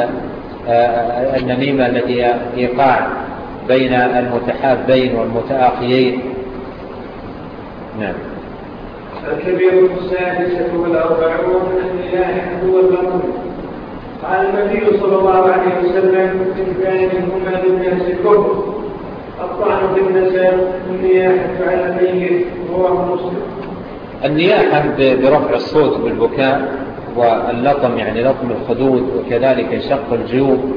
آه، النميمة التي هي إيقاع بين المتحابين والمتآخيين نعم. الكبيرة السادسة والأربعون الملاح هو البطن قال النبي صلى الله عليه وسلم تلكان هما للناس الكفر الطعن في النساء والنياحة على الميت رواه مسلم. النياحة برفع الصوت بالبكاء واللطم يعني لطم الخدود وكذلك شق الجيوب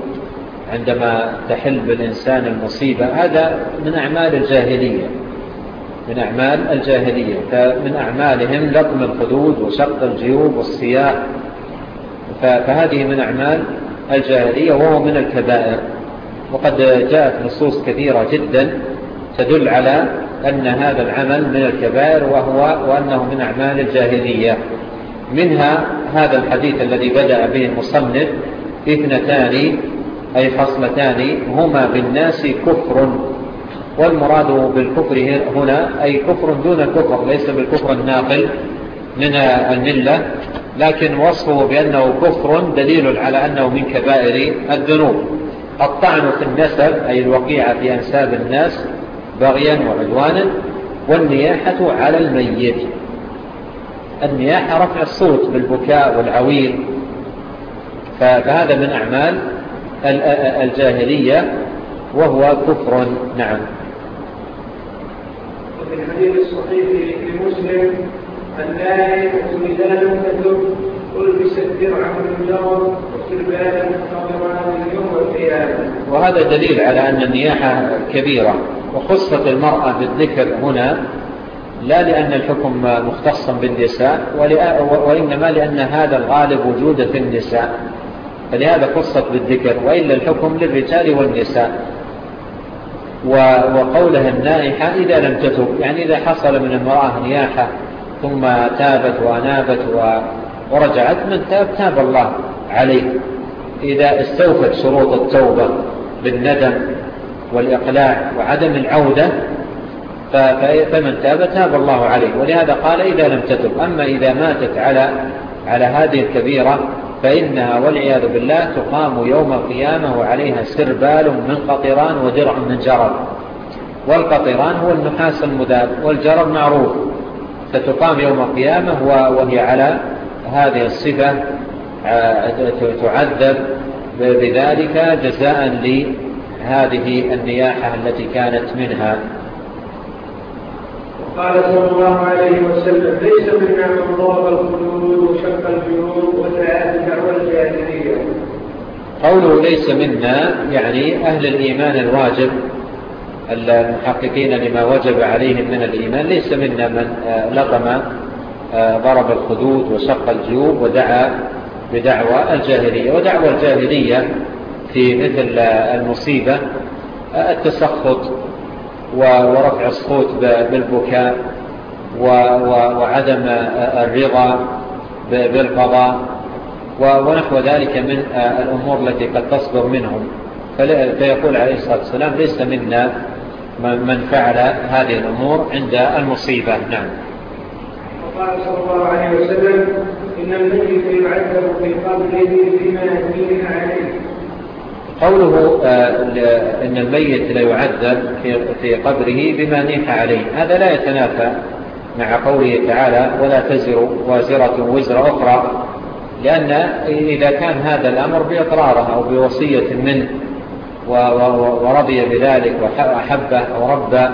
عندما تحل بالإنسان المصيبة. هذا من أعمال الجاهلية من أعمال الجاهلية. فمن أعمالهم لطم الخدود وشق الجيوب والصياح فهذه من أعمال الجاهلية وهو من الكبائر. وقد جاءت نصوص كثيرة جدا تدل على أن هذا العمل من الكبائر وهو وأنه من أعمال الجاهلية. منها هذا الحديث الذي بدأ به المصنف اثنتان أي خصلتان هما بالناس كفر. والمراد بالكفر هنا أي كفر دون كفر ليس بالكفر الناقل من الملة لكن وصفه بأنه كفر دليل على أنه من كبائر الذنوب. الطعن في النسب أي الوقيعة في أنساب الناس بغيا وعدوانا والنياحة على الميت. النياحة رفع الصوت بالبكاء والعويل فهذا من أعمال الجاهلية وهو كفر. نعم. وفي الحديث الصحيح لمسلم النائم وميزان تدب ألبس الدرع من وهذا دليل على أن النياحة كبيرة وخصت المرأة بالذكر هنا لا لأن الحكم مختص بالنساء وإنما لأن هذا الغالب وجود في النساء. فلهذا قصة بالذكر وإلا الحكم للرجال والنساء. وقولها النائحة إذا لم تتب يعني إذا حصل من المرأة نياحة ثم تابت وأنابت ورجعت من تاب تاب الله عليه. إذا استوفت شروط التوبة بالندم والإقلاع وعدم العودة فمن تاب تاب الله عليه ولهذا قال إذا لم تتب. أما إذا ماتت على على هذه الكبيرة فإنها والعياذ بالله تقام يوم القيامة وعليها سربال من قطران ودرع من جرب. والقطران هو النحاس المذاب والجرب معروف. فتقام يوم القيامة وهي على هذه الصفة آه، تعذب بذلك جزاء لهذه النياحة التي كانت منها. قال صلى الله عليه وسلم ليس من نعم ضرب الخدود وشق الجنوب وتعالج والجاهلية. قوله ليس منا يعني أهل الإيمان الواجب المحققين لما وجب عليهم من الإيمان. ليس منا من آه، لغم آه، ضرب الخدود وشق الجيوب ودعا بدعوى الجاهلية. ودعوى الجاهلية في مثل آه، المصيبة التسخط ورفع الصوت بالبكاء وعدم الرضا بالقضاء ونحو ذلك من الأمور التي قد تصدر منهم. فيقول عليه الصلاة والسلام ليس منا من فعل هذه الأمور عند المصيبة. نعم. وقال صلى الله عليه وسلم إن المجلس يعذب في قبله فيما يدين عليه. قوله آه، أن الميت لا يعذب في قبره بما نيح عليه. هذا لا يتنافى مع قوله تعالى ولا تزر وازرة وزر أخرى لأن إذا كان هذا الأمر بإقراره أو بوصية منه ورضي بذلك وأحبه وربى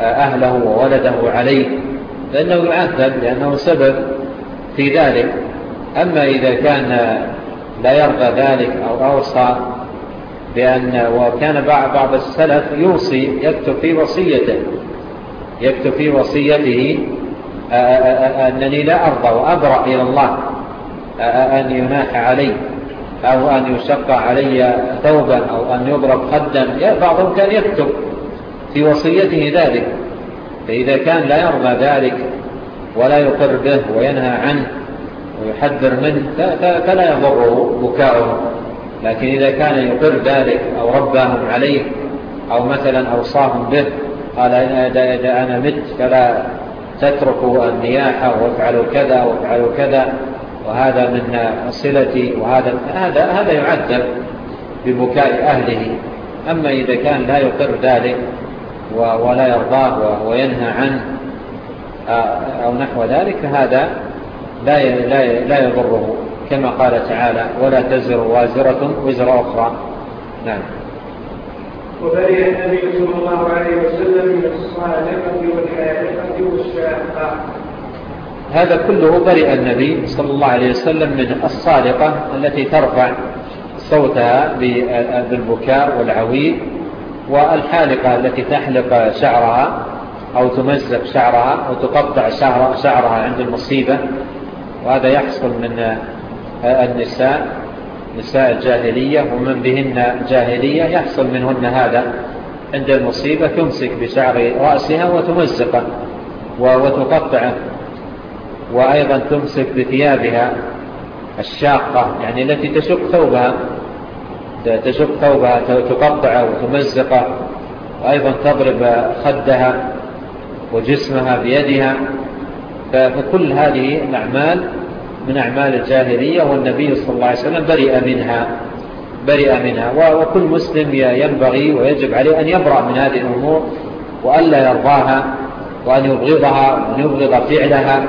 آه، أهله وولده عليه فإنه يعذب لأنه سبب في ذلك. أما إذا كان آه، لا يرضى ذلك أو أوصى بأن وكان بعض, بعض السلف يوصي يكتب في وصيته. يكتب في وصيته آه، آه، آه، أنني لا أرضى وأبرأ إلى الله أن يناح علي أو أن يشق علي ثوبا أو أن يضرب خدا. بعضهم كان يكتب في وصيته ذلك. فإذا كان لا يرضى ذلك ولا يقر به وينهى عنه ويحذر منه فلا يضره بكاؤه. لكن إذا كان يقر ذلك أو رباهم عليه أو مثلا أوصاهم به قال إذا أنا مت فلا تتركوا النياحة وافعلوا كذا وافعلوا كذا وهذا من صلتي وهذا هذا هذا يعذب ببكاء أهله. أما إذا كان لا يقر ذلك ولا يرضاه وينهى عنه أو نحو ذلك هذا لا يضره. كما قال تعالى ولا تزر وازرة وزر أخرى. نعم. وبرئ النبي صلى الله عليه وسلم من الصادقة والحالقة والشاقة. هذا كله برئ النبي صلى الله عليه وسلم من الصادقة التي ترفع صوتها بالبكاء والعويل والحالقة التي تحلق شعرها أو تمزق شعرها أو تقطع شعرها عند المصيبة. وهذا يحصل من النساء نساء الجاهلية ومن بهن جاهلية يحصل منهن هذا. عند المصيبة تمسك بشعر رأسها وتمزقه وتقطعه وأيضا تمسك بثيابها. الشاقة يعني التي تشق ثوبها. تشق ثوبها تقطعه وتمزقه وأيضا تضرب خدها وجسمها بيدها. فكل هذه الأعمال من أعمال الجاهلية والنبي صلى الله عليه وسلم برئ منها برئ منها. وكل مسلم ينبغي ويجب عليه أن يبرأ من هذه الأمور وأن لا يرضاها وأن يبغضها وأن يبغض فعلها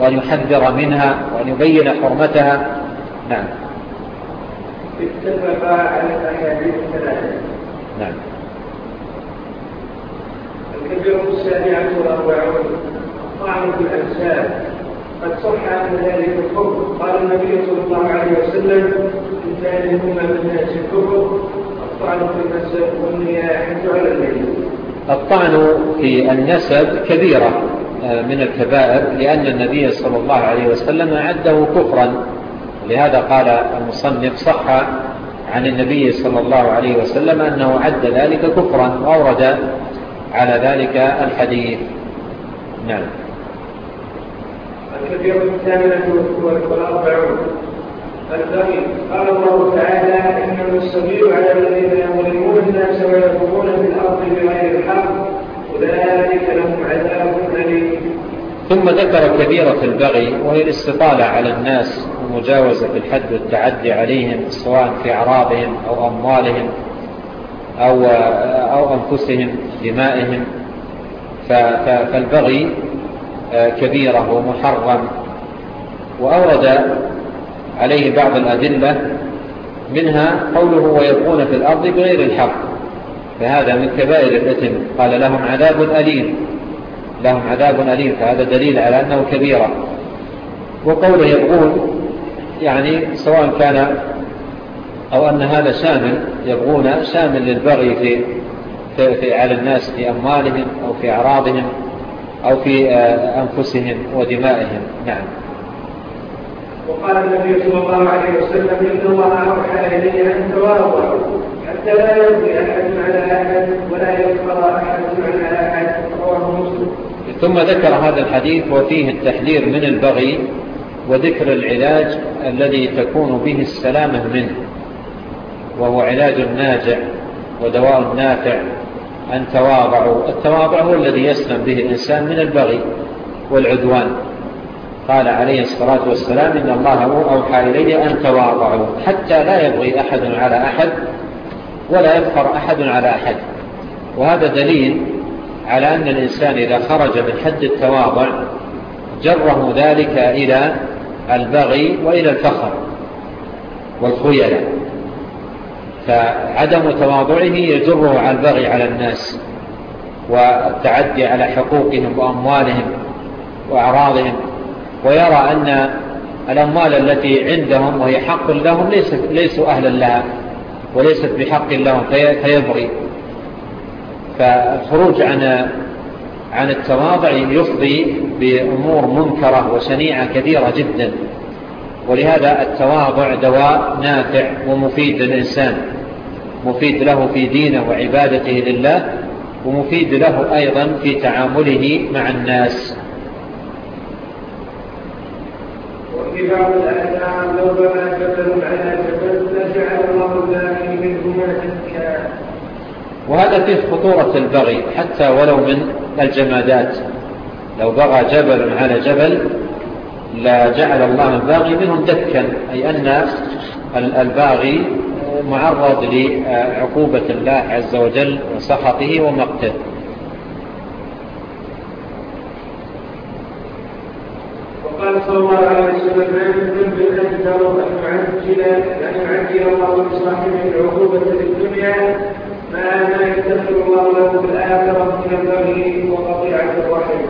وأن يحذر منها وأن يبين حرمتها. نعم. اتفقا على الأحاديث الثلاثة. نعم. الكبير الثاني عشر أربعون طعن في الأجساد. قد صح أن ذلك الكفر قال النبي صلى الله عليه وسلم إنسان هما من ناس الكفر الطعن في النسب والنياحة على الميت الطعن في النسب كبيرة آه، من الكبائر لأن النبي صلى الله عليه وسلم أعده كفرا. لهذا قال المصنف صح عن النبي صلى الله عليه وسلم أنه عد ذلك كفرا وأورد على ذلك الحديث. نعم. الكبيرة الثامنة والأربعون العمر الثاني قال الله تعالى إنما السبيل على الذين يظلمون الناس ويكفرون في الأرض بغير الحق أولئك لهم عذاب أليم. ثم ذكر كبيرة البغي وهي الاستطالة على الناس ومجاوزة الحد والتعدي عليهم سواء في أعراضهم أو أموالهم أو, أو أنفسهم دمائهم. فالبغي آه، كبيرة ومحرم. وأورد عليه بعض الأدلة منها قوله ويبقون في الأرض بغير الحق. فهذا من كبائر الإثم. قال لهم عذاب أليم. لهم عذاب أليم. فهذا دليل على أنه كبيرة. وقوله يبغون يعني سواء كان أو أن هذا شامل. يبغون شامل للبغي في, في, في على الناس في أموالهم أو في أعراضهم. أو في آه، أنفسهم ودمائهم. نعم. وقال النبي صلى الله عليه وسلم إن الله أوحى إلي أن تواضعوا حتى لا يبغي أحد على أحد ولا يبقى أحد على أحد. رواه مسلم. ثم ذكر هذا الحديث وفيه التحذير من البغي وذكر العلاج الذي تكون به السلامة منه وهو علاج ناجع ودواء نافع. عن تواضعوا. التواضع هو الذي يسلم به الإنسان من البغي والعدوان. قال عليه الصلاة والسلام إن الله هو أوحى إليه أن تواضعوا. حتى لا يبغي أحد على أحد ولا يبخر أحد على أحد. وهذا دليل على أن الإنسان إذا خرج من حد التواضع جره ذلك إلى البغي وإلى الفخر والخيلة فعدم تواضعه يجره على البغي على الناس والتعدي على حقوقهم وأموالهم وأعراضهم ويرى أن الأموال التي عندهم وهي حق لهم ليست ليسوا أهلا لها وليست بحق لهم فيبغي. فالخروج عن عن التواضع يفضي بأمور منكرة وسنيعة كثيرة جدا. ولهذا التواضع دواء نافع ومفيد للإنسان مفيد له في دينه وعبادته لله ومفيد له أيضا في تعامله مع الناس. وفي بعض الأحكام ربما جبل على جبل لجعل الله الباقي منهما أذكى وهذا فيه خطورة البغي حتى ولو من الجمادات. لو بغى جبل على جبل لا جعل الله الباغي منهم دكا أي أن الباغي معرض لعقوبة الله عز وجل وسخطه ومقته. وقال صلى الله عليه وسلم ما يمكن بأن أن يعجل أن يعجل الله بصاحبه العقوبة في الدنيا ما لا يدخل الله له في الآخرة من البغي وقطيعة الرحم.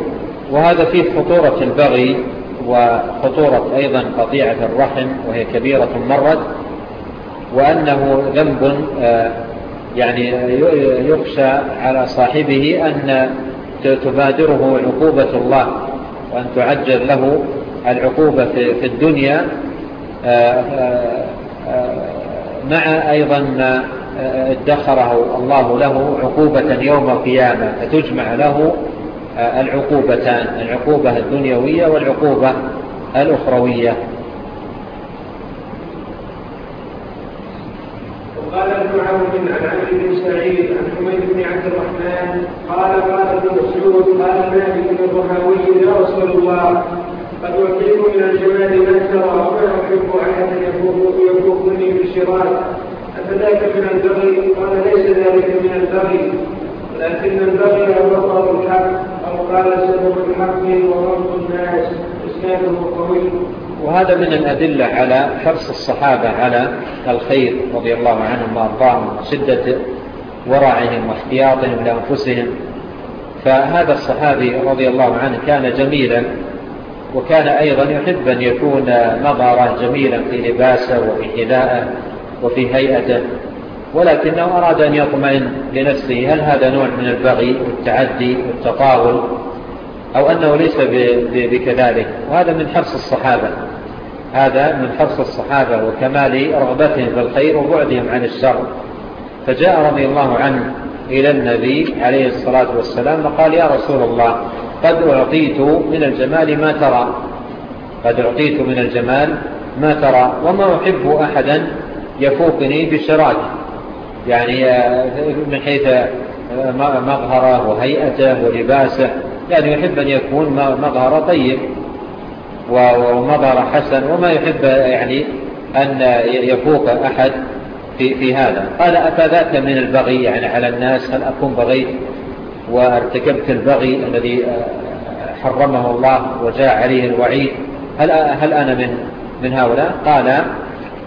وهذا فيه خطورة البغي. وخطورة أيضا قطيعة الرحم وهي كبيرة مرت وأنه ذنب آه، يعني يخشى على صاحبه أن تبادره عقوبة الله وأن تعجل له العقوبة في الدنيا آه، آه، مع أيضا ادخره الله له عقوبة يوم القيامة فتجمع له آه، العقوبتان العقوبة الدنيوية والعقوبة الأخروية. وقال ابن عبد عن عمرو بن سعيد عن حميد بن عبد الرحمن قال قال ابن مسعود قال مالك بن يا رسول الله قد أعطيت من الجمال ما ترى وما أحب أحدا يفوقني بالشراك أفذاك من البغي؟ قال ليس ذلك من البغي. لكن البغي يظهر الحق أو قال سبب الحق ورب الناس إسناده قوي. وهذا من الأدلة على حرص الصحابة على الخير رضي الله عنهم وأرضاهم شدة ورعهم واحتياطهم لأنفسهم. فهذا الصحابي رضي الله عنه كان جميلا وكان أيضا يحب أن يكون مظهره جميلا في لباسه وفي حلاءه وفي هيئته. ولكنه أراد أن يطمئن لنفسه هل هذا نوع من البغي والتعدي والتطاول أو أنه ليس بكذلك؟ وهذا من حرص الصحابة. هذا من حرص الصحابة وكمال رغبتهم في الخير وبعدهم عن الشر. فجاء رضي الله عنه إلى النبي عليه الصلاة والسلام وقال يا رسول الله قد أعطيت من الجمال ما ترى. قد أعطيت من الجمال ما ترى. وما أحب أحدا يفوقني بشراكه. يعني آه، من حيث آه، مظهره وهيئته ولباسه. يعني يحب أن يكون مظهر طيب ومظهر حسن وما يحب يعني أن يفوق أحد في, في هذا. قال أفذاك من البغي؟ يعني على الناس هل أكون بغيت وارتكبت البغي الذي آه، حرمه الله وجاء عليه الوعيد. هل, هل أنا من, من هؤلاء؟ قال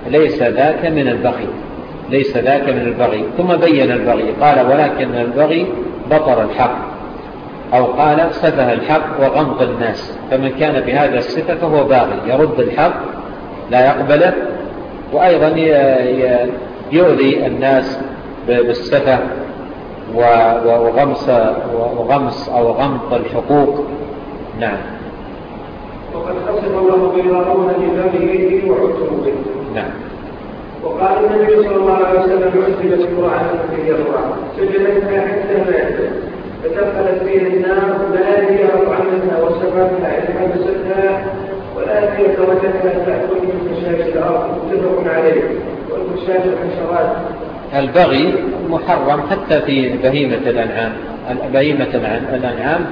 ليس ذاك من البغي. ليس ذاك من البغي. ثم بين البغي. قال ولكن البغي بطر الحق. أو قال سفه الحق وغمط الناس. فمن كان بهذا السفة فهو باغي. يرد الحق لا يقبله. وأيضا يؤذي الناس بالسفه وغمس, وغمس أو غمط الحقوق. نعم. وقد قسم الله بين رونة كتابه وعدته به. نعم. وقال النبي صلى الله عليه وسلم عزلت امرأة في يسرى سجدتها حتى ماتت فدخلت فيها النار لا هي رفع منها وسببها إن حبستها ولا تركتها تأكل من مشاش الأرض متفق عليه والمشاش الحشرات البغي محرم حتى في بهيمة الأنعام. بهيمة الأنعام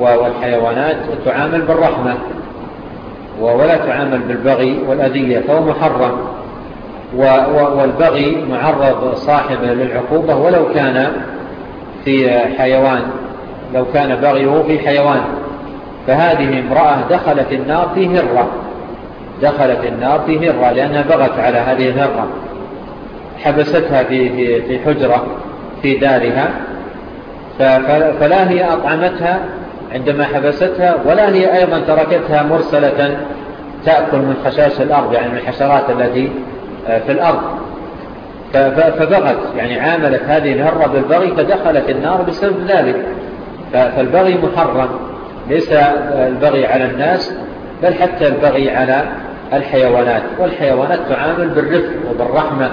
والحيوانات تعامل بالرحمة. ولا تعامل بالبغي والأذية فهو محرم. والبغي معرض صاحبه للعقوبة ولو كان في حيوان لو كان بغيه في حيوان. فهذه امرأة دخلت النار في هرة دخلت النار في هرة لأنها بغت على هذه الهرة. حبستها في حجرة في دارها فلا هي أطعمتها عندما حبستها ولا هي أيضا تركتها مرسلة تأكل من خشاش الأرض يعني من الحشرات التي آه، في الأرض. فبغت يعني عاملت هذه الهرة بالبغي فدخلت النار بسبب ذلك. فالبغي محرم. ليس البغي على الناس بل حتى البغي على الحيوانات. والحيوانات تعامل بالرفق وبالرحمة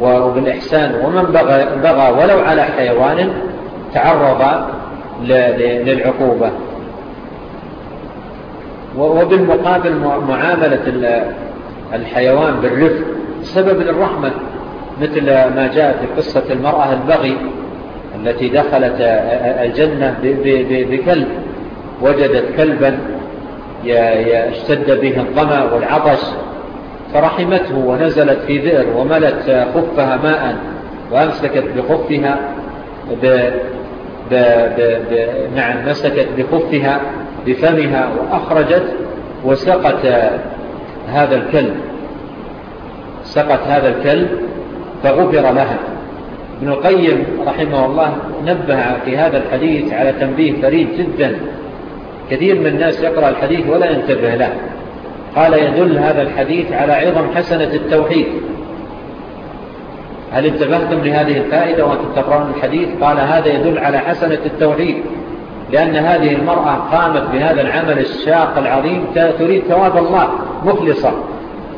وبالإحسان. ومن بغى, بغى ولو على حيوان تعرض للعقوبة. وبالمقابل معاملة الحيوان بالرفق سبب للرحمة مثل ما جاء في قصة المرأة البغي التي دخلت الجنة بكلب وجدت كلبا اشتد به الضمى والعطش فرحمته ونزلت في ذئر وملت خفها ماء وأمسكت بخفها ب ب ب ب نعم مسكت بخفها بفمها وأخرجت وسقت هذا الكلب. سقط هذا الكلب فغفر لها ابن القيم رحمه الله نبه في هذا الحديث على تنبيه فريد جدا. كثير من الناس يقرأ الحديث ولا ينتبه له. قال يدل هذا الحديث على عظم حسنة التوحيد. هل انتبهتم لهذه الفائدة وأنتم تقرأون الحديث؟ قال هذا يدل على حسنة التوحيد. لأن هذه المرأة قامت بهذا العمل الشاق العظيم تريد ثواب الله مخلصة.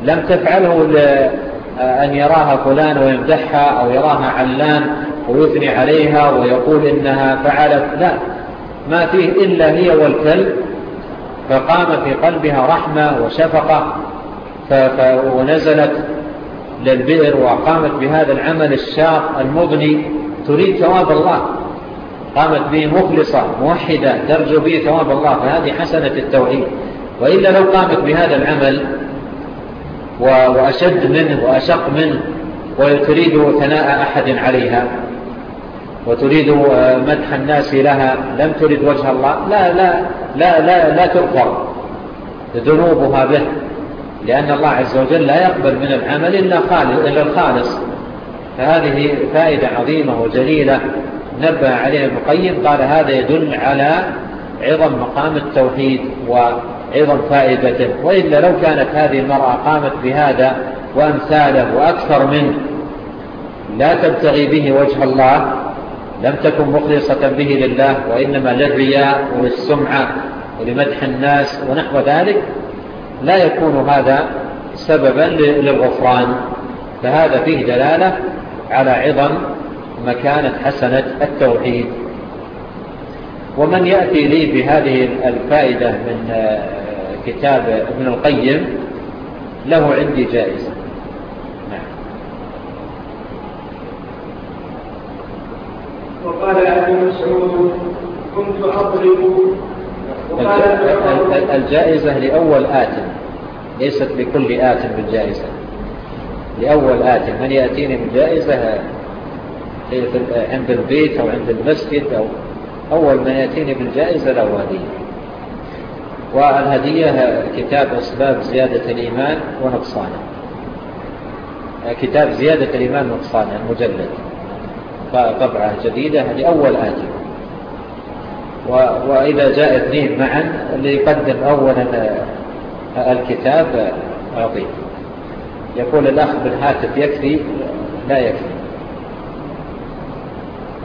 لم تفعله آه، أن يراها فلان ويمدحها أو يراها علان ويثني عليها ويقول إنها فعلت لا. ما فيه إلا هي والكلب فقام في قلبها رحمة وشفقة ونزلت للبئر وقامت بهذا العمل الشاق المغني تريد ثواب الله. قامت به مخلصة موحدة ترجو به ثواب الله فهذه حسنة التوحيد. وإلا لو قامت بهذا العمل وأشد منه وأشق منه وتريد ثناء أحد عليها. وتريد آه، مدح الناس لها. لم تريد وجه الله. لا لا لا لا, لا تغفر ذنوبها به. لأن الله عز وجل لا يقبل من العمل إلا, خالص إلا الخالص. فهذه فائدة عظيمة وجليلة. نبه عليها المقيم قال هذا يدل على عظم مقام التوحيد وعظم أيضا فائدته. وإلا لو كانت هذه المرأة قامت بهذا وأمثاله وأكثر منه لا تبتغي به وجه الله لم تكن مخلصة به لله وإنما للرياء وللسمعة ولمدح الناس ونحو ذلك لا يكون هذا سببا للغفران. فهذا فيه دلالة على عظم مكانة حسنة التوحيد. ومن يأتي لي بهذه الفائدة من كتاب ابن القيم له عندي جائزة. نعم. وقال أبي مسعود كنت أضرب. وقال الجائزة لأول آتم. ليست لكل آتم بالجائزة. لأول آتم. من يأتيني بجائزة عند البيت أو عند المسجد أو أول من يأتيني بالجائزة له نعم والهدية كتاب أسباب زيادة الإيمان ونقصانه. كتاب زيادة الإيمان ونقصانه المجلد. طبعة جديدة لأول آتي وإذا جاء اثنين معا ليقدم أولا آه، الكتاب آه، عظيم. يقول الأخ بالهاتف يكفي لا يكفي.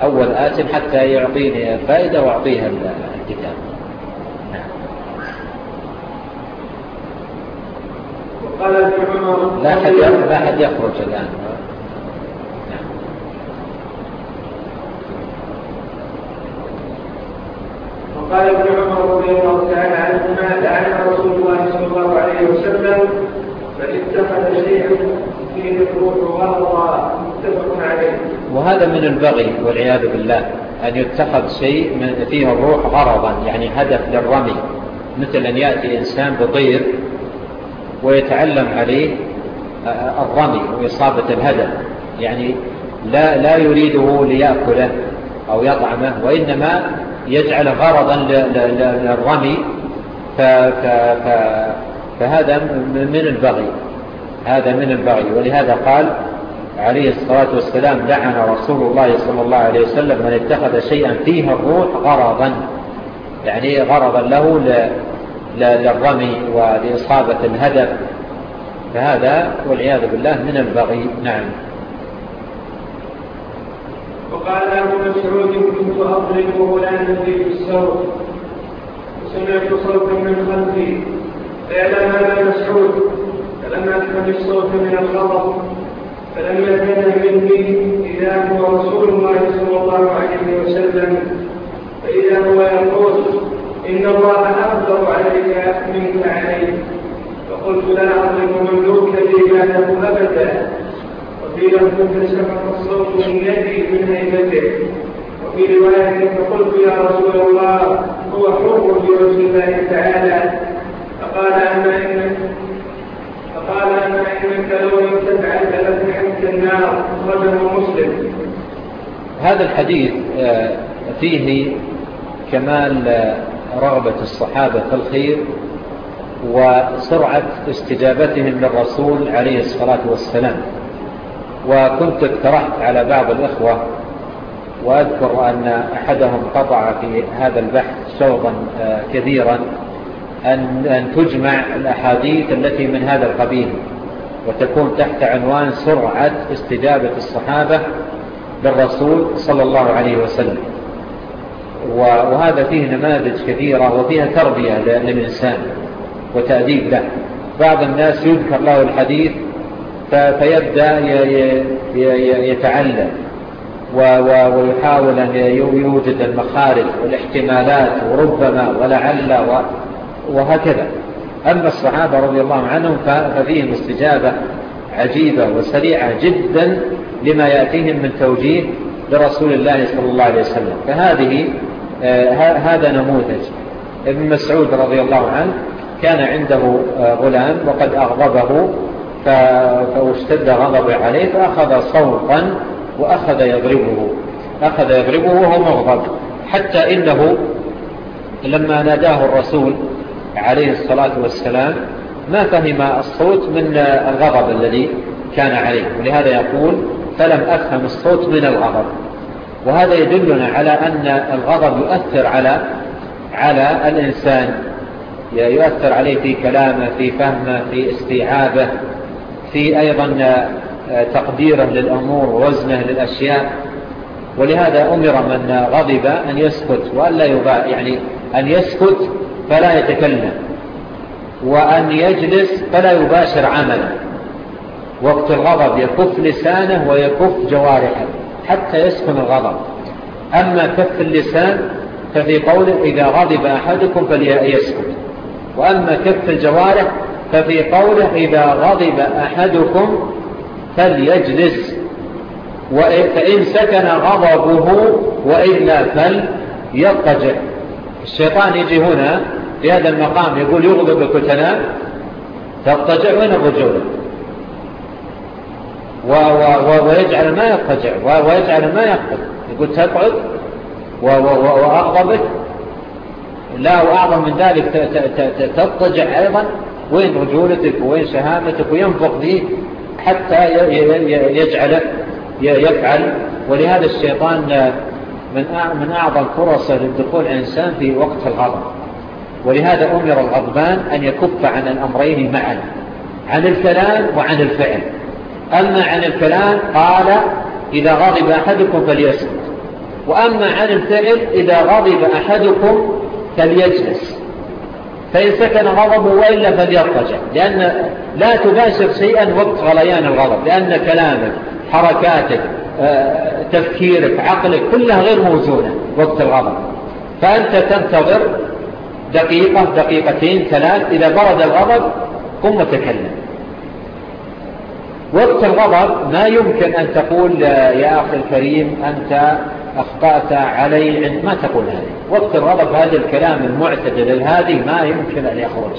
أول آتم حتى يعطيني فائدة وأعطيها الكتاب. قال ابن عمر لا أحد لا أحد يخرج الآن. وقال ابن عمر رضي الله تعالى عنهما لعن رسول الله صلى الله عليه وسلم من اتخذ شيئا فيه الروح غرضا متفق عليه. وهذا من البغي والعياذ بالله أن يتخذ شيء من فيه الروح غرضا يعني هدف للرمي. مثل أن يأتي إنسان بطير ويتعلم عليه آه، آه، الرمي وإصابة الهدف يعني لا, لا يريده ليأكله أو يطعمه وإنما يجعل غرضا للرمي. فهذا من البغي. هذا من البغي. ولهذا قال عليه الصلاة والسلام لعن رسول الله صلى الله عليه وسلم من اتخذ شيئا فيه الروح غرضا. يعني غرضا له للرمي ولإصابة الهدف. فهذا والعياذ بالله من البغي. نعم. وقال أبو مسعود كنت أضرب ولا في السوق وسمعت صوتا من خلفي. فيعلم هذا مسعود فلما أدخل الصوت من الخطر فلم يتنه مني إذا هو رسول الله صلى الله عليه وسلم. فإذا هو يقول إن الله أفضل عليك منك عليه فقلت لا أظلم مملوكا إيمانه أبدا وفي لفظ كشف الصوت من يدي من هيبته وفي رواية فقلت يا رسول الله هو حر في وجه الله تعالى فقال أما إنك فقال أما إنك لو لم تفعل لفتحت النار رجل مسلم هذا الحديث آه، فيه كمال آه، رغبة الصحابة في الخير وسرعة استجابتهم للرسول عليه الصلاة والسلام. وكنت اقترحت على بعض الأخوة وأذكر أن أحدهم قطع في هذا البحث شوضا آه، كثيرا أن تجمع الأحاديث التي من هذا القبيل وتكون تحت عنوان سرعة استجابة الصحابة للرسول صلى الله عليه وسلم. وهذا فيه نماذج كثيرة وفيها تربية للإنسان وتأديب له. بعض الناس يذكر له الحديث فيبدأ يتعلم ويحاول أن يوجد المخارج والاحتمالات وربما ولعل وهكذا. أما الصحابة رضي الله عنهم ففيهم استجابة عجيبة وسريعة جدا لما يأتيهم من توجيه لرسول الله صلى الله عليه وسلم. فهذه آه، هذا نموذج. ابن مسعود رضي الله عنه كان عنده آه، غلام وقد أغضبه فاشتد غضبه عليه فأخذ صوقا وأخذ يضربه. أخذ يضربه وهو مغضب. حتى إنه لما ناداه الرسول عليه الصلاة والسلام ما فهم الصوت من الغضب الذي كان عليه. ولهذا يقول فلم أفهم الصوت من الغضب. وهذا يدلنا على أن الغضب يؤثر على على الإنسان. يؤثر عليه في كلامه في فهمه في استيعابه في أيضا آه، تقديره للأمور ووزنه للأشياء. ولهذا أمر من غضب أن يسكت وأن لا يباع يعني أن يسكت فلا يتكلم وأن يجلس فلا يباشر عمله. وقت الغضب يكف لسانه ويكف جوارحه. حتى يسكن الغضب. أما كف اللسان ففي قوله إذا غضب أحدكم فليسكت وأما كف الجوارح ففي قوله إذا غضب أحدكم فليجلس. فإن سكن غضبه وإلا فليضطجع. الشيطان يجي هنا في هذا المقام يقول يغضبك وتنام تضطجع وين الرجولة؟ ويجعل ما يضطجع ويجعل ما يقبل يقول تقعد وأغضبك لا وأعظم من ذلك تضطجع أيضا وين رجولتك وين سهامتك وينفق فيه حتى يجعل يفعل. ولهذا الشيطان من أعظم فرصة للدخول الإنسان في وقت الغضب. ولهذا أمر الغضبان أن يكف عن الأمرين معا عن الكلام وعن الفعل. أما عن الكلام قال إذا غضب أحدكم فليسكت وأما عن الفعل إذا غضب أحدكم فليجلس. فإن سكن غضبه وإلا فليرتجع. لأن لا تباشر شيئا وقت غليان الغضب. لأن كلامك حركاتك آه، تفكيرك عقلك كلها غير موزونة وقت الغضب. فأنت تنتظر دقيقة دقيقتين ثلاث إذا برد الغضب قم وتكلم. وقت الغضب ما يمكن أن تقول يا أخي الكريم أنت أخطأت علي. ما تقول هذه. وقت الغضب هذا الكلام المعتدل الهادي ما يمكن أن يخرج.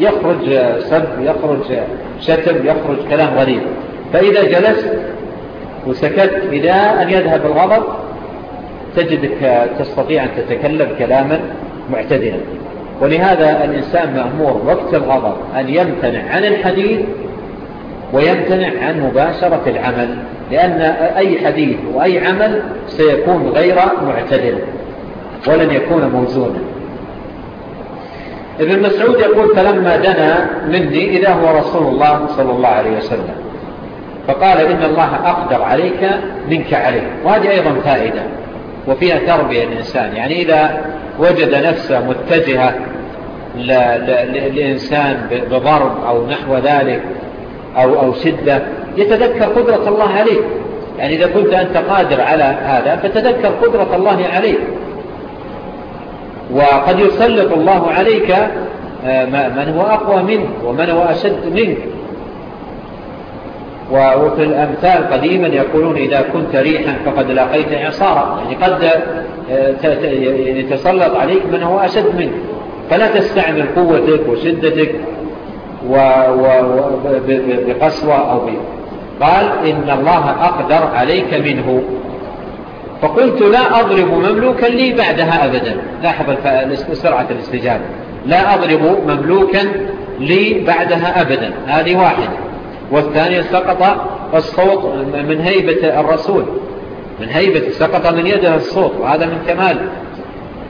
يخرج سب يخرج شتم يخرج كلام غريب. فإذا جلست وسكت إلى أن يذهب الغضب تجدك تستطيع أن تتكلم كلاما معتدلا. ولهذا الإنسان مأمور وقت الغضب أن يمتنع عن الحديث ويمتنع عن مباشرة العمل لأن أي حديث وأي عمل سيكون غير معتدل ولن يكون موزونا. ابن مسعود يقول فلما دنا مني إذا هو رسول الله صلى الله عليه وسلم فقال إن الله أقدر عليك منك عليه. وهذه أيضا فائدة وفيها تربية الإنسان يعني إذا وجد نفسه متجهة لإنسان بضرب أو نحو ذلك أو, أو شدة يتذكر قدرة الله عليه. يعني إذا كنت أنت قادر على هذا فتذكر قدرة الله عليه وقد يسلط الله عليك آه، من هو أقوى منك ومن هو أشد منك. وفي الأمثال قديما يقولون إذا كنت ريحا فقد لقيت عصارا يعني قد آه، يتسلط عليك من هو أشد منك. فلا تستعمل قوتك وشدتك بقسوة أو بي قال إن الله أقدر عليك منه. فقلت لا أضرب مملوكا لي بعدها أبدا. لاحظ سرعة الاستجابة. لا أضرب مملوكا لي بعدها أبدا. هذه واحدة. والثانية سقط الصوت من هيبة الرسول. من هيبة سقط من يده الصوت. وهذا من كمال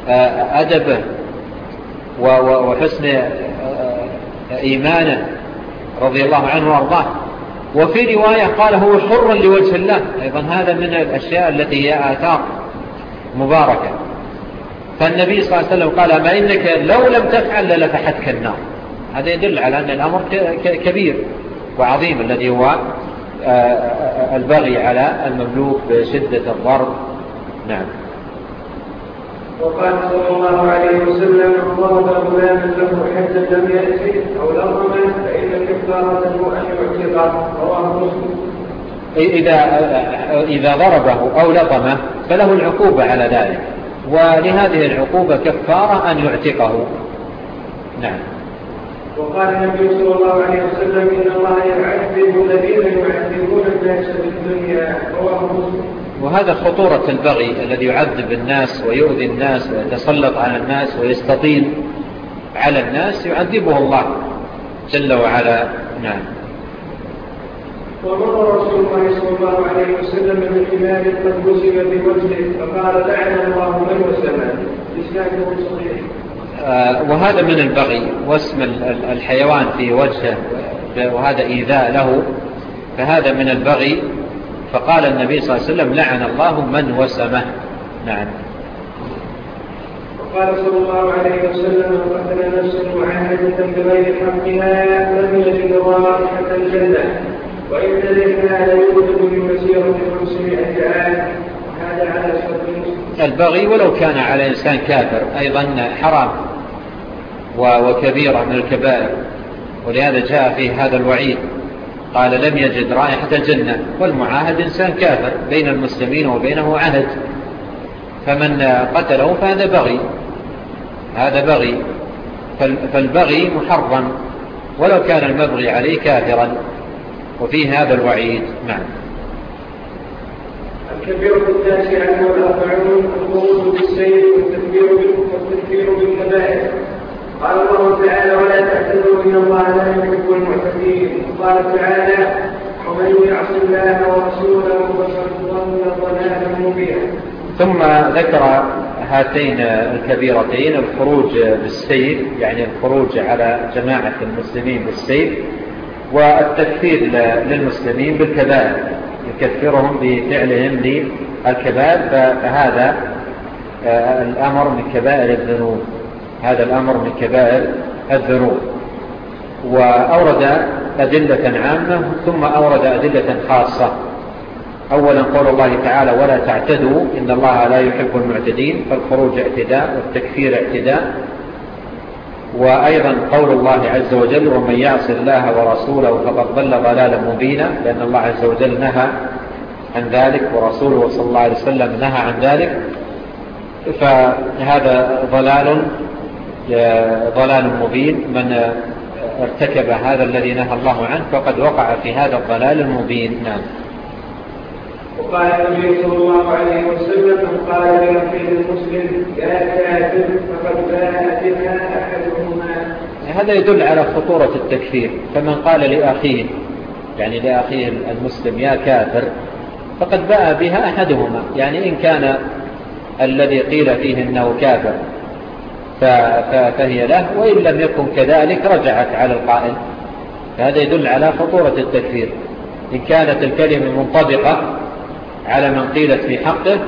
آه، أدبه وحسن آه، إيمانا رضي الله عنه وأرضاه. وفي رواية قال هو حر لوجه الله. أيضا هذا من الأشياء التي هي آثار مباركة. فالنبي صلى الله عليه وسلم قال ما إنك لو لم تفعل للفحتك النار. هذا يدل على أن الأمر كبير وعظيم الذي هو آه، آه، آه، البغي على المملوك بشدة الضرب. نعم. وقال صلى الله عليه وسلم فرض غلاما له حجا لم يأتي أو لغما فإن كفارته أن يعتقه رواه مسلم. إذا, إذا ضربه أو لطمه فله العقوبة على ذلك. ولهذه العقوبة كفارة أن يعتقه. نعم. وقال النبي صلى الله عليه وسلم إن الله يعذب الذين يعذبون الناس في الدنيا رواه مسلم. وهذا خطورة البغي الذي يعذب الناس ويؤذي الناس ويتسلط على الناس ويستطيل على الناس يعذبه الله جل وعلا. نعم. ومر رسول الله صلى الله عليه وسلم من الإمام قد وزن بوجهه فقال دعنا الله من وسلم إسلامه صحيح. آه، وهذا من البغي واسم الحيوان في وجهه وهذا إيذاء له فهذا من البغي فقال النبي صلى الله عليه وسلم لعن الله من وسمه. نعم. وقال صلى الله عليه وسلم من قتل نفسا معاهدة بغير حقها لم يجد حتى الجنة وإن ذلكها لا يوجد من مسيرة 500 عام وهذا على شرط البغي ولو كان على إنسان كافر أيضا حرام وكبيرة من الكبائر ولهذا جاء في هذا الوعيد. قال لم يجد رائحة الجنة والمعاهد إنسان كافر بين المسلمين وبينه عهد. فمن قتله فهذا بغي هذا بغي. فالبغي محرم ولو كان المبغي عليه كافرا. وفي هذا الوعيد نعم. الكبير التاسع والأربعون الخروج بالسير والتكبير بالمذاهب قال الله تعالى ولا تعتذروا ان الله لا يحب المعتدين. وقال تعالى ومن يعص الله ورسوله فسيضل ضلالا مبينا. ثم ذكر هاتين الكبيرتين الخروج بالسيف يعني الخروج على جماعة المسلمين بالسيف والتكفير للمسلمين بالكبائر. يكفرهم بفعلهم للكبائر فهذا آه، الأمر من كبائر الذنوب. هذا الأمر من كبائر الذنوب. وأورد أدلة عامة ثم أورد أدلة خاصة. أولا قول الله تعالى ولا تعتدوا إن الله لا يحب المعتدين. فالخروج اعتداء والتكفير اعتداء. وأيضا قول الله عز وجل ومن يعص الله ورسوله فقد ضل ضلالا مبينا. لأن الله عز وجل نهى عن ذلك ورسوله صلى الله عليه وسلم نهى عن ذلك. فهذا ضلال ضلال مبين من ارتكب هذا الذي نهى الله عنه فقد وقع في هذا الضلال المبين. نعم. وقال النبي صلى الله عليه وسلم من قال لرفيق المسلم يا كافر فقد باء بها أحدهما. هذا يدل على خطورة التكفير. فمن قال لأخيه يعني لأخيه المسلم يا كافر فقد باء بها أحدهما. يعني إن كان الذي قيل فيه أنه كافر. فهي له وإن لم يكن كذلك رجعت على القائل. هذا يدل على خطورة التكفير. إن كانت الكلمة منطبقة على من قيلت في حقه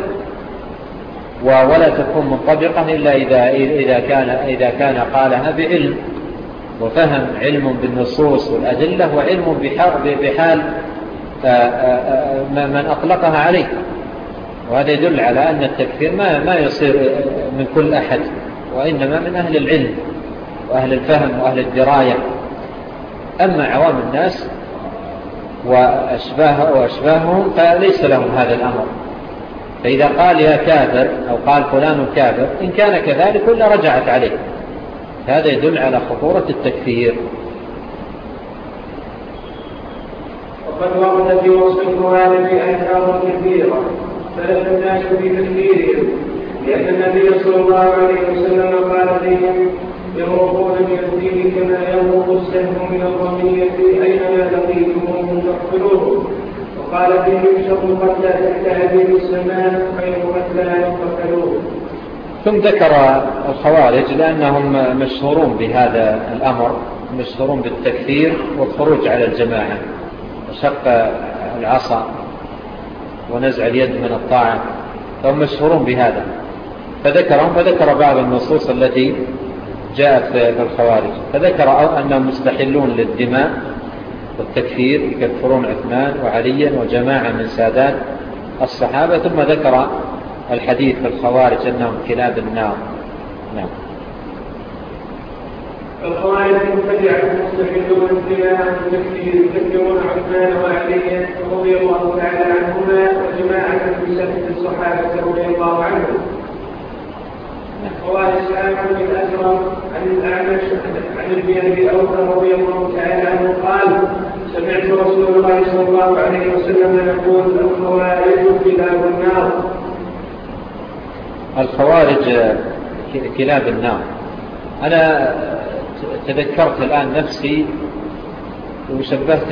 ولا تكون منطبقة إلا إذا, إذا, كان, إذا كان قالها بعلم. وفهم علم بالنصوص والأدلة وعلم بحال من أطلقها عليه. وهذا يدل على أن التكفير ما, ما يصير من كل أحد. وإنما من أهل العلم وأهل الفهم وأهل الدراية. أما عوام الناس وأشباه وأشباههم فليس لهم هذا الأمر. فإذا قال يا كافر أو قال فلان كافر إن كان كذلك ولا رجعت عليه. هذا يدل على خطورة التكفير. وقد ورد في وصفها لبيئة كثيرة فلسلناك بتكفيرهم لأن النبي صلى الله عليه وسلم قال فيهم يرقون من الدين كما يرق السهم من الرمية أينما لقيتموه تقتلوه وقال فيهم شر قتلى تحت هذه السماء خير قد قتلى يقتلوه ثم ذكر الخوارج لأنهم مشهورون بهذا الأمر مشهورون بالتكثير والخروج على الجماعة. وشق العصا ونزع اليد من الطاعة فهم مشهورون بهذا. فذكرهم فذكر بعض النصوص التي جاءت في الخوارج. فذكر أنهم مستحلون للدماء والتكفير يكفرون عثمان وعليا وجماعة من سادات الصحابة ثم ذكر الحديث في الخوارج أنهم كلاب النار. نعم. الخوارج المبتدعة مستحلون الدماء والتكفير يكفرون عثمان وعليا رضي الله تعالى عنهما وجماعة من سادات الصحابة رضي الله عنهم. عن عن رضي الله تعالى عنه قال سمعت رسول الله صلى الله عليه وسلم يقول الخوارج كلاب النار الخوارج كلاب النار أنا تذكرت الآن نفسي وشبهت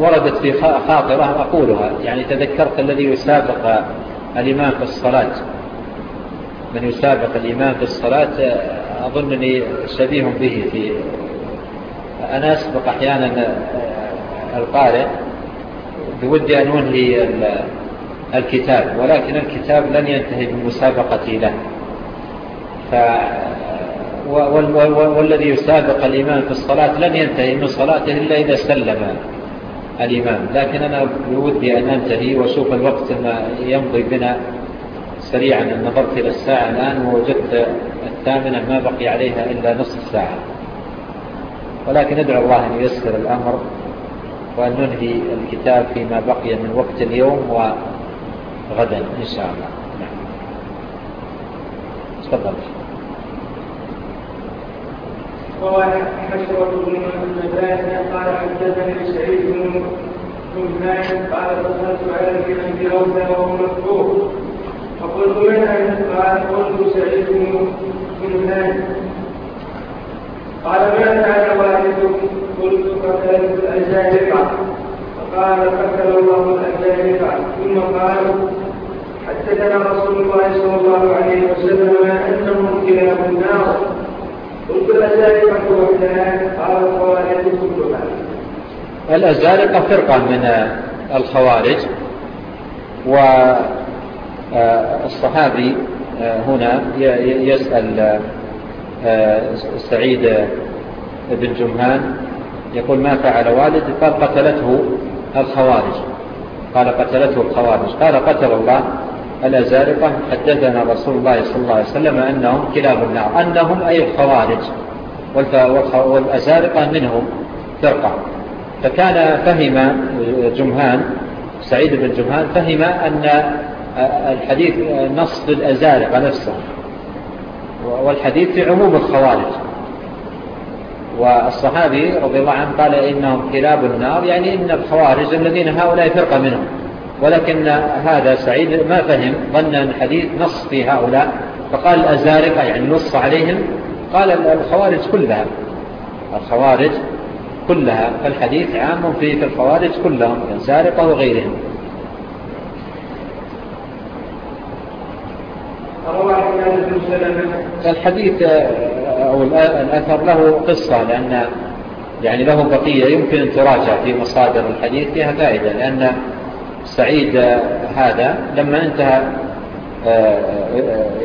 وردت في خاطرة أقولها. يعني تذكرت الذي يسابق الإمام في الصلاة. من يسابق الإمام في الصلاة أظنني شبيه به في أنا أسبق أحيانا القارئ بودي أن أنهي الكتاب ولكن الكتاب لن ينتهي بمسابقة له. ف والذي يسابق الإمام في الصلاة لن ينتهي من صلاته إلا إذا سلم الإمام لكن أنا بودي أن أنتهي وأشوف الوقت ما يمضي بنا. سريعا نظرت إلى الساعة الآن ووجدت الثامنة ما بقي عليها إلا نصف ساعة. ولكن ندعو الله أن يسر الأمر وأن ننهي الكتاب فيما بقي من وقت اليوم وغدا إن شاء الله. نعم. تفضل. قال حشرة بن المدائن قال حدثني سعيد بن مهان قال دخلت على الكلام بروضة وهو مفتوح فقلت من أنت قال قلت سعيد من هنان قال من كان والدكم؟ قلت قتلت الأجانب. فقال قتل الله الأجانب. ثم قال حدثنا رسول الله صلى الله عليه وسلم أنهم كلاب النار. قلت الأجانب وحدها؟ قال خوارج كلها الأزارقة فرقة من الخوارج و آه، الصحابي آه، هنا يسأل آه، سعيد بن جمهان يقول ما فعل والد؟ قال قتلته الخوارج. قال قتلته الخوارج. قال قتل الله. الأزارقة حدثنا رسول الله صلى الله عليه وسلم أنهم كلاب النار. أنهم أي الخوارج. والأزارقة منهم فرقة. فكان فهم جمهان سعيد بن جمهان فهم أن الحديث نص الأزارق نفسه. والحديث في عموم الخوارج. والصحابي رضي الله عنه قال إنهم كلاب النار يعني إن الخوارج الذين هؤلاء فرقة منهم. ولكن هذا سعيد ما فهم ظن أن الحديث نص في هؤلاء. فقال الأزارقة يعني نص عليهم. قال الخوارج كلها. الخوارج كلها فالحديث عام في الخوارج كلهم يعني الزارقة وغيرهم. الحديث آه، أو الأثر له قصة لأن يعني له بقية يمكن أن تراجع في مصادر الحديث فيها فائدة لأن سعيد آه، هذا لما انتهى آه،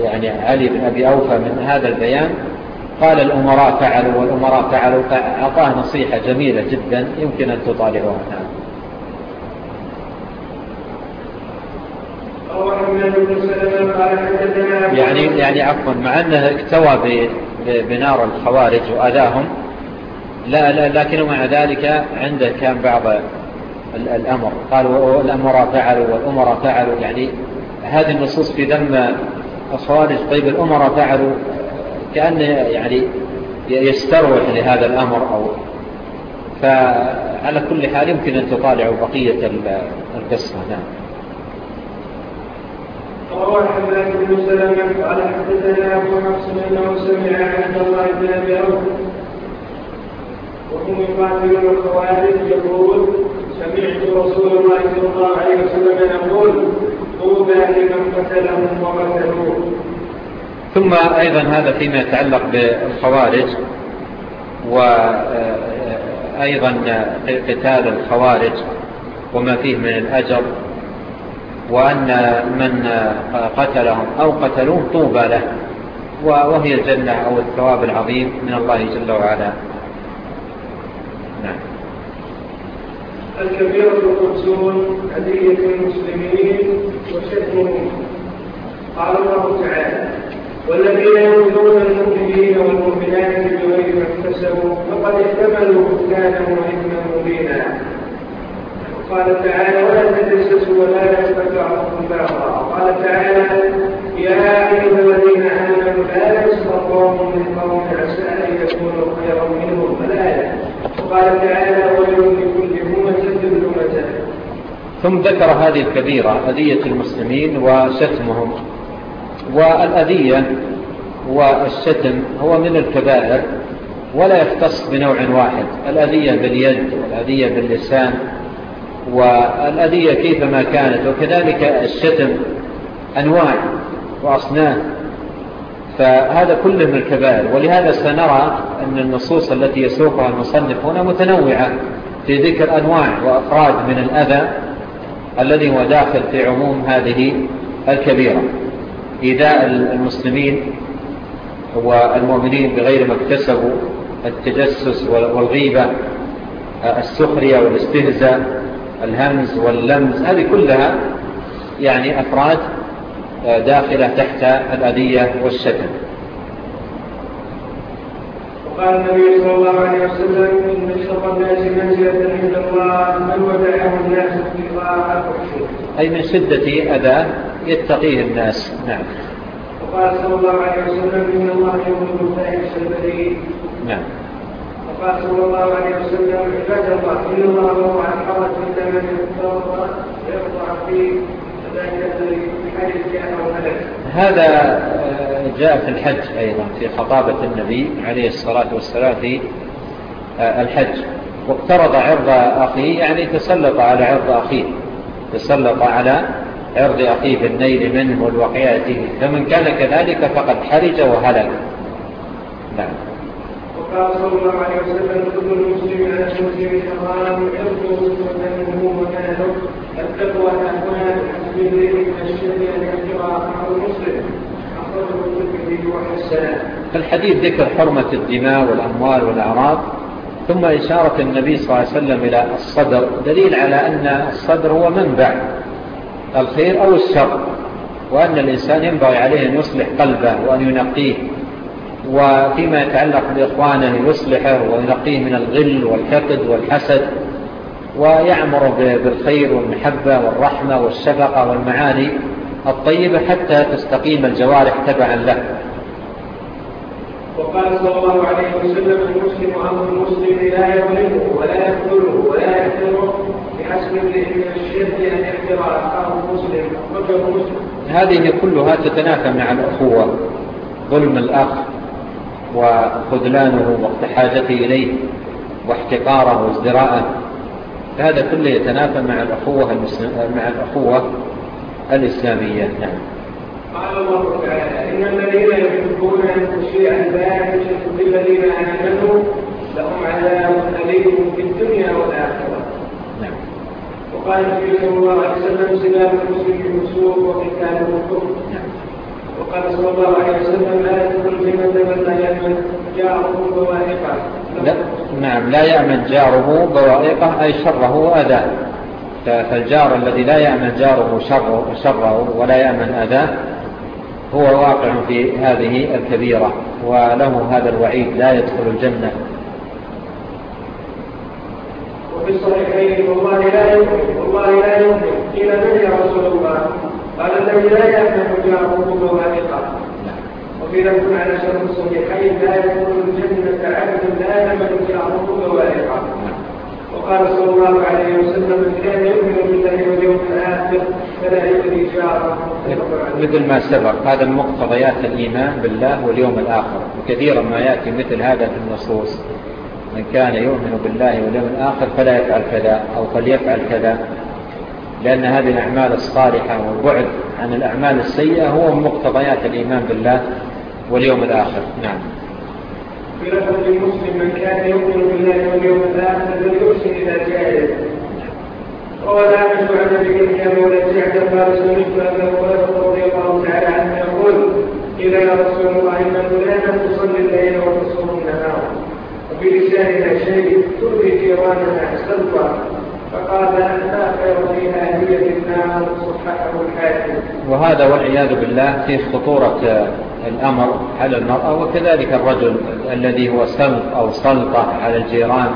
يعني علي بن أبي أوفى من هذا البيان قال الأمراء فعلوا والأمراء فعلوا فأعطاه نصيحة جميلة جدا يمكن أن تطالعوها يعني يعني عفوا مع أنه اكتوى بنار الخوارج وأذاهم لا لا لكن مع ذلك عنده كان بعض الأمر. قال والامر فعلوا والأمراء فعلوا. يعني هذه النصوص في ذم الخوارج. طيب الأمراء فعلوا كأن يعني يستروح لهذا الأمر أو فعلى كل حال يمكن أن تطالعوا بقية القصة. نعم. بن قال حدثنا أنه سمع الله وهم الخوارج يقول سمعت رسول الله صلى الله عليه وسلم يقول قتلهم وقتلوه ثم أيضا هذا فيما يتعلق بالخوارج وأيضا آه، آه، آه، قتال الخوارج وما فيه من الأجر. وأن من قتلهم أو قتلوه طوبى له وهي الجنة أو الثواب العظيم من الله جل وعلا. نعم. الكبيرة الخمسون أدية المسلمين وشكرهم قال الله تعالى والذين يؤمنون المؤمنين والمؤمنات بغير ما اكتسبوا فقد احتملوا بهتانا وإثما مبينا. قال تعالى ولا تجسسوا ولا يغتب بعضا. قال تعالى يا أيها الذين آمنوا لا يسخر قوم من قوم عسى أن يكونوا خيرا منهم الايه وقال تعالى ويل لكل همه ذل ثم ذكر هذه الكبيرة أذية المسلمين وشتمهم والأذية والشتم هو من الكبائر ولا يختص بنوع واحد. الأذية باليد والأذية باللسان. والأذية كيفما كانت وكذلك الشتم أنواع وأصناف. فهذا كله من الكبائر. ولهذا سنرى أن النصوص التي يسوقها المصنف هنا متنوعة في ذكر أنواع وأفراد من الأذى الذي هو داخل في عموم هذه الكبيرة. إيداء المسلمين والمؤمنين بغير ما اكتسبوا التجسس والغيبة السخرية والاستهزاء. الهمز واللمز هذه كلها يعني أفراد آه، داخلة تحت الأذية والشتم. وقال النبي صلى الله عليه وسلم إن اشتقى الناس منزلة عند الله من ودعه الناس في اتقاء أي من شدة أذى يتقيه الناس. نعم. وقال صلى الله عليه وسلم إن الله يوم المفتاح الشربين نعم. قال صلى الله عليه وسلم احتجب كل ما روى عن حرج من فيه هذا آه، جاء في الحج أيضا في خطابة النبي عليه الصلاة والسلام في آه، الحج. واقترض عرض أخيه يعني تسلط على عرض أخيه. تسلط على عرض أخيه بالنيل منه والوقيعة فمن كان كذلك فقد حرج وهلك. نعم. قال صلى الله عليه وسلم كل مسلم على المسلم حرام يرجو وتنه وتنه التقوى تكون من ذلك الشر ان يحجر اخاه المسلم الحديث ذكر حرمة الدماء والأموال والأعراض ثم إشارة النبي صلى الله عليه وسلم إلى الصدر دليل على أن الصدر هو منبع الخير أو الشر وأن الإنسان ينبغي عليه أن يصلح قلبه وأن ينقيه. وفيما يتعلق بإخوانه يصلحه وينقيه من الغل والحقد والحسد ويعمر بالخير والمحبة والرحمة والشفقة والمعاني الطيبة حتى تستقيم الجوارح تبعا له. وقال صلى الله عليه وسلم المسلم أمر المسلم لا يظلمه ولا يقتله ولا يحذره بحسب من الشرك أن يحضر أخاه المسلم وجه المسلم هذه كلها تتنافى مع الأخوة ظلم الأخ. وخذلانه وقت حاجته إليه واحتقاره وازدراءه هذا كله يتنافى مع الأخوة, مع الأخوة الإسلامية. نعم. قال الله تعالى إن الذين يحبون أن تشيع الفاحشة بالذين آمنوا لهم عذاب أليم في الدنيا والآخرة. نعم. وقال النبي صلى الله عليه وسلم سلام المسلم بالمسوق وقتاله الكفر. نعم. وقال صلى الله عليه وسلم لا يدخل الجنة من لا جاره بوائقه نعم لا يعمل جاره بوائقه أي شره وأذاه فالجار الذي لا يعمل جاره شره, شره ولا يعمل أذاه هو واقع في هذه الكبيرة وله هذا الوعيد لا يدخل الجنة. وفي الصحيحين والله لا يمكن والله لا يمكن إلى من يا رسول الله؟ قال الذي لا يأمن جاره غائقا وقيل كن على شر الصحيحين لا يدخل الجنة عبد لا يأمن جاره غائقا وقال صلى الله عليه وسلم من كان يؤمن بالله واليوم الآخر فلا يدري جاره مثل ما سبق هذا مقتضيات الإيمان بالله واليوم الآخر. وكثيرا ما يأتي مثل هذا في النصوص. من كان يؤمن بالله واليوم الآخر فلا يفعل كذا أو فليفعل كذا. لأن هذه الأعمال الصالحة والبعد عن الأعمال السيئة هو مقتضيات الإيمان بالله واليوم الآخر. نعم. في رفض المسلم من كان يؤمن بالله واليوم الآخر فليحسن إلى جائز ولا أشعر بك يا مولى جعد فرسولك فأبا ولد رضي الله تعالى عنه يقول إذا يا رسول الله إنه لا تصلي الليل وتصوم النهار. وفي الأَشَيَاءِ شيء تؤذي جيرانها وهذا والعياذ بالله في خطورة الأمر على المرأة وكذلك الرجل الذي هو سلط أو سلطة على الجيران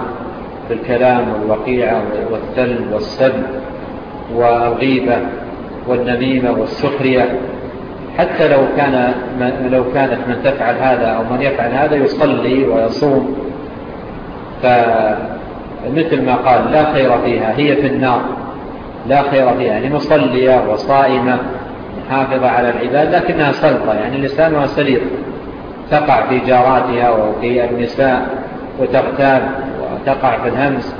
بالكلام والوقيعة والثل والسب والغيبة والنميمة والسخرية. حتى لو كان لو كانت من تفعل هذا أو من يفعل هذا يصلي ويصوم. فالرجل مثل ما قال لا خير فيها هي في النار. لا خير فيها يعني مصلية وصائمة محافظة على العباد لكنها سلطة يعني لسانها سليط تقع في جاراتها وفي النساء وتغتاب وتقع في الهمس.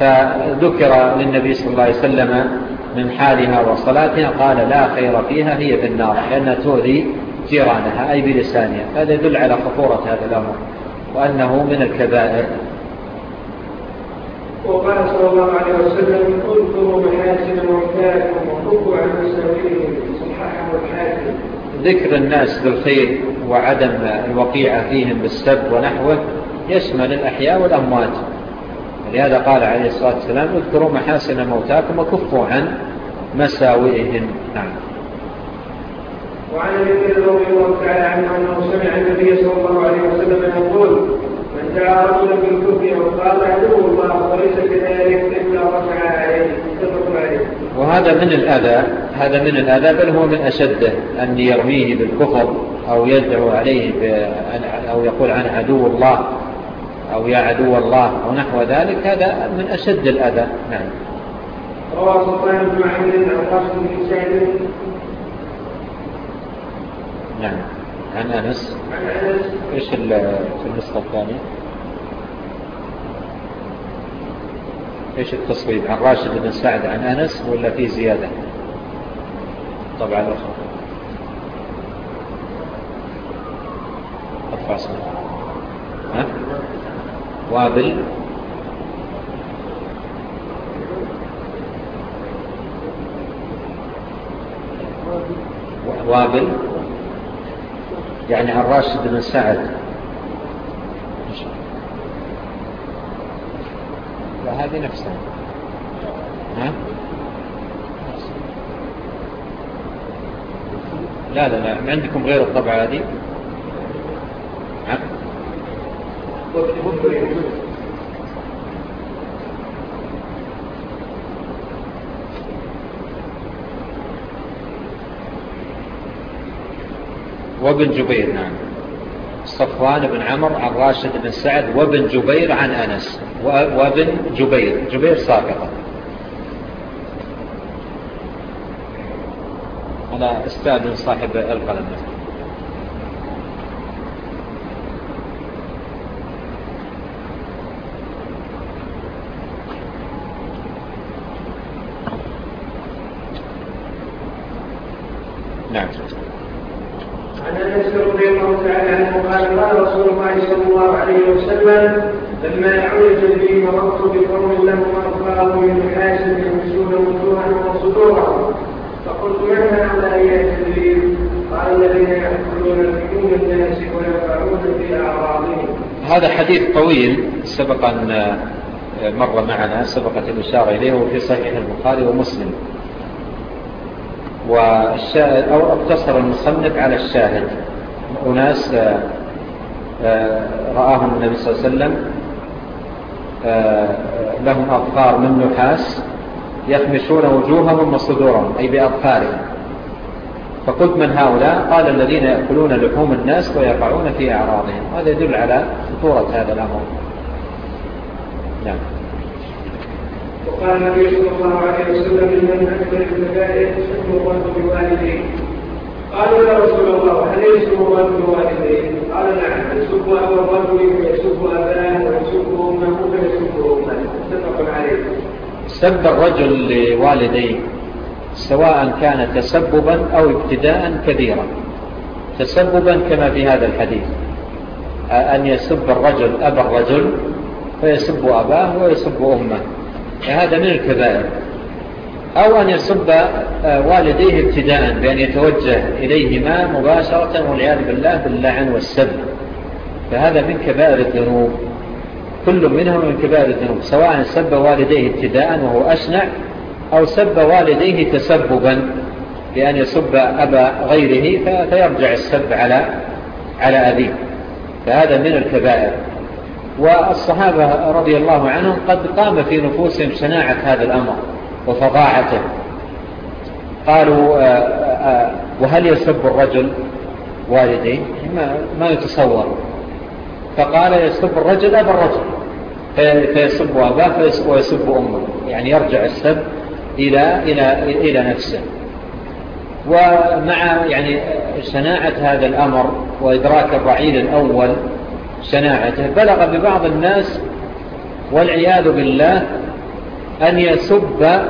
فذكر للنبي صلى الله عليه وسلم من حالها وصلاتها قال لا خير فيها هي في النار لأنها تؤذي جيرانها أي بلسانها. هذا يدل على خطورة هذا الأمر وأنه من الكبائر. وقال صلى الله عليه وسلم اذكروا محاسن موتاكم وحبوا عن مساوئهم صححه الحاكم ذكر الناس بالخير وعدم الوقيعة فيهم بالسب ونحوه يشمل الأحياء والأموات. لهذا قال عليه الصلاة والسلام اذكروا محاسن موتاكم وكفوا عن مساوئهم. نعم. وعن النبي رضي الله تعالى عنه أنه سمع النبي صلى الله عليه وسلم يقول الله وليس كذلك إلا عليه وهذا من الأذى هذا من الأذى بل هو من أشده أن يرميه بالكفر أو يدعو عليه أو يقول عن عدو الله أو يا عدو الله أو نحو ذلك هذا من أشد الأذى. نعم. روى سلطان بن عمرو عن قاسم بن سعد نعم. عن أنس. عن أنس إيش في النسخة الثانية؟ إيش التصويب؟ عن راشد بن سعد عن أنس ولا في زيادة؟ طبعا أخرى أرفع صوت ها؟ وابل وابل يعني عن راشد بن سعد. وهذه نفسها. ها؟ لا لا لا عندكم غير الطبعة هذه؟ وابن جبير نعم. صفوان بن عمر عن راشد بن سعد وابن جبير عن أنس. وابن جبير. جبير ساقطة أنا أستاذ صاحب القلم. مررت بقوم لهم أطفال من حاشم يمسون وجوها وصدورا فقلت لنا على يأتي قال الذين يأكلون لحوم الناس ويقعون في أعراضهم. هذا حديث طويل سبق أن آه، مر معنا سبقت الإشارة إليه وفي صحيح البخاري ومسلم. والشاهد أو أقتصر المصنف على الشاهد. أناس آه، آه، رآهم النبي صلى الله عليه وسلم آه، لهم أبقار من نحاس يخمشون وجوههم وصدورهم أي بأبقارهم فقلت من هؤلاء؟ قال الذين يأكلون لحوم الناس ويقعون في أعراضهم. هذا يدل على خطورة هذا الأمر. نعم. وقال النبي صلى الله عليه وسلم من أكبر الكبائر شكر الله بوالديه. قالوا يا رسول الله هل يسب الرجل والديه قال نعم يسب ابا الرجل ويسب اباه ويسب امه ويسب امه متفق عليه سب الرجل لوالديه سواء كان تسببا أو ابتداء كبيرا. تسببا كما في هذا الحديث. أن يسب الرجل أبا الرجل فيسب أباه ويسب أمه. هذا من الكبائر. أو أن يسب آه، والديه ابتداء بأن يتوجه إليهما مباشرة والعياذ بالله باللعن والسب فهذا من كبائر الذنوب. كل منهم من كبائر الذنوب سواء سب والديه ابتداء وهو أشنع أو سب والديه تسببا بأن يسب أبا غيره فيرجع السب على على أبيه. فهذا من الكبائر. والصحابة رضي الله عنهم قد قام في نفوسهم شناعة هذا الأمر. وفضاعته قالوا آه، آه، آه، وهل يسب الرجل والديه؟ ما يتصور. فقال يسب الرجل أبا الرجل. فيسب أباه ويسب أمه. يعني يرجع السب إلى, إلى, إلى نفسه. ومع يعني شناعة هذا الأمر وإدراك الرعيل الأول شناعته بلغ ببعض الناس والعياذ بالله أن يسب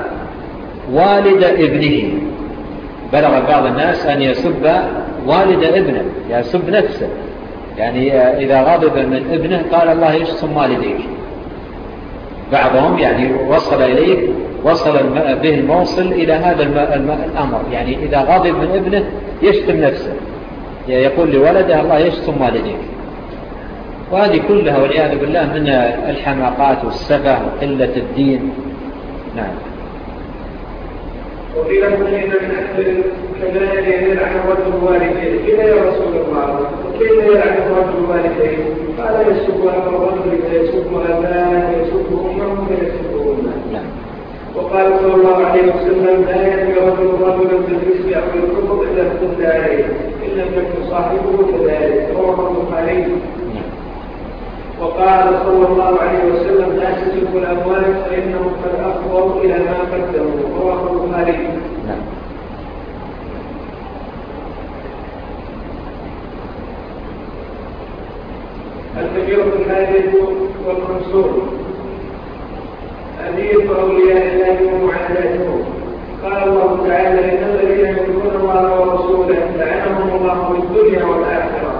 والد ابنه. بلغ بعض الناس أن يسب والد ابنه. يسب نفسه. يعني إذا غضب من ابنه قال الله يشتم والديك. بعضهم يعني وصل إليه وصل به الموصل إلى هذا الأمر. يعني إذا غضب من ابنه يشتم نفسه. يقول لولده الله يشتم والديك. وهذه كلها والعياذ بالله من الحماقات والسفة وقلة الدين. نعم. وقيل لنا كذلك يلعن رجل والديه قيل يا رسول الله؟ وكيف يلعن رجل والديه قال يسب ابا رجل فيسب أباه يسب أمه فيسب أمه. نعم. وقال صلى الله عليه وسلم لا يلعن رجل رجلا بالرزق أو الكفر إلا افتدى عليه إن لم يكن صاحبه كذلك رواه البخاري. وقال صلى الله عليه وسلم لا تسلكوا الأموال فإنهم قد أفضوا إلى ما قدموا رواه البخاري. الكبير الحادث والمنصور. أمير أولياء الله ومعاداتهم قال الله تعالى إن الذين يؤمنون الله ورسوله لعنهم الله في الدنيا والآخرة.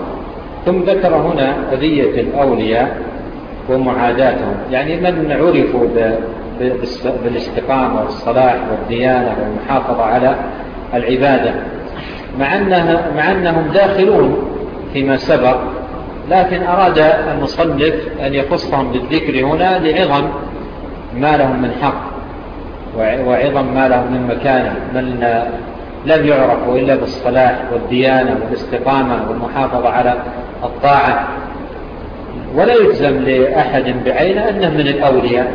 ثم ذكر هنا أذية الأولياء ومعاداتهم. يعني من عرفوا بالاستقامة والصلاح والديانة والمحافظة على العبادة. مع, أنها مع أنهم داخلون فيما سبق لكن أراد المصنف أن يخصهم بالذكر هنا لعظم ما لهم من حق وعظم ما لهم من مكانة. من لم يعرفوا إلا بالصلاح والديانة والاستقامة والمحافظة على الطاعة. ولا يجزم لأحد بعينه أنه من الأولياء.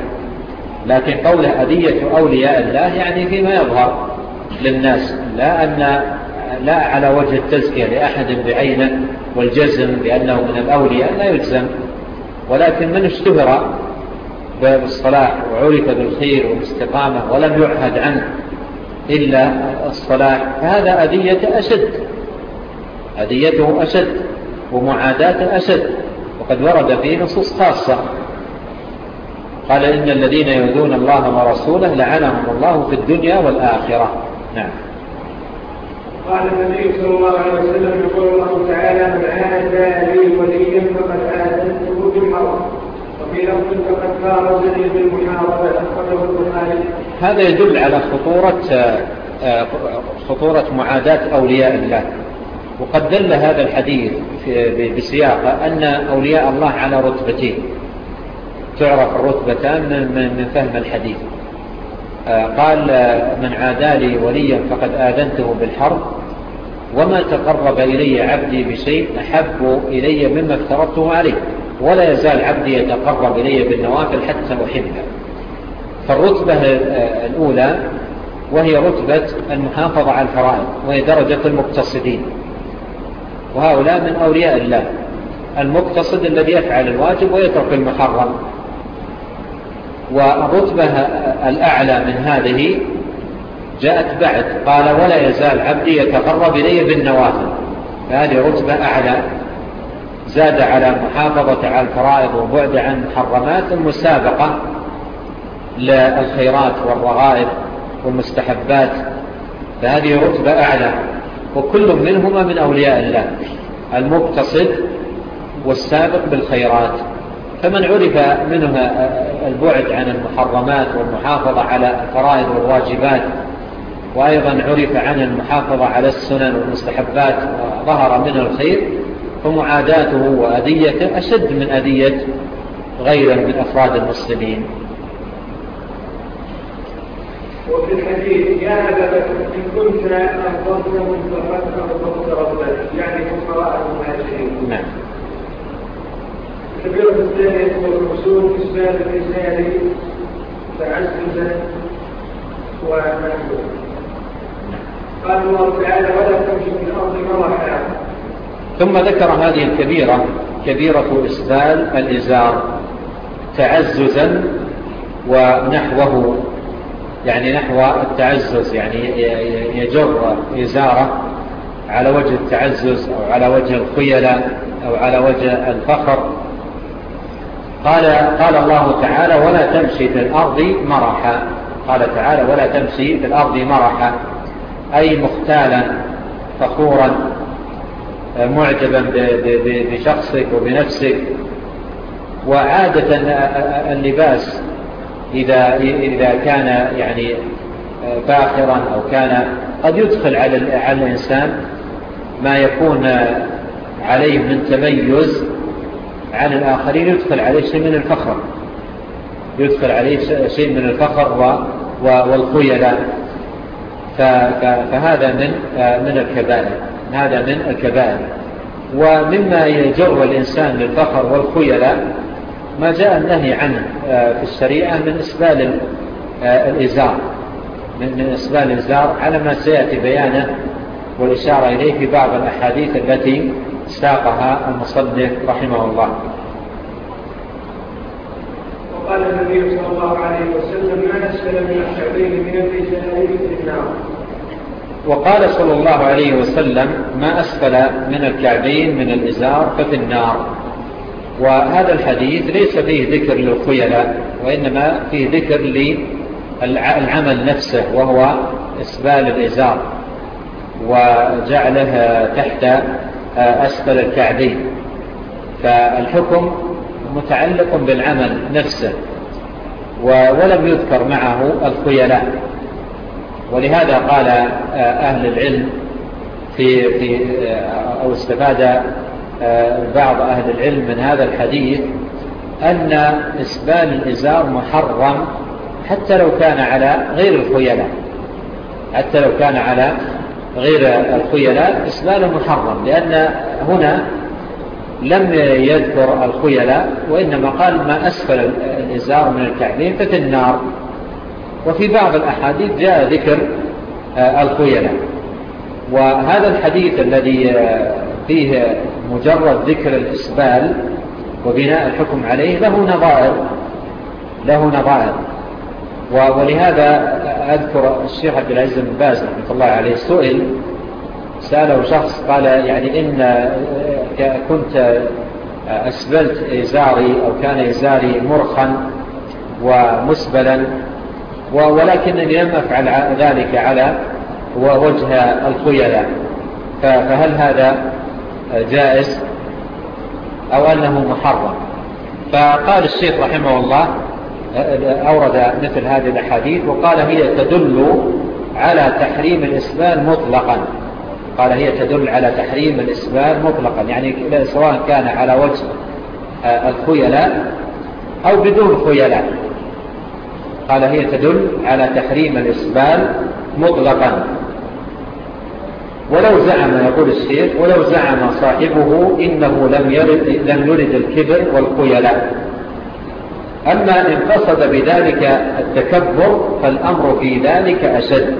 لكن قوله أذية أولياء الله يعني فيما يظهر للناس. لا أن لا على وجه التزكية لأحد بعينه والجزم بأنه من الأولياء لا يجزم. ولكن من اشتهر بالصلاح وعرف بالخير والاستقامة ولم يعهد عنه إلا الصلاح فهذا أذية أشد. أذيته أشد. ومعاداة الأسد. وقد ورد فيه نصوص خاصة. قال إن الذين يؤذون الله ورسوله لعنهم الله في الدنيا والآخرة. نعم. قال النبي صلى الله عليه وسلم يقول الله تعالى من آتى لي وليا فقد آتته بالحرم وفي لفظ فقد فارزني بالمحاربة. أخرجه البخاري. هذا يدل على خطورة آه، خطورة معاداة أولياء الله. وقد دل هذا الحديث بسياقة أن أولياء الله على رتبتين. تعرف الرتبتان من فهم الحديث. آه، قال من عادى لي وليا فقد آذنته بالحرب وما تقرب إلي عبدي بشيء أحب إلي مما افترضته عليه ولا يزال عبدي يتقرب إلي بالنوافل حتى أحبه. فالرتبة آه، الأولى وهي رتبة المحافظة على الفرائض وهي درجة المقتصدين. وهؤلاء من أولياء الله المقتصد الذي يفعل الواجب ويترك المحرم والرتبة الأعلى من هذه جاءت بعد قال ولا يزال عبدي يتقرب إلي بالنوافل. فهذه رتبة أعلى زاد على محافظة على الفرائض وبعد عن محرمات المسابقة للخيرات والرغائب والمستحبات. فهذه رتبة أعلى. وكل منهما من أولياء الله المقتصد والسابق بالخيرات. فمن عرف منها البعد عن المحرمات والمحافظة على الفرائض والواجبات وأيضا عرف عن المحافظة على السنن والمستحبات وظهر منه الخير فمعاداته وأذيته أشد من أذية غيره من أفراد المسلمين. وفي الحديث يا أبدا إن كنت أفضلت من فقدت فقدت ربك. يعني فقراء المهاجرين نعم. الكبيرة الثانية والرسول في السباب الرسالي تعزز ومحبوب قال الله تعالى ولا في الأرض ثم ذكر هذه الكبيرة كبيرة إسبال الإزار تعززا ونحوه يعني نحو التعزز يعني يجر إزارة على وجه التعزز أو على وجه الخيلة أو على وجه الفخر. قال, قال الله تعالى ولا تمشي في الأرض مرحا. قال تعالى ولا تمشي في الأرض مرحا. أي مختالا فخورا معجبا بشخصك وبنفسك. وعادة اللباس إذا, إذا كان يعني آه، فاخرا أو كان قد يدخل على, على الإنسان ما يكون آه، عليه من تميز عن الآخرين يدخل عليه شيء من الفخر. يدخل عليه شيء من الفخر والخيلاء. فهذا من آه، من الكبائر. هذا من الكبائر. ومما يجر الإنسان للفخر والخيلاء ما جاء النهي عنه آه، في الشريعة من إسبال آه، الإزار. من إسبال الإزار على ما سيأتي بيانه والإشارة إليه في بعض الأحاديث التي ساقها المصدق رحمه الله. وقال النبي صلى الله عليه وسلم ما نسل من الشعبين من الرجال في النار. وقال صلى الله عليه وسلم ما أسفل من الكعبين من الإزار ففي النار. وهذا الحديث ليس فيه ذكر للخيلاء وإنما فيه ذكر للعمل نفسه وهو إسبال الإزار وجعله تحت آه، أسفل الكعبين. فالحكم متعلق بالعمل نفسه ولم يذكر معه الخيلاء. ولهذا قال آه، أهل العلم في في آه، أو استفاد آه، بعض أهل العلم من هذا الحديث أن إسبال الإزار محرم حتى لو كان على غير الخيلاء. حتى لو كان على غير الخيلاء إسباله محرم لأن هنا لم يذكر الخيلاء وإنما قال ما أسفل الإزار من الكعبين ففي النار. وفي بعض الأحاديث جاء ذكر آه، الخيلاء. وهذا الحديث الذي آه، فيه مجرد ذكر الإسبال وبناء الحكم عليه له نظائر له نظائر. ولهذا أذكر الشيخ عبد العزيز بن باز رحمة الله عليه سئل سأله شخص قال يعني إن آه، آه، كنت آه، أسبلت إزاري أو كان إزاري مرخا ومسبلا ولكنني لم أفعل ذلك على وجه الخيلة فهل هذا جائز أو أنه محرم. فقال الشيخ رحمه الله أورد مثل هذه الأحاديث وقال هي تدل على تحريم الإسلام مطلقا. قال هي تدل على تحريم الإسلام مطلقا. يعني سواء كان على وجه الخيلاء أو بدون خيلاء. قال هي تدل على تحريم الإسبال مطلقا. ولو زعم يقول الشيخ ولو زعم صاحبه إنه لم يرد, لم يرد الكبر والقيلاء أما إن قصد بذلك التكبر فالأمر في ذلك أشد.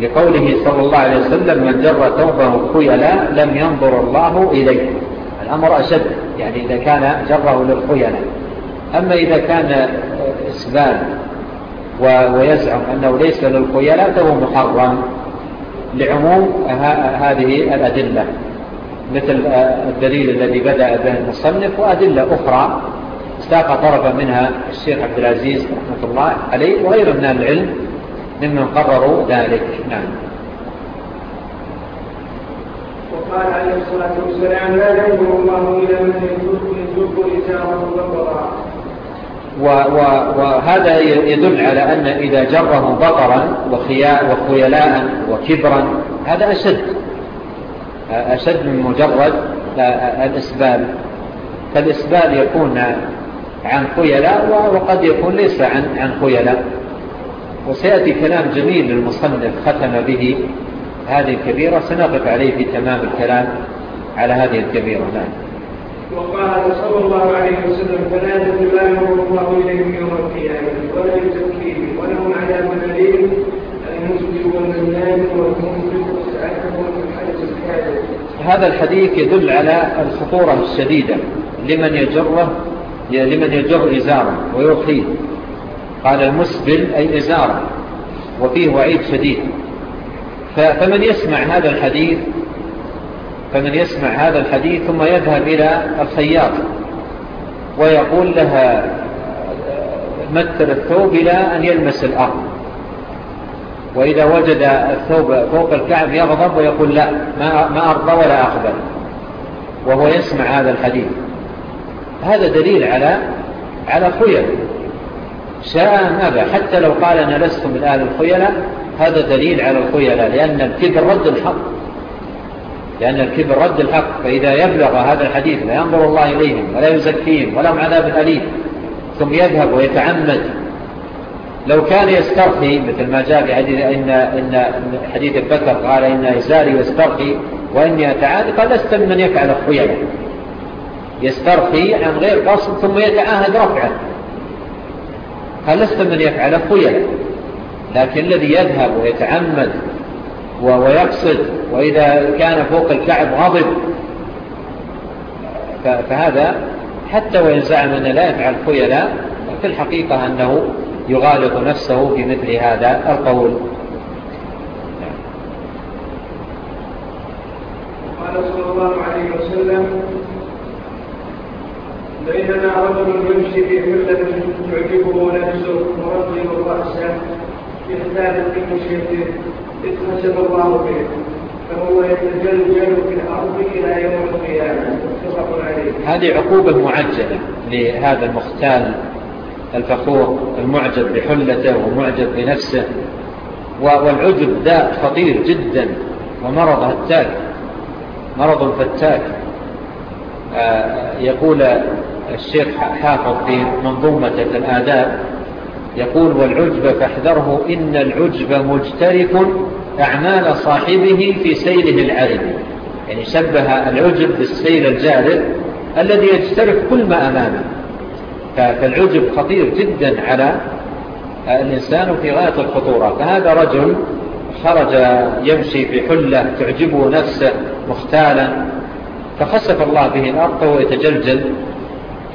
لقوله صلى الله عليه وسلم من جر توبه الخيلاء لم ينظر الله إليه. الأمر أشد يعني إذا كان جره للخيلاء أما إذا كان إسبال ويزعم أنه ليس للخيلاء فهو محرم. لعموم هذه الأدلة مثل الدليل الذي بدأ به المصنف وأدلة أخرى استاق طرفا منها الشيخ عبد العزيز رحمة الله عليه وغير من العلم ممن قرروا ذلك. نعم. وقال عليه الصلاة والسلام لا ينظر الله إلى من يترك لسوق لسانه وقضاء وهذا يدل على أن إذا جره بطرا وخيلاء وكبرا هذا أشد. أشد من مجرد الإسباب. فالإسباب يكون عن خيلاء وقد يكون ليس عن, عن خيلاء. وسيأتي كلام جميل للمصنف ختم به هذه الكبيرة. سنقف عليه في تمام الكلام على هذه الكبيرة. نعم. وقال صلى الله عليه وسلم ثلاثة لا الله إليهم يوم القيامة ولا يزكيهم ولهم عذاب أليم المسجد والمنان والمنفق وسألهم هذا الحديث يدل على الخطورة الشديدة لمن يجره لمن يجر إزارة ويرخيه قال المسبل أي إزارة وفيه وعيد شديد. فمن يسمع هذا الحديث فمن يسمع هذا الحديث ثم يذهب إلى الخياط ويقول لها مثل الثوب إلى أن يلمس الأرض. وإذا وجد الثوب فوق الكعب يغضب ويقول لا ما أرضى ولا أقبل. وهو يسمع هذا الحديث. هذا دليل على على خيل. شاء ماذا؟ حتى لو قال أنا لست من أهل الخيلة هذا دليل على الخيلة لأن الكبر رد الحق. لأن الكبر رد الحق فإذا يبلغ هذا الحديث لا ينظر الله إليهم ولا يزكيهم ولهم عذاب أليم. ثم يذهب ويتعمد. لو كان يسترخي مثل ما جاء في حديث إن, إن حديث البكر قال إن إزاري يسترخي وإني أتعاد فلست من يفعل الخيلة يسترخي عن غير قصد ثم يتعاهد رفعه فلست من يفعل الخيلة لكن الذي يذهب ويتعمد ويقصد وإذا كان فوق الكعب غضب. فهذا حتى وإن زعم أنه لا يفعل خيلا في الحقيقة أنه يغالط نفسه في مثل هذا القول. قال صلى الله عليه وسلم بيننا رجل يمشي في حلة تعجبه نفسه ورجل رأسه في مشيته اتنا الله به فهو في الأرض إلى يوم القيامة عليه هذه عقوبة معجلة لهذا المختال الفخور المعجب بحلته ومعجب بنفسه. والعجب ذا خطير جدا ومرض فتاك مرض فتاك. آه، يقول الشيخ حافظ في منظومة الآداب يقول والعجب فاحذره إن العجب مجترف أعمال صاحبه في سيله العرم يعني شبه العجب بالسيل الجارف الذي يجترف كل ما أمامه. فالعجب خطير جدا على الإنسان في غاية الخطورة. فهذا رجل خرج يمشي في حلة تعجبه نفسه مختالا فخسف الله به الأرض ويتجلجل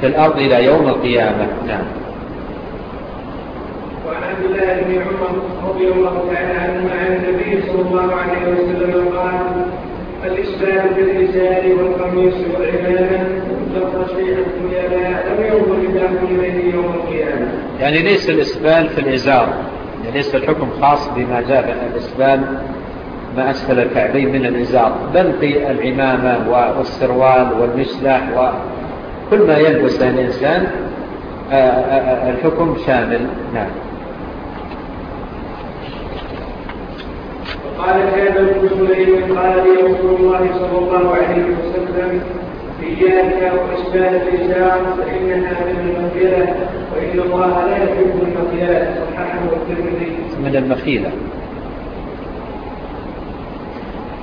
في الأرض إلى يوم القيامة. نعم. عبد الله بن عمر رضي الله تعالى عنهما عن النبي صلى الله عليه وسلم قال الإسلام بالرجال والقميص والعمامة يعني ليس الإسبال في الإزار يعني ليس الحكم خاص بما جاء الإسبال ما أسفل الكعبين من الإزار بل في العمامة والسروال والمسلح وكل ما يلبس الإنسان آه، آه، آه، الحكم شامل. نعم. قال كان الرسل لمن قال لي رسول الله صلى الله عليه وسلم إياك وأشبال الرجال فإنها من المغفرة وإن الله لا يحب المغفرة. صححه الترمذي. من المخيلة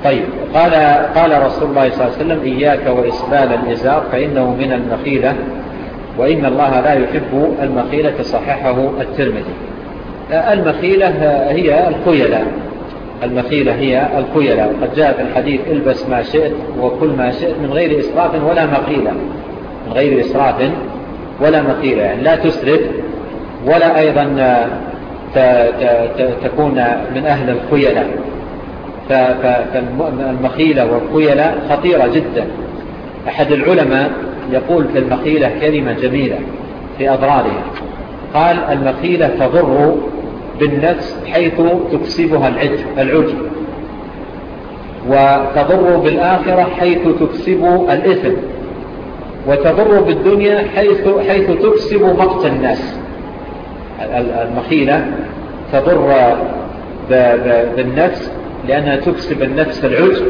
طيب قال قال رسول الله صلى الله عليه وسلم إياك وإسبال الإزار فإنه من المخيلة وإن الله لا يحب المخيلة صححه الترمذي. المخيلة هي الخيلة المخيلة هي الخيلة وقد جاء في الحديث البس ما شئت وكل ما شئت من غير إسراف ولا مخيلة من غير إسراف ولا مخيلة يعني لا تسرف ولا أيضا تكون من أهل الخيلة فالمخيلة والخيلة خطيرة جدا. أحد العلماء يقول في المخيلة كلمة جميلة في أضرارها. قال المخيلة تضر بالنفس حيث تكسبها العجب وتضر بالآخرة حيث تكسب الإثم. وتضر بالدنيا حيث, حيث تكسب مقت الناس. المخيلة تضر بالنفس لأنها تكسب النفس العجب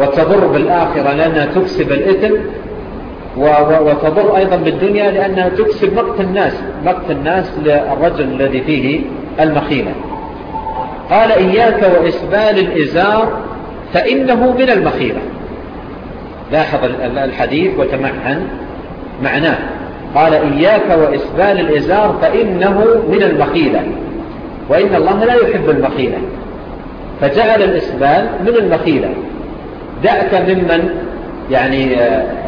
وتضر بالآخرة لأنها تكسب الإثم. وتضر أيضا بالدنيا لأنها تكسب مقت الناس مقت الناس للرجل الذي فيه المخيمة. قال إياك وإسبال الإزار فإنه من المخيمة. لاحظ الحديث وتمعن معناه. قال إياك وإسبال الإزار فإنه من المخيلة وإن الله لا يحب المخيلة فجعل الإسبال من المخيلة دعك ممن يعني آه،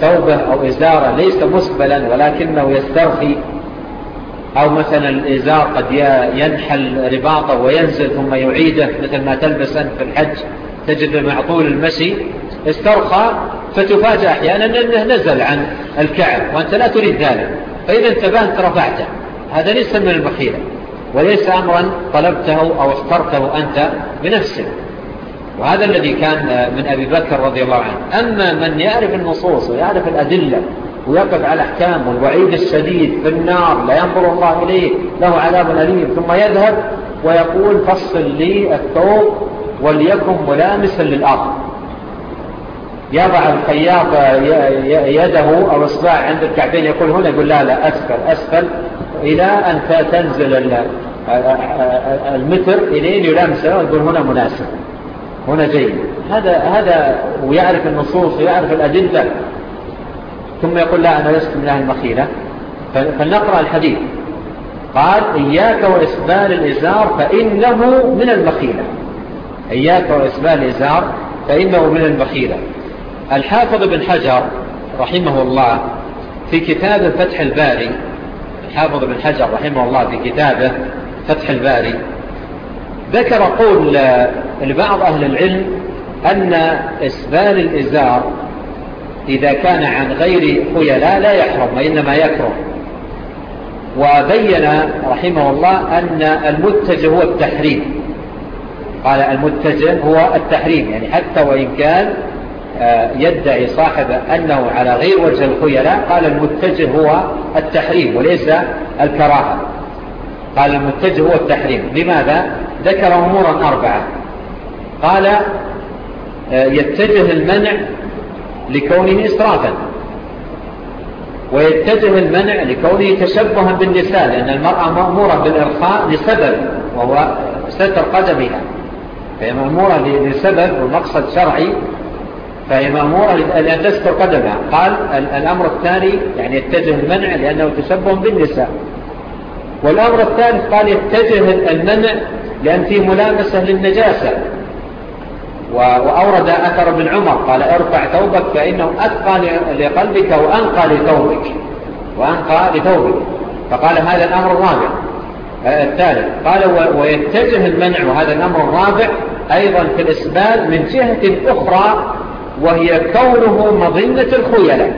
ثوبه أو إزارة ليس مسبلا ولكنه يسترخي. أو مثلا الإزار قد ينحل رباطه وينزل ثم يعيده مثل ما تلبس أنت في الحج تجد مع طول المشي استرخى فتفاجأ أحيانا أنه نزل عن الكعب وأنت لا تريد ذلك. فإذا انتبهت رفعته. هذا ليس من المخيلة وليس أمرا طلبته أو اخترته أنت بنفسك. وهذا الذي كان من أبي بكر رضي الله عنه. أما من يعرف النصوص ويعرف الأدلة ويقف على أحكام والوعيد الشديد في النار لا ينظر الله إليه له عذاب أليم ثم يذهب ويقول فصل لي الثوب وليكن ملامسا للأرض. يضع الخياط يده أو إصباع عند الكعبين يقول هنا يقول لا لا أسفل أسفل إلى أن تنزل المتر إليه يلامسه ويقول هنا مناسب. هنا جيد هذا هذا ويعرف النصوص ويعرف الأدلة. ثم يقول لا أنا لست من أهل المخيلة. فلنقرأ الحديث. قال إياك وإسبال الإزار فإنه من المخيلة. إياك وإسبال الإزار فإنه من المخيلة. الحافظ بن حجر رحمه الله في كتاب فتح الباري الحافظ بن حجر رحمه الله في كتابه فتح الباري ذكر قول لبعض أهل العلم أن إسبال الإزار إذا كان عن غير خيلاء لا يحرم وإنما يكره. وبين رحمه الله أن المتجه هو التحريم. قال المتجه هو التحريم يعني حتى وإن كان آه، يدعي صاحب أنه على غير وجه الخيلاء قال المتجه هو التحريم وليس الكراهة. قال المتجه هو التحريم. لماذا؟ ذكر أمورا أربعة. قال آه، يتجه المنع لكونه إسرافا. ويتجه المنع لكونه تشبها بالنساء لأن المرأة مأمورة بالإرخاء لسبب وهو ستر قدمها. فهي مأمورة لسبب ومقصد شرعي فهي مأمورة لأن تستر قدمها. قال الأمر الثاني يعني يتجه المنع لأنه تشبه بالنساء. والأمر الثالث قال يتجه المنع لأن فيه ملامسة للنجاسة. وأورد أثر من عمر قال ارفع ثوبك فإنه أتقى لقلبك وأنقى لثوبك. وأنقى لثوبك. فقال هذا الأمر الرابع. آه، الثالث. قال ويتجه المنع وهذا الأمر الرابع أيضا في الإسبال من جهة أخرى وهي كونه مظنة الخيلة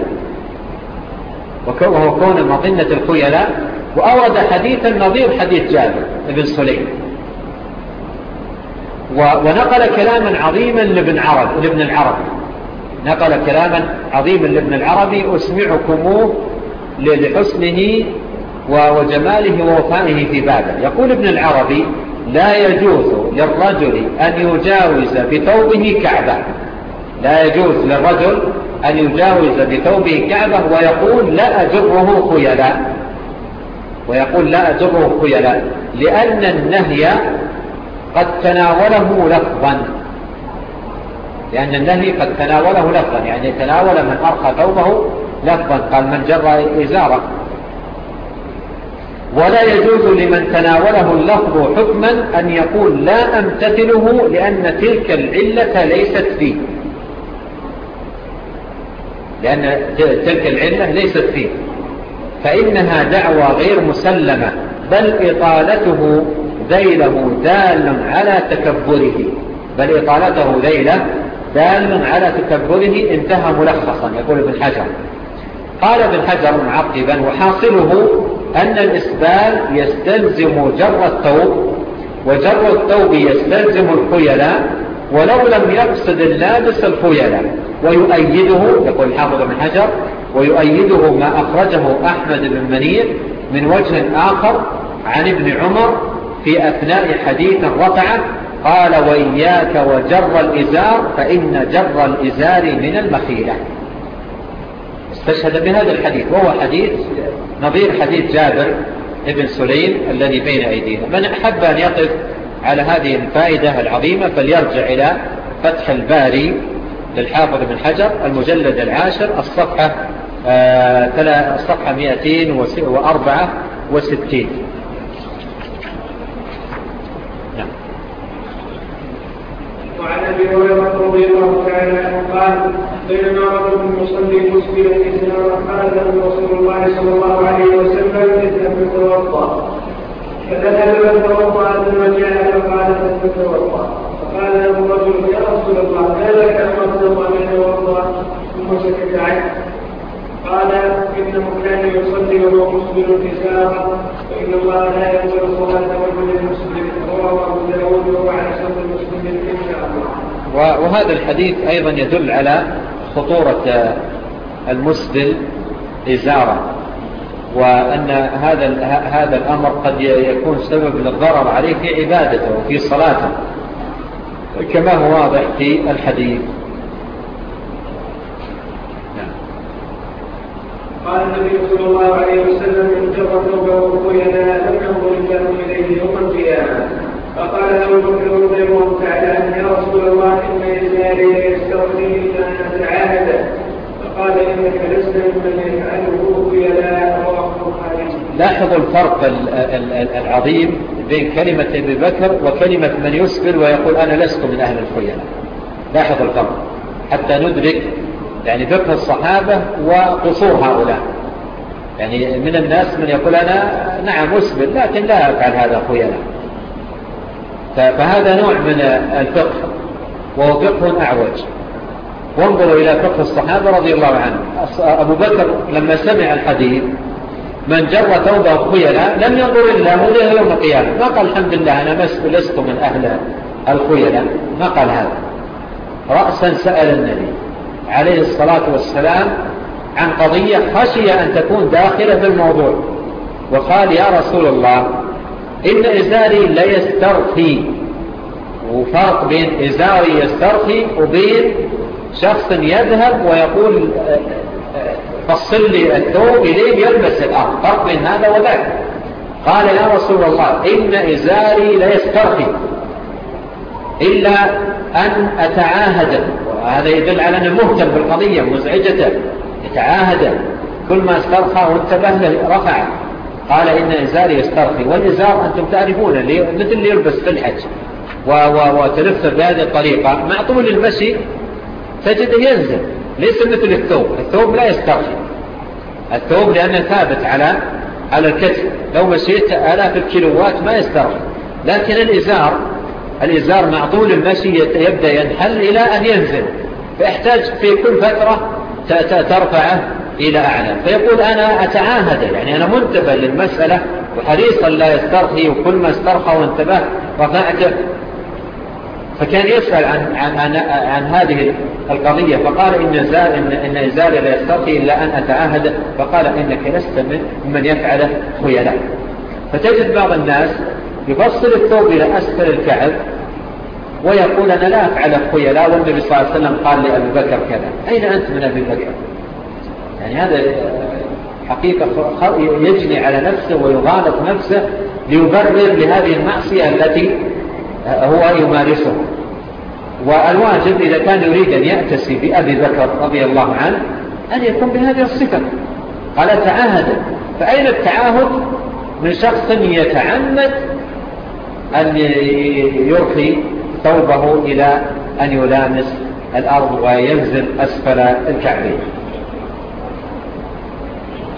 وهو كون مظنة الخيلة وأورد حديثا نظير حديث جابر بن سليم. ونقل كلاما عظيما لابن عربي لابن العربي. نقل كلاما عظيما لابن العربي أسمعكموه لحسنه وجماله ووفائه في بابه. يقول ابن العربي لا يجوز للرجل أن يجاوز بثوبه كعبة. لا يجوز للرجل أن يجاوز بثوبه كعبة ويقول لا أجره خيلا ويقول لا أجره خيلا لأن النهي قد تناوله لفظا. لأن النهي قد تناوله لفظا يعني تناول من أرخى ثوبه لفظا. قال من جرى إزارة. ولا يجوز لمن تناوله اللفظ حكما أن يقول لا أمتثله لأن تلك العلة ليست فيه. لأن تلك العلة ليست فيه. فإنها دعوة غير مسلمة بل إطالته ذيله دال على تكبره بل إطالته ذيله دال على تكبره انتهى ملخصا يقول ابن حجر. قال ابن حجر معقبا وحاصله أن الإسبال يستلزم جر الثوب وجر الثوب يستلزم الخيلاء ولو لم يقصد اللابس الخيلاء ويؤيده يقول حافظ ابن حجر ويؤيده ما أخرجه أحمد بن منير من وجه آخر عن ابن عمر في أثناء حديث رفعه قال وإياك وجر الإزار فإن جر الإزار من المخيلة. استشهد بهذا الحديث وهو حديث نظير حديث جابر ابن سليم الذي بين أيدينا. من أحب أن يقف على هذه الفائدة العظيمة فليرجع إلى فتح الباري للحافظ بن حجر المجلد العاشر الصفحة آه الصفحة 264 وعن أبي هريرة رضي الله تعالى عنه قال بينما رجل يصلي مسلما اسلاما قال له رسول الله صلى الله عليه وسلم اذهب فتوضا فذهب فتوضا ثم جاء فقال اذهب فتوضا فقال له رجل يا رسول الله هل لك أن تتوضا فتوضا ثم سكت عنه. قال إنه كان يصلي وهو مسلم في ساعه فان الله لا يقبل الصلاه وكل مسلم رواه أبو داود وهو على شرط المسلم وهذا الحديث أيضا يدل على خطورة آه، المسبل إزارة. وأن هذا هذا الأمر قد يكون سبب للضرر عليه في عبادته وفي صلاته. كما هو واضح في الحديث. نعم. قال النبي صلى الله عليه وسلم انتظر ثوبه وقل ينال انه ينال إليه يوم القيامة. فقال أبو بكر رضي الله تعالى عنه يا رسول الله إن إسماعيل يستغني أن أتعاهد فقال إنك لست ممن يفعله يلا لاحظوا الفرق العظيم بين كلمة أبي بكر وكلمة من يسبل ويقول أنا لست من أهل الخيانة. لاحظوا الفرق. حتى ندرك يعني فقه الصحابة وقصور هؤلاء. يعني من الناس من يقول أنا نعم أسبل لكن لا أفعل هذا خيانة. فهذا نوع من الفقه وهو فقه أعوج. وانظروا إلى فقه الصحابة رضي الله عنه أبو بكر لما سمع الحديث من جر توبة خيلا لم ينظر إلا هذا يوم القيامة. ما قال الحمد لله أنا لست من أهل الخيلة ما قال هذا. رأسا سأل النبي عليه الصلاة والسلام عن قضية خشية أن تكون داخلة في الموضوع. وقال يا رسول الله ان ازاري لا يسترخي وفرق بين ازاري يسترخي وبين شخص يذهب ويقول آه، آه، آه، فصل لي الثوب إليه يلبس الأرض. فرق بين هذا وذاك قال يا رسول الله إن إزاري لا يسترخي إلا أن أتعاهد. وهذا يدل على أنه مهتم بالقضية مزعجته. يتعاهد كل ما استرخى وانتبه له رفعه قال إن إزاري يسترخي. والإزار أنتم تعرفون مثل اللي يلبس في الحج. وتلفه بهذه الطريقة. مع طول المشي تجده ينزل. ليس مثل الثوب. الثوب لا يسترخي. الثوب لأنه ثابت على على الكتف. لو مشيت آلاف الكيلوات ما يسترخي. لكن الإزار الإزار مع طول المشي يبدأ ينحل إلى أن ينزل. فيحتاج في كل فترة ترفعه إلى أعلى فيقول أنا أتعاهد يعني أنا منتبه للمسألة وحريصا لا يسترخي وكل ما استرخى وانتبه رفعته فكان يسأل عن, عن, عن, عن هذه القضية فقال إن, إزال إن, إن لا يسترخي إلا أن أتعاهد فقال إنك لست من يفعل خيلاء فتجد بعض الناس يبصل الثوب إلى أسفل الكعب ويقول أنا لا أفعل خيلاء والنبي صلى الله عليه وسلم قال لأبي بكر كذا. أين أنت من أبي بكر؟ يعني هذا حقيقة يجني على نفسه ويغالط نفسه ليبرر لهذه المعصية التي هو يمارسها. والواجب إذا كان يريد أن يأتسي بأبي بكر رضي الله عنه أن يكون بهذه الصفة. قال تعاهد فأين التعاهد من شخص يتعمد أن يرخي ثوبه إلى أن يلامس الأرض وينزل أسفل الكعبين.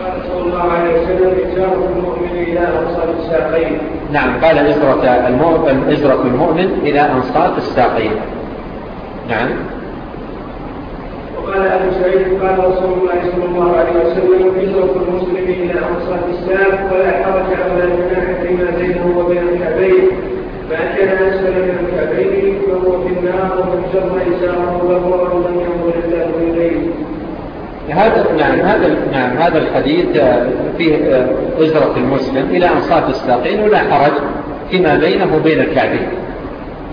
قال صلى الله عليه وسلم إزارة المؤمن إلى أنصاف الساقين. نعم قال إزرة المؤمن, إزرة المؤمن إلى أنصاف الساقين. نعم. وقال أبو سعيد قال رسول الله صلى الله عليه وسلم إزرة المسلم إلى أنصاف الساق ولا حرج على جناح فيما بينه وبين الكعبين فأن كان أسفل من الكعبين فهو في النار ومن شر إزارة وهو من لم هذا نعم هذا نعم هذا الحديث آه، فيه آه، أجرة المسلم إلى أنصاف الساقين ولا حرج فيما بينه وبين الكعبين.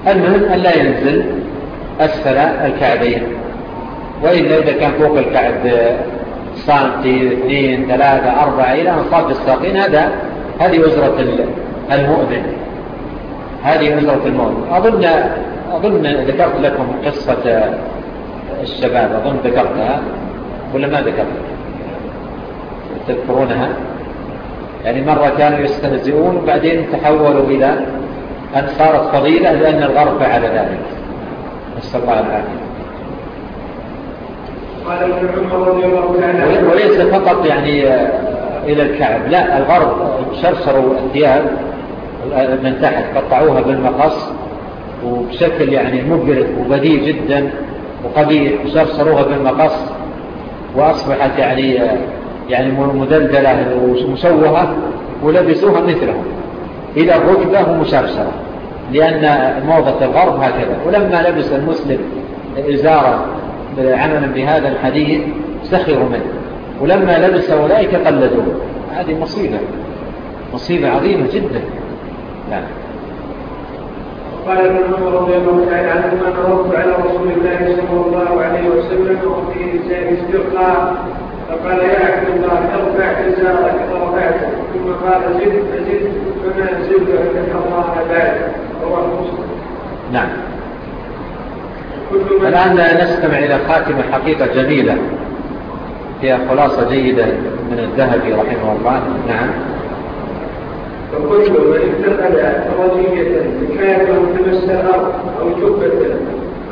المهم أن لا ينزل أسفل الكعبين. وإلا إذا كان فوق الكعب آه، سانتي اثنين ثلاثة أربعة إلى أنصاف الساقين هذا هذه أجرة المؤمن. هذه أجرة المؤمن. أظن أظن ذكرت لكم قصة الشباب أظن ذكرتها. كلما ذكرنا؟ تذكرونها؟ يعني مرة كانوا يستهزئون وبعدين تحولوا إلى أن صارت فضيلة لأن الغرب على ذلك. نسأل الله العافية. وليس فقط يعني آه، إلى الكعب لا الغرب شرشروا الثياب آه، من تحت قطعوها بالمقص وبشكل يعني مبرد وبديع جدا وقبيل شرشروها بالمقص. وأصبحت يعني يعني مدلدلة ومسوهة ولبسوها مثلهم. إلى الركبة ومسرسرة لأن موضة الغرب هكذا. ولما لبس المسلم إزارة عملا بهذا الحديث سخروا منه. ولما لبس أولئك قلدوه. هذه مصيبة مصيبة عظيمة جدا. نعم. قال ابن عمر رضي الله تعالى عنهما مررت على رسول الله صلى الله عليه وسلم وفي رسائل استرقاء. فقال يا عبد الله ارفع ازارك فرفعته ثم قال زد فزد فما زلت فتح الله بعد. رواه مسلم. نعم. الآن نستمع إلى خاتمة حقيقة جميلة. هي خلاصة جيدة من الذهبي رحمه الله. نعم. فكل من اتخذ فرجية كانت مسها أو جبة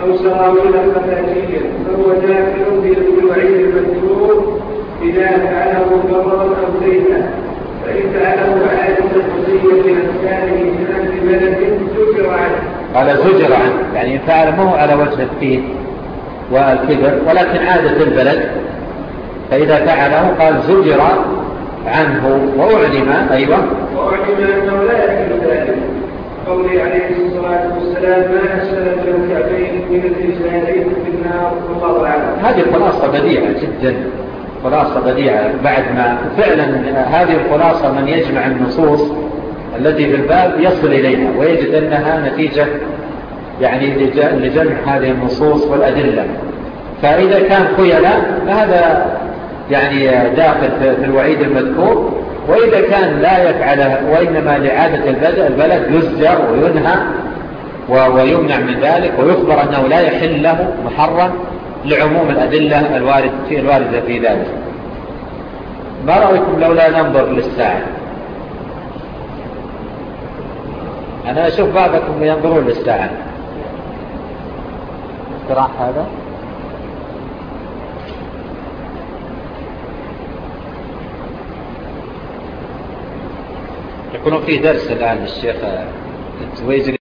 أو سراويل خفاجية فهو داخل بالوعيد المذكور إذا فعله ضررا أو زينا فإن فعله عادة حسية بأمكانه من أهل بلد زجر عنه قال زجر عنه. يعني فعل ما هو على وجه الدين والكبر ولكن عادة البلد فإذا فعله قال زجر عنه وأعلم أيضا وأعلم أنه لا يكون ذلك. قولي عليه الصلاة والسلام ما أسلم له من الإجلالين في النار. والله أعلم. هذه خلاصة بديعة جدا. خلاصة بديعة. بعد ما فعلا هذه الخلاصة من يجمع النصوص الذي في الباب يصل إليها ويجد أنها نتيجة يعني لجمع هذه النصوص والأدلة. فإذا كان خيلاء فهذا يعني داخل في الوعيد المذكور وإذا كان لا يفعل وإنما لعادة البلد يزجر وينهى ويمنع من ذلك ويخبر أنه لا يحل له محرم لعموم الأدلة الوارد في الواردة في ذلك. ما رأيكم لو لا ننظر للساعة؟ أنا أشوف بعضكم ينظرون للساعة. استراح هذا؟ يكون في درس الآن للشيخ الزويجري